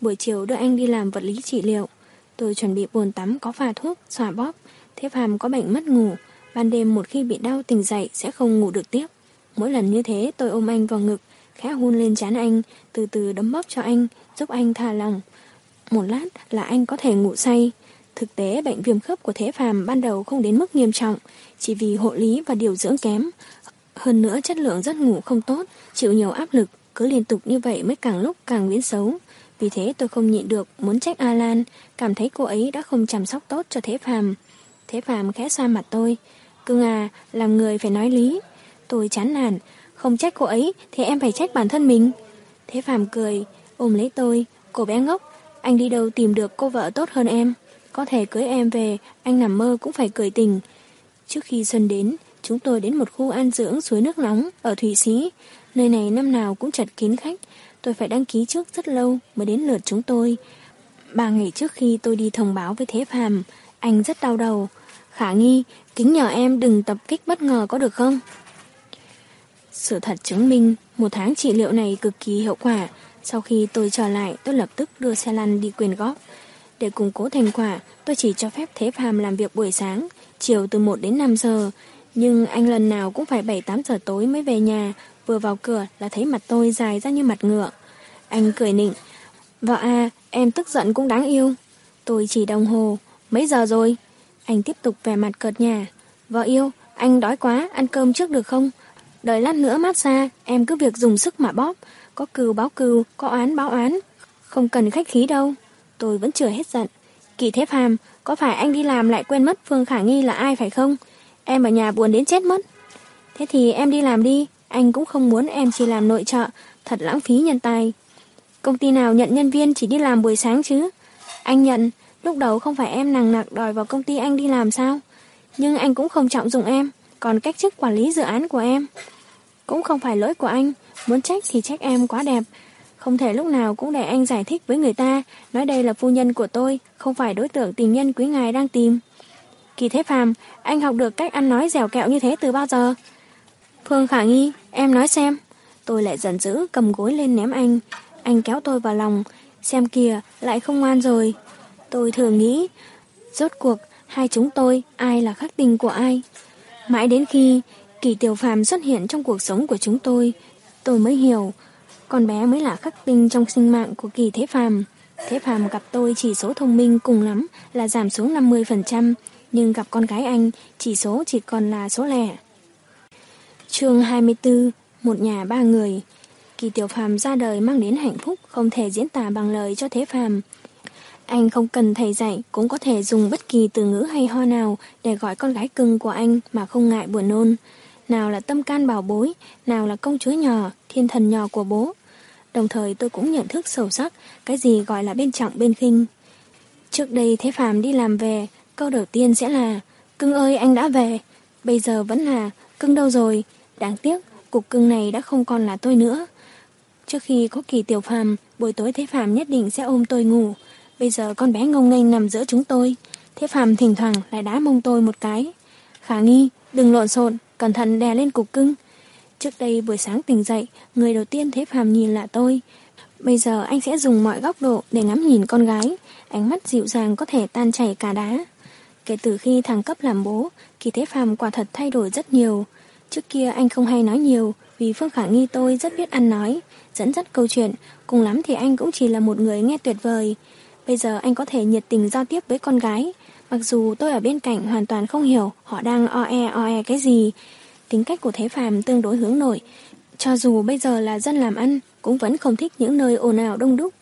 Buổi chiều đưa anh đi làm vật lý trị liệu. Tôi chuẩn bị bồn tắm có pha thuốc, xòa bóp. Thế phàm có bệnh mất ngủ. Ban đêm một khi bị đau tỉnh dậy sẽ không ngủ được tiếp. Mỗi lần như thế tôi ôm anh vào ngực, khẽ hôn lên chán anh, từ từ đấm bóp cho anh, giúp anh thả lòng. Một lát là anh có thể ngủ say. Thực tế bệnh viêm khớp của Thế Phàm ban đầu không đến mức nghiêm trọng, chỉ vì hộ lý và điều dưỡng kém. Hơn nữa chất lượng giấc ngủ không tốt, chịu nhiều áp lực, cứ liên tục như vậy mới càng lúc càng biến xấu. Vì thế tôi không nhịn được, muốn trách Alan, cảm thấy cô ấy đã không chăm sóc tốt cho Thế Phàm. Thế Phàm khẽ xoa mặt tôi. Cưng à, làm người phải nói lý. Tôi chán nản, không trách cô ấy thì em phải trách bản thân mình. Thế Phàm cười, ôm lấy tôi, cô bé ngốc, anh đi đâu tìm được cô vợ tốt hơn em. Có thể cưới em về, anh nằm mơ cũng phải cười tình. Trước khi xuân đến, chúng tôi đến một khu an dưỡng suối nước nóng ở Thụy Sĩ. Nơi này năm nào cũng chật kín khách. Tôi phải đăng ký trước rất lâu mới đến lượt chúng tôi. Ba ngày trước khi tôi đi thông báo với Thế Phàm, anh rất đau đầu. Khả nghi, kính nhờ em đừng tập kích bất ngờ có được không? Sự thật chứng minh, một tháng trị liệu này cực kỳ hiệu quả. Sau khi tôi trở lại, tôi lập tức đưa xe lăn đi quyền góp. Để củng cố thành quả, tôi chỉ cho phép Thế Phàm làm việc buổi sáng, chiều từ 1 đến 5 giờ. Nhưng anh lần nào cũng phải 7-8 giờ tối mới về nhà, vừa vào cửa là thấy mặt tôi dài ra như mặt ngựa. Anh cười nịnh, Vợ à, em tức giận cũng đáng yêu. Tôi chỉ đồng hồ, mấy giờ rồi? Anh tiếp tục vẻ mặt cợt nhà. Vợ yêu, anh đói quá, ăn cơm trước được không? Đợi lát nữa mát xa, em cứ việc dùng sức mà bóp. Có cừu báo cừu, có oán báo oán. Không cần khách khí đâu. Tôi vẫn chưa hết giận. Kỳ thép hàm có phải anh đi làm lại quên mất Phương Khả Nghi là ai phải không? Em ở nhà buồn đến chết mất. Thế thì em đi làm đi, anh cũng không muốn em chỉ làm nội trợ, thật lãng phí nhân tài. Công ty nào nhận nhân viên chỉ đi làm buổi sáng chứ? Anh nhận, lúc đầu không phải em nặng nặc đòi vào công ty anh đi làm sao? Nhưng anh cũng không trọng dụng em, còn cách chức quản lý dự án của em. Cũng không phải lỗi của anh, muốn trách thì trách em quá đẹp, không thể lúc nào cũng để anh giải thích với người ta, nói đây là phu nhân của tôi, không phải đối tượng tình nhân quý ngài đang tìm. Kỳ Thế Phàm, anh học được cách ăn nói dẻo kẹo như thế từ bao giờ? Phương Khả Nghi, em nói xem. Tôi lại giận dữ cầm gối lên ném anh. Anh kéo tôi vào lòng. Xem kìa, lại không ngoan rồi. Tôi thường nghĩ, rốt cuộc, hai chúng tôi, ai là khắc tình của ai? Mãi đến khi Kỳ Tiểu Phàm xuất hiện trong cuộc sống của chúng tôi, tôi mới hiểu, con bé mới là khắc tinh trong sinh mạng của kỳ thế phàm. Thế Phàm gặp tôi chỉ số thông minh cùng lắm là giảm xuống 50%, nhưng gặp con gái anh chỉ số chỉ còn là số lẻ. chương 24, một nhà ba người. Kỳ Tiểu Phàm ra đời mang đến hạnh phúc không thể diễn tả bằng lời cho Thế Phàm. Anh không cần thầy dạy cũng có thể dùng bất kỳ từ ngữ hay ho nào để gọi con gái cưng của anh mà không ngại buồn nôn. Nào là tâm can bảo bối, nào là công chúa nhỏ, thiên thần nhỏ của bố. Đồng thời tôi cũng nhận thức sâu sắc cái gì gọi là bên trọng bên khinh. Trước đây Thế Phàm đi làm về, câu đầu tiên sẽ là Cưng ơi anh đã về. Bây giờ vẫn là Cưng đâu rồi? Đáng tiếc, cục cưng này đã không còn là tôi nữa. Trước khi có kỳ tiểu phàm, buổi tối Thế Phàm nhất định sẽ ôm tôi ngủ. Bây giờ con bé ngông nghênh nằm giữa chúng tôi. Thế Phàm thỉnh thoảng lại đá mông tôi một cái. Khả nghi, đừng lộn xộn, cẩn thận đè lên cục cưng. Trước đây buổi sáng tỉnh dậy, người đầu tiên Thế Phàm nhìn là tôi. Bây giờ anh sẽ dùng mọi góc độ để ngắm nhìn con gái. Ánh mắt dịu dàng có thể tan chảy cả đá. Kể từ khi thằng cấp làm bố, Kỳ Thế Phàm quả thật thay đổi rất nhiều. Trước kia anh không hay nói nhiều, vì Phương Khả Nghi tôi rất biết ăn nói, dẫn dắt câu chuyện, cùng lắm thì anh cũng chỉ là một người nghe tuyệt vời. Bây giờ anh có thể nhiệt tình giao tiếp với con gái, mặc dù tôi ở bên cạnh hoàn toàn không hiểu họ đang o e o e cái gì. Tính cách của Thế Phàm tương đối hướng nội, cho dù bây giờ là dân làm ăn, cũng vẫn không thích những nơi ồn ào đông đúc.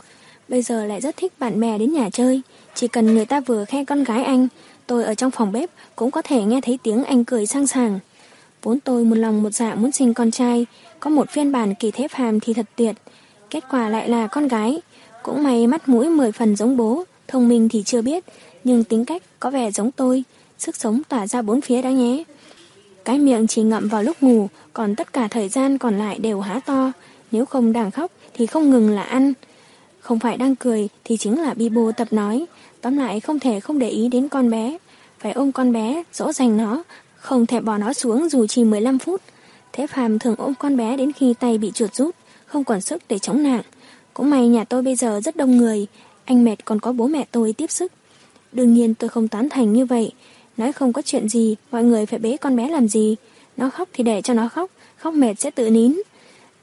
Bây giờ lại rất thích bạn bè đến nhà chơi, chỉ cần người ta vừa khe con gái anh, tôi ở trong phòng bếp cũng có thể nghe thấy tiếng anh cười sang sàng. Vốn tôi một lòng một dạ muốn sinh con trai, có một phiên bản kỳ thế phàm thì thật tuyệt. Kết quả lại là con gái. Cũng may mắt mũi mười phần giống bố, thông minh thì chưa biết, nhưng tính cách có vẻ giống tôi, sức sống tỏa ra bốn phía đó nhé. Cái miệng chỉ ngậm vào lúc ngủ, còn tất cả thời gian còn lại đều há to. Nếu không đang khóc thì không ngừng là ăn. Không phải đang cười thì chính là Bibo tập nói. Tóm lại không thể không để ý đến con bé. Phải ôm con bé, dỗ dành nó, không thể bỏ nó xuống dù chỉ 15 phút. Thế Phàm thường ôm con bé đến khi tay bị chuột rút, không còn sức để chống nặng. Cũng may nhà tôi bây giờ rất đông người, anh mệt còn có bố mẹ tôi tiếp sức. Đương nhiên tôi không tán thành như vậy, nói không có chuyện gì, mọi người phải bế con bé làm gì. Nó khóc thì để cho nó khóc, khóc mệt sẽ tự nín.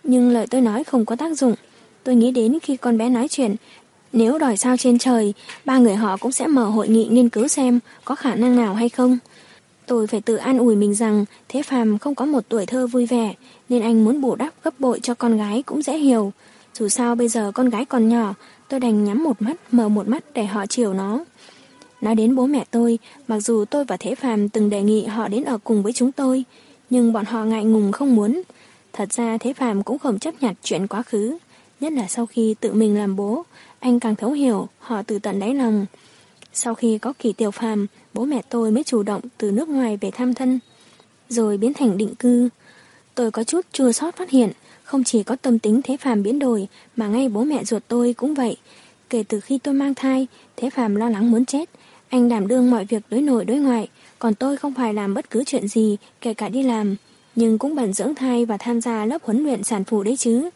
Nhưng lời tôi nói không có tác dụng. Tôi nghĩ đến khi con bé nói chuyện, nếu đòi sao trên trời, ba người họ cũng sẽ mở hội nghị nghiên cứu xem có khả năng nào hay không. Tôi phải tự an ủi mình rằng Thế Phàm không có một tuổi thơ vui vẻ, nên anh muốn bù đắp gấp bội cho con gái cũng dễ hiểu. Dù sao bây giờ con gái còn nhỏ, tôi đành nhắm một mắt, mở một mắt để họ chiều nó. Nói đến bố mẹ tôi, mặc dù tôi và Thế Phàm từng đề nghị họ đến ở cùng với chúng tôi, nhưng bọn họ ngại ngùng không muốn. Thật ra Thế Phàm cũng không chấp nhận chuyện quá khứ, nhất là sau khi tự mình làm bố, anh càng thấu hiểu họ từ tận đáy lòng. Sau khi có kỳ tiểu phàm, bố mẹ tôi mới chủ động từ nước ngoài về thăm thân, rồi biến thành định cư. Tôi có chút chua sót phát hiện, không chỉ có tâm tính thế phàm biến đổi, mà ngay bố mẹ ruột tôi cũng vậy. Kể từ khi tôi mang thai, thế phàm lo lắng muốn chết. Anh đảm đương mọi việc đối nội đối ngoại, còn tôi không phải làm bất cứ chuyện gì, kể cả đi làm. Nhưng cũng bận dưỡng thai và tham gia lớp huấn luyện sản phụ đấy chứ.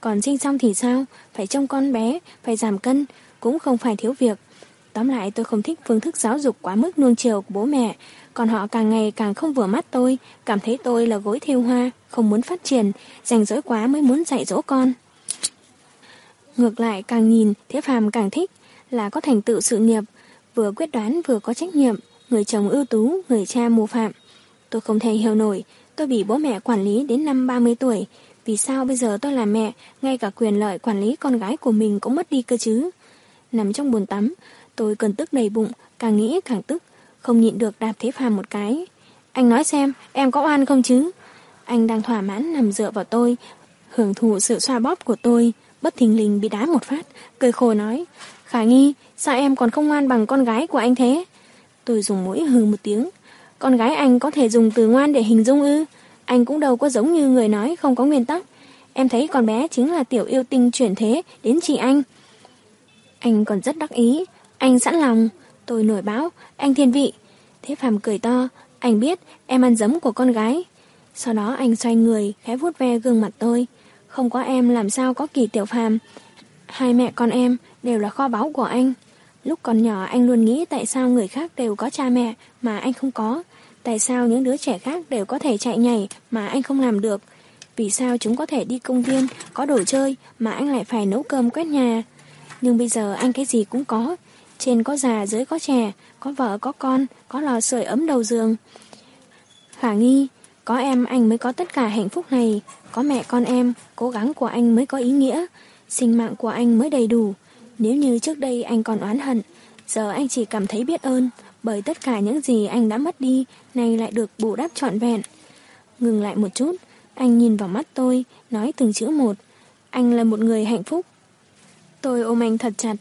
Còn sinh xong thì sao? Phải trông con bé, phải giảm cân, cũng không phải thiếu việc. Tóm lại tôi không thích phương thức giáo dục quá mức nuông chiều của bố mẹ, còn họ càng ngày càng không vừa mắt tôi, cảm thấy tôi là gối thiêu hoa, không muốn phát triển, rảnh rỗi quá mới muốn dạy dỗ con. Ngược lại càng nhìn, Thế Phàm càng thích, là có thành tựu sự nghiệp, vừa quyết đoán vừa có trách nhiệm, người chồng ưu tú, người cha mù phạm. Tôi không thể hiểu nổi, tôi bị bố mẹ quản lý đến năm 30 tuổi, vì sao bây giờ tôi là mẹ, ngay cả quyền lợi quản lý con gái của mình cũng mất đi cơ chứ? Nằm trong buồn tắm, tôi cần tức đầy bụng, càng nghĩ càng tức, không nhịn được đạp thế phàm một cái. Anh nói xem, em có oan không chứ? Anh đang thỏa mãn nằm dựa vào tôi, hưởng thụ sự xoa bóp của tôi, bất thình lình bị đá một phát, cười khổ nói. Khả nghi, sao em còn không ngoan bằng con gái của anh thế? Tôi dùng mũi hừ một tiếng. Con gái anh có thể dùng từ ngoan để hình dung ư? Anh cũng đâu có giống như người nói không có nguyên tắc. Em thấy con bé chính là tiểu yêu tinh chuyển thế đến chị anh. Anh còn rất đắc ý. Anh sẵn lòng. Tôi nổi báo. Anh thiên vị. Thế Phạm cười to. Anh biết em ăn dấm của con gái. Sau đó anh xoay người, khẽ vuốt ve gương mặt tôi. Không có em làm sao có kỳ tiểu phàm. Hai mẹ con em đều là kho báu của anh. Lúc còn nhỏ anh luôn nghĩ tại sao người khác đều có cha mẹ mà anh không có. Tại sao những đứa trẻ khác đều có thể chạy nhảy mà anh không làm được? Vì sao chúng có thể đi công viên, có đồ chơi mà anh lại phải nấu cơm quét nhà? Nhưng bây giờ anh cái gì cũng có. Trên có già, dưới có trẻ, có vợ, có con, có lò sưởi ấm đầu giường. Khả nghi, có em anh mới có tất cả hạnh phúc này. Có mẹ con em, cố gắng của anh mới có ý nghĩa. Sinh mạng của anh mới đầy đủ. Nếu như trước đây anh còn oán hận, giờ anh chỉ cảm thấy biết ơn, bởi tất cả những gì anh đã mất đi, nay lại được bù đắp trọn vẹn. Ngừng lại một chút, anh nhìn vào mắt tôi, nói từng chữ một. Anh là một người hạnh phúc. Tôi ôm anh thật chặt.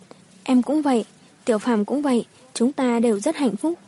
Em cũng vậy, Tiểu phàm cũng vậy, chúng ta đều rất hạnh phúc.